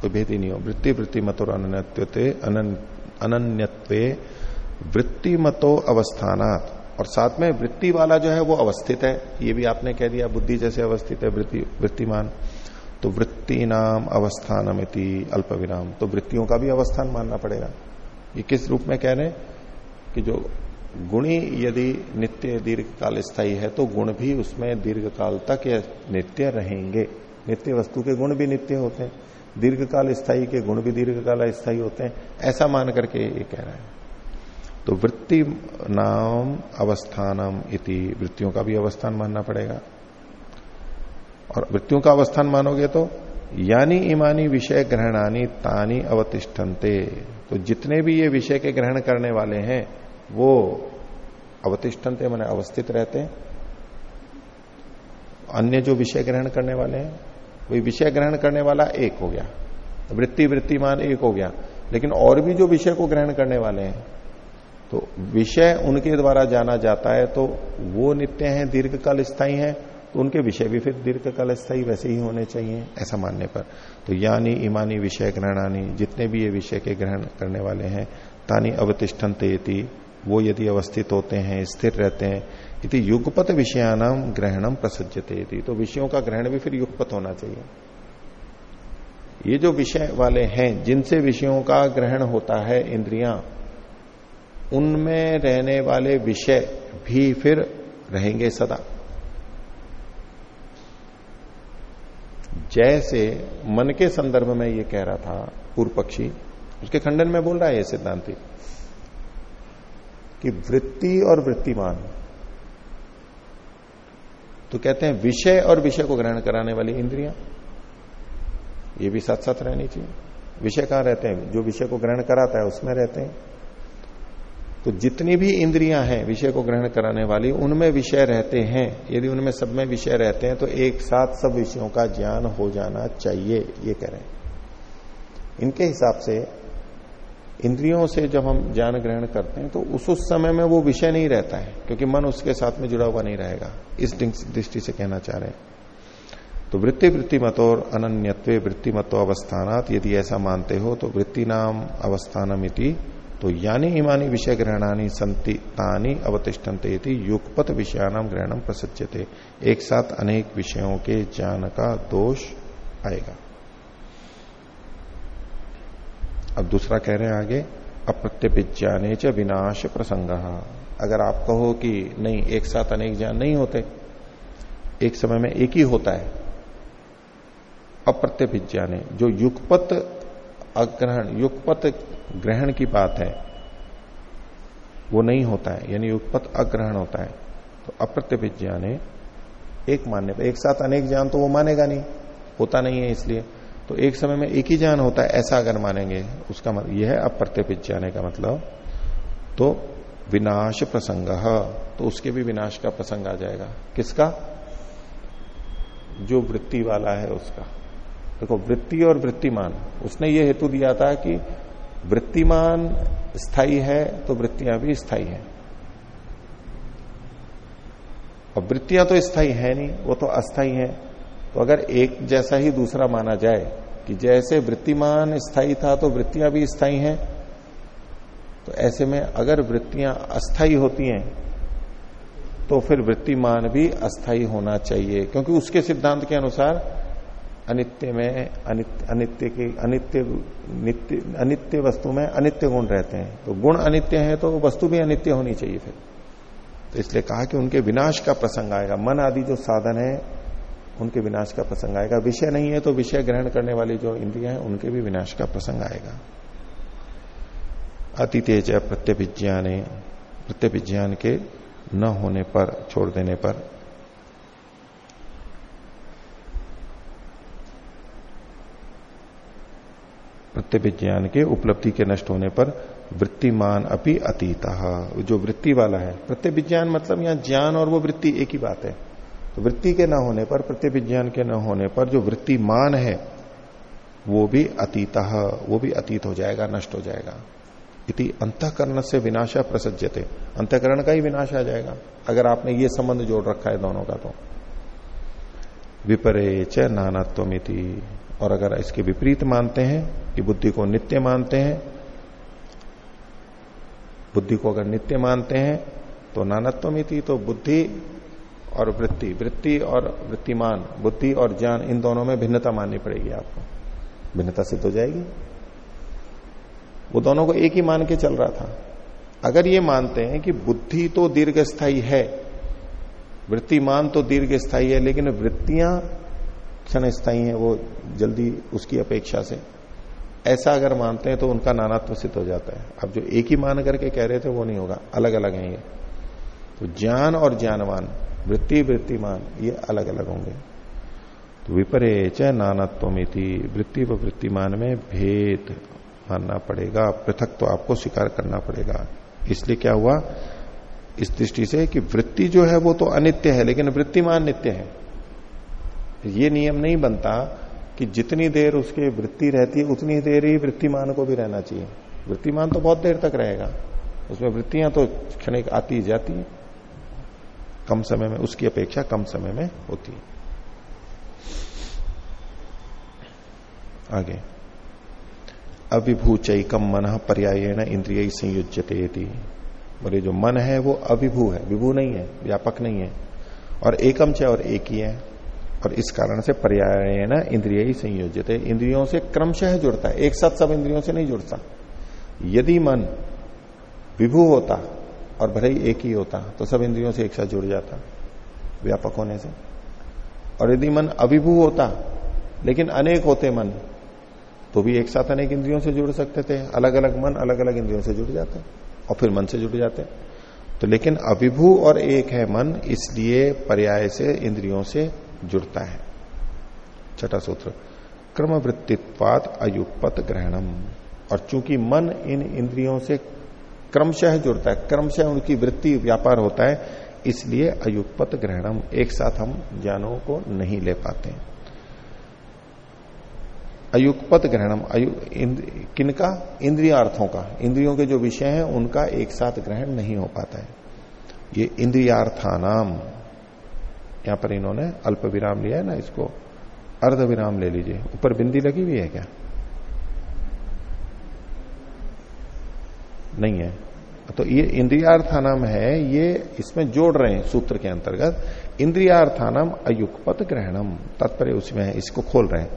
तो भेद ही नहीं हो। वृत्ति वृत्ति मतोर अनन्यत्वे अनन्यत्वे वृत्ति मतो अवस्थानात। और साथ में वृत्ति वाला जो है वो अवस्थित है। ये भी आपने कह दिया, बुद्धि जैसे अवस्थित है, वृत्ति, वृत्तिमान। तो वृत्ति नाम अवस्थानम अल्प विराम तो वृत्तियों का भी अवस्थान मानना पड़ेगा। ये किस रूप में कह रहे हैं? कि जो गुणी यदि नित्य दीर्घ काल स्थायी है तो गुण भी उसमें दीर्घ काल तक नित्य रहेंगे। नित्य वस्तु के गुण भी नित्य होते हैं। दीर्घ काल स्थायी के गुण भी दीर्घ काल स्थायी होते हैं। ऐसा मान करके ये कह रहा है। तो वृत्ति नाम अवस्थानम इति, वृत्तियों का भी अवस्थान मानना पड़ेगा। और वृत्तियों का अवस्थान मानोगे तो यानी इमानी विषय ग्रहणानी तानी अवतिष्ठन्ते। तो जितने भी ये विषय के ग्रहण करने वाले हैं, वो अवतिष्ठन्ते मैंने अवस्थित रहते हैं। अन्य जो विषय ग्रहण करने वाले हैं, वही विषय ग्रहण करने वाला एक हो गया। वृत्ति वृत्तिमान एक हो गया। लेकिन और भी जो विषय को ग्रहण करने वाले हैं तो विषय उनके द्वारा जाना जाता है तो वो नित्य हैं, दीर्घकाल स्थायी हैं तो उनके विषय भी फिर दीर्घ काल स्थायी वैसे ही होने चाहिए, ऐसा मानने पर। तो यानी ईमानी विषय ग्रहणानी, जितने भी ये विषय के ग्रहण करने वाले हैं, तानी अवतिष्ठन तेती वो यदि अवस्थित होते हैं, स्थिर रहते हैं यदि युगपत विषयानाम ग्रहणम प्रसज्जते तो विषयों का ग्रहण भी फिर युगपत होना चाहिए। ये जो विषय वाले हैं, जिनसे विषयों का ग्रहण होता है, इंद्रियाँ, उनमें रहने वाले विषय भी फिर रहेंगे सदा। जैसे मन के संदर्भ में ये कह रहा था पूर्व पक्षी उसके खंडन में बोल रहा है ये सिद्धांति कि वृत्ति और वृत्तिमान तो कहते हैं विषय और विषय को ग्रहण कराने वाली इंद्रियाँ, ये भी साथ साथ रहनी चाहिए। विषय कहाँ रहते हैं? जो विषय को ग्रहण कराता है, उसमें रहते हैं। तो जितनी भी इंद्रियाँ हैं विषय को ग्रहण कराने वाली, उनमें विषय रहते हैं। यदि उनमें सब में विषय रहते हैं तो एक साथ सब विषयों का ज्ञान हो जाना चाहिए, ये कह रहे हैं इनके हिसाब से इंद्रियों से जब हम ज्ञान ग्रहण करते हैं तो उस उस समय में वो विषय नहीं रहता है, क्योंकि मन उसके साथ में जुड़ा हुआ नहीं रहेगा, इस दृष्टि से कहना चाह रहे हैं। तो वृत्ति वृत्ति मतो और अनन्यत्व वृत्ति मतो अवस्थानात यदि ऐसा मानते हो तो वृत्ति नाम अवस्थानमिति तो यानी इमानी विषय ग्रहणानी संति तानी अवतिष्ठन्ते युगपत विषयानाम ग्रहणम प्रसज्जते एक साथ अनेक विषयों के ज्ञान का दोष आएगा। अब दूसरा कह रहे हैं आगे, अप्रत्यभिज्ञाने च विनाश प्रसंग अगर आप कहो कि नहीं, एक साथ अनेक ज्ञान नहीं होते, एक समय में एक ही होता है। अप्रत्यभिज्ञाने, जो युगपत अग्रहण, युगपत ग्रहण की बात है। वो नहीं होता है, यानी युगपत अग्रहण होता है। तो अप्रत्यभिज्ञाने एक मानने पर एक साथ अनेक ज्ञान तो वो मानेगा नहीं, होता नहीं है इसलिए। तो एक समय में एक ही ज्ञान होता है, ऐसा अगर मानेंगे, उसका मतलब यह है अप्रत्यपित जाने का मतलब। तो विनाश प्रसंग तो उसके भी विनाश का प्रसंग आ जाएगा। किसका? जो वृत्ति वाला है उसका। देखो, वृत्ति और वृत्तिमान। उसने ये हेतु दिया था कि वृत्तिमान स्थायी है तो वृत्तियाँ भी स्थायी है। और वृत्तियाँ तो स्थायी है नहीं, वो तो अस्थाई है। तो अगर एक जैसा ही दूसरा माना जाए कि जैसे वृत्तिमान स्थायी था तो वृत्तियाँ भी स्थायी हैं। तो ऐसे में अगर वृत्तियाँ अस्थाई होती हैं तो फिर वृत्तिमान भी अस्थाई होना चाहिए, क्योंकि उसके सिद्धांत के अनुसार अनित्य में, अनित्य अनित्य के, अनित्य नित्य, अनित्य वस्तु में अनित्य गुण रहते हैं। तो गुण अनित्य है तो वस्तु भी अनित्य होनी चाहिए फिर। तो इसलिए कहा कि उनके विनाश का प्रसंग आएगा। मन आदि जो साधन है, उनके विनाश का प्रसंग आएगा। विषय नहीं है तो विषय ग्रहण करने वाली जो इंद्रिया है, उनके भी विनाश का प्रसंग आएगा। अति तेज प्रत्यभिज्ञान प्रत्यभिज्ञान के न होने पर, छोड़ देने पर प्रत्यभिज्ञान के उपलब्धि के नष्ट होने पर वृत्तिमान अपनी अतीत। जो वृत्ति वाला है, प्रत्यभिज्ञान मतलब यहाँ ज्ञान और वो वृत्ति एक ही बात है। तो वृत्ति के न होने पर, प्रत्यभिज्ञान के न होने पर जो वृत्तिमान है, वो भी अतीत, वो भी अतीत हो जाएगा, नष्ट हो जाएगा। इति अंतकरण से विनाशा प्रसज्जते अंतकरण का ही विनाश आ जाएगा, अगर आपने ये संबंध जोड़ रखा है दोनों का तो। विपरे च नानात्वमिति। और अगर इसके विपरीत मानते हैं कि बुद्धि को नित्य मानते हैं, बुद्धि को अगर नित्य मानते हैं तो नानत्वमिति तो बुद्धि और वृत्ति वृत्ति और वृत्तिमान, बुद्धि और ज्ञान, इन दोनों में भिन्नता माननी पड़ेगी आपको। भिन्नता सिद्ध हो जाएगी। वो दोनों को एक ही मान के चल रहा था। अगर ये मानते हैं कि बुद्धि तो दीर्घ स्थायी है, वृत्तिमान तो दीर्घ है, लेकिन वृत्तियाँ क्षण स्थायी है, वो जल्दी उसकी अपेक्षा से। ऐसा अगर मानते हैं तो उनका नानात्व सिद्ध हो जाता है। अब जो एक ही मान करके कह रहे थे, वो नहीं होगा। अलग अलग है ये। तो ज्ञान और ज्ञानवान, वृत्ति, वृत्तिमान, ये अलग अलग होंगे। तो विपरे च नानत्वमिति, वृत्ति व वृत्तिमान में भेद मानना पड़ेगा, पृथक तो आपको स्वीकार करना पड़ेगा। इसलिए क्या हुआ? इस दृष्टि से कि वृत्ति जो है, वो तो अनित्य है, लेकिन वृत्तिमान नित्य है। ये नियम नहीं बनता कि जितनी देर उसके वृत्ति रहती है, उतनी देर ही वृत्तिमान को भी रहना चाहिए। वृत्तिमान तो बहुत देर तक रहेगा। उसमें वृत्तियाँ तो क्षणिक आती जाती है। कम समय में, उसकी अपेक्षा कम समय में होती है। आगे। अविभूचैकम मन पर्यायण इंद्रिय संयुजते बोले, जो मन है, वो अभिभू है। विभू नहीं है, व्यापक नहीं है। और एकम च और एक ही है। और इस कारण से पर्यायण इंद्रिय ही संयोजित है इंद्रियों से क्रमशः जुड़ता है। एक साथ सब इंद्रियों से नहीं जुड़ता। यदि मन विभू होता और भले ही एक ही होता तो सब इंद्रियों से एक साथ जुड़ जाता, व्यापक होने से। और यदि मन अभिभू होता, लेकिन अनेक होते मन तो भी एक साथ अनेक इंद्रियों से जुड़ सकते थे। अलग अलग मन अलग अलग इंद्रियों से जुड़ जाते और फिर मन से जुड़ जाते। तो लेकिन अभिभू और एक है मन, इसलिए पर्याय से, इंद्रियों से जुड़ता है। छठा सूत्र क्रम वृत्तित्वाद अयुगपत ग्रहणम। और चूँकि मन इन इंद्रियों से क्रमशः जुड़ता है, क्रमशः उनकी वृत्ति व्यापार होता है, इसलिए अयुगपत ग्रहणम। एक साथ हम ज्ञानों को नहीं ले पाते हैं। अयुगपत ग्रहणम, अयु किनका? इंद्रियार्थों का। इंद्रियों के जो विषय हैं, उनका एक साथ ग्रहण नहीं हो पाता है। ये इंद्रियार्थानाम। यहाँ पर इन्होंने अल्प विराम लिया है ना, इसको अर्ध विराम ले लीजिए। ऊपर बिंदी लगी हुई है क्या? नहीं है। तो ये इंद्रियार्थानाम है, ये इसमें जोड़ रहे हैं सूत्र के अंतर्गत। इंद्रियार्थानाम अयुगपत ग्रहणम, तात्पर्य उसमें है, इसको खोल रहे हैं।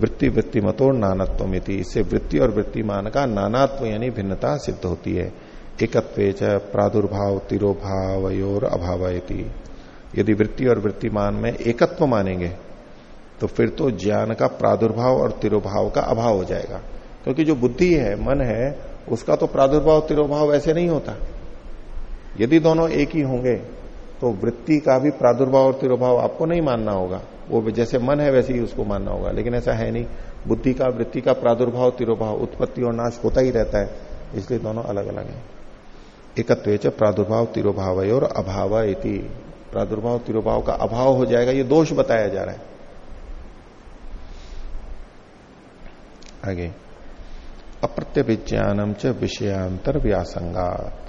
वृत्ति वृत्ति मतो नानत्व इससे वृत्ति और वृत्तिमान का नानात्व यानी भिन्नता सिद्ध होती है। एकत्व प्रादुर्भाव तिरोभाव और यदि वृत्ति और वृत्तिमान में एकत्व मानेंगे तो फिर तो ज्ञान का प्रादुर्भाव और तिरुभाव का अभाव हो जाएगा। क्योंकि जो बुद्धि है, मन है, उसका तो प्रादुर्भाव तिरुभाव ऐसे नहीं होता। यदि दोनों एक ही होंगे तो वृत्ति का भी प्रादुर्भाव और तिरुभाव आपको नहीं मानना होगा। वो जैसे मन है, वैसे ही उसको मानना होगा। लेकिन ऐसा है नहीं। बुद्धि का, वृत्ति का प्रादुर्भाव, तिरुभाव, उत्पत्ति और नाश होता ही रहता है। इसलिए दोनों अलग अलग है। एकत्व प्रादुर्भाव तिरुभाव और अभाव इति। प्रादुर्भाव, तिरुभाव का अभाव हो जाएगा। ये दोष बताया जा रहा है। आगे। अप्रत्यभिज्ञानम च विषयांतर व्यासंगात।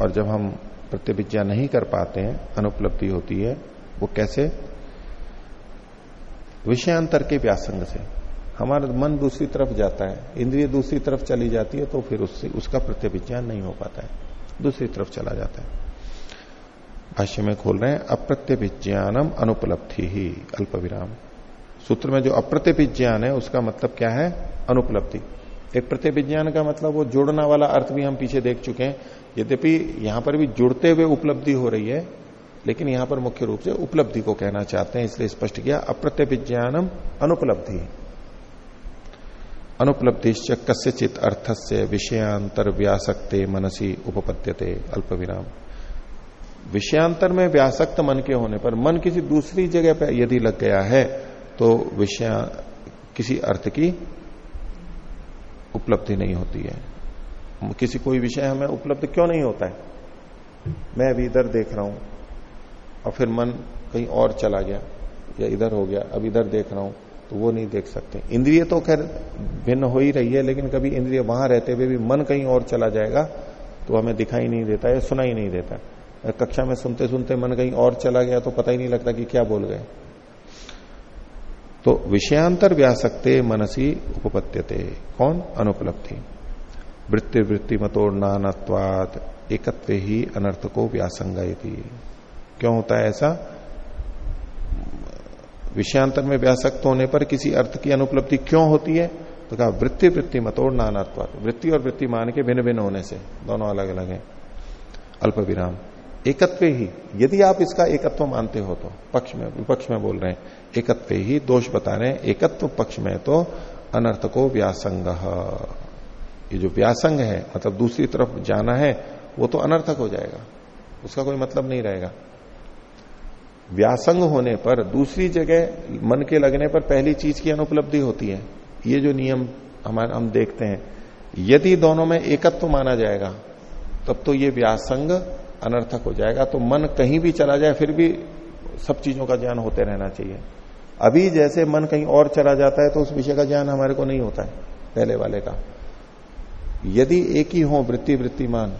और जब हम प्रत्यभिज्ञा नहीं कर पाते हैं, अनुपलब्धि होती है, वो कैसे? विषयांतर के व्यासंग से। हमारा मन दूसरी तरफ़ जाता है, इंद्रिय दूसरी तरफ़ चली जाती है तो फिर उससे, उसका प्रत्यभिज्ञान नहीं हो पाता है। दूसरी तरफ़ चला जाता है। भाष्य में खोल रहे हैं, अप्रत्यभिज्ञानम अनुपलब्धि ही अल्प विराम सूत्र में जो अप्रत्यभिज्ञान है, उसका मतलब क्या है? अनुपलब्धि। एक प्रत्यभिज्ञान का मतलब वो जोड़ना वाला अर्थ भी हम पीछे देख चुके हैं। यद्यपि यहाँ पर भी जुड़ते हुए उपलब्धि हो रही है, लेकिन यहाँ पर मुख्य रूप से उपलब्धि को कहना चाहते हैं, इसलिए स्पष्ट किया, अप्रत्यभिज्ञानम अनुपलब्धि। अनुपलब्धिश्च कस्यचित अर्थ से विषयांतर व्यासक्ते मनसी उपपद्यते अल्प विराम विषयांतर में व्यासक्त मन के होने पर मन किसी दूसरी जगह पर यदि लग गया है तो विषय किसी अर्थ की उपलब्धि नहीं होती है। किसी कोई विषय हमें उपलब्ध क्यों नहीं होता है? मैं अभी इधर देख रहा हूँ, और फिर मन कहीं और चला गया, या इधर हो गया, अब इधर देख रहा हूँ तो वो नहीं देख सकते। इंद्रिय तो खैर भिन्न हो ही रही है, लेकिन कभी इंद्रिय वहाँ रहते हुए भी मन कहीं और चला जाएगा तो हमें दिखाई नहीं देता या सुनाई नहीं देता। कक्षा में सुनते सुनते मन कहीं और चला गया तो पता ही नहीं लगता कि क्या बोल गए। तो विषयांतर व्यासक्ते मनसी उपपत्यते कौन? अनुपलब्धि। वृत्ति वृत्ति मतोड़ नानत्वाद एकत्व ही अनर्थ को व्यासंगयती। क्यों होता है ऐसा? विषयांतर में व्यासक्त होने पर किसी अर्थ की अनुपलब्धि क्यों होती है? तो कहा, वृत्ति वृत्ति मतोड़ नानात्वाद वृत्ति और वृत्ति मान के भिन्न भिन्न होने से। दोनों अलग अलग है। अल्प विराम एकत्व ही। यदि आप इसका एकत्व मानते हो तो पक्ष में, विपक्ष में बोल रहे हैं, एकत्व ही दोष बता रहे हैं, एकत्व पक्ष में तो अनर्थ को व्यासंग। ये जो व्यासंग है मतलब दूसरी तरफ़ जाना है, वो तो अनर्थक हो जाएगा। उसका कोई मतलब नहीं रहेगा। व्यासंग होने पर, दूसरी जगह मन के लगने पर पहली चीज़ की अनुपलब्धि होती है। ये जो नियम हमारे, हम देखते हैं, यदि दोनों में एकत्व माना जाएगा, तब तो ये व्यासंग अनर्थक हो जाएगा तो मन कहीं भी चला जाए, फिर भी सब चीज़ों का ज्ञान होते रहना चाहिए। अभी जैसे मन कहीं और चला जाता है तो उस विषय का ज्ञान हमारे को नहीं होता है, पहले वाले का। यदि एक ही हो वृत्ति वृत्तिमान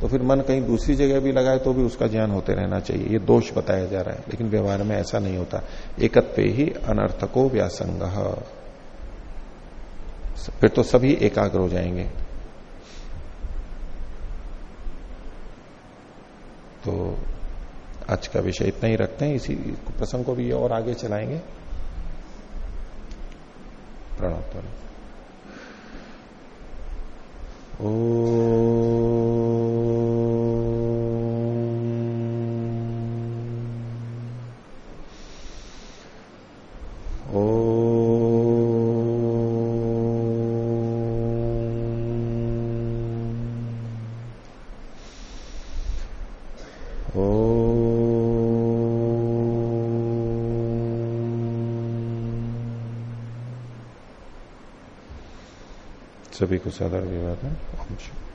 तो फिर मन कहीं दूसरी जगह भी लगाए तो भी उसका ज्ञान होते रहना चाहिए। ये दोष बताया जा रहा है, लेकिन व्यवहार में ऐसा नहीं होता। एकत्व ही अनर्थको व्यासंग। फिर तो सभी एकाग्र हो जाएँगे। तो आज का विषय इतना ही रखते हैं। इसी प्रसंग को भी और आगे चलाएँगे। प्रणव ओ सभी को साधारण विवाद है।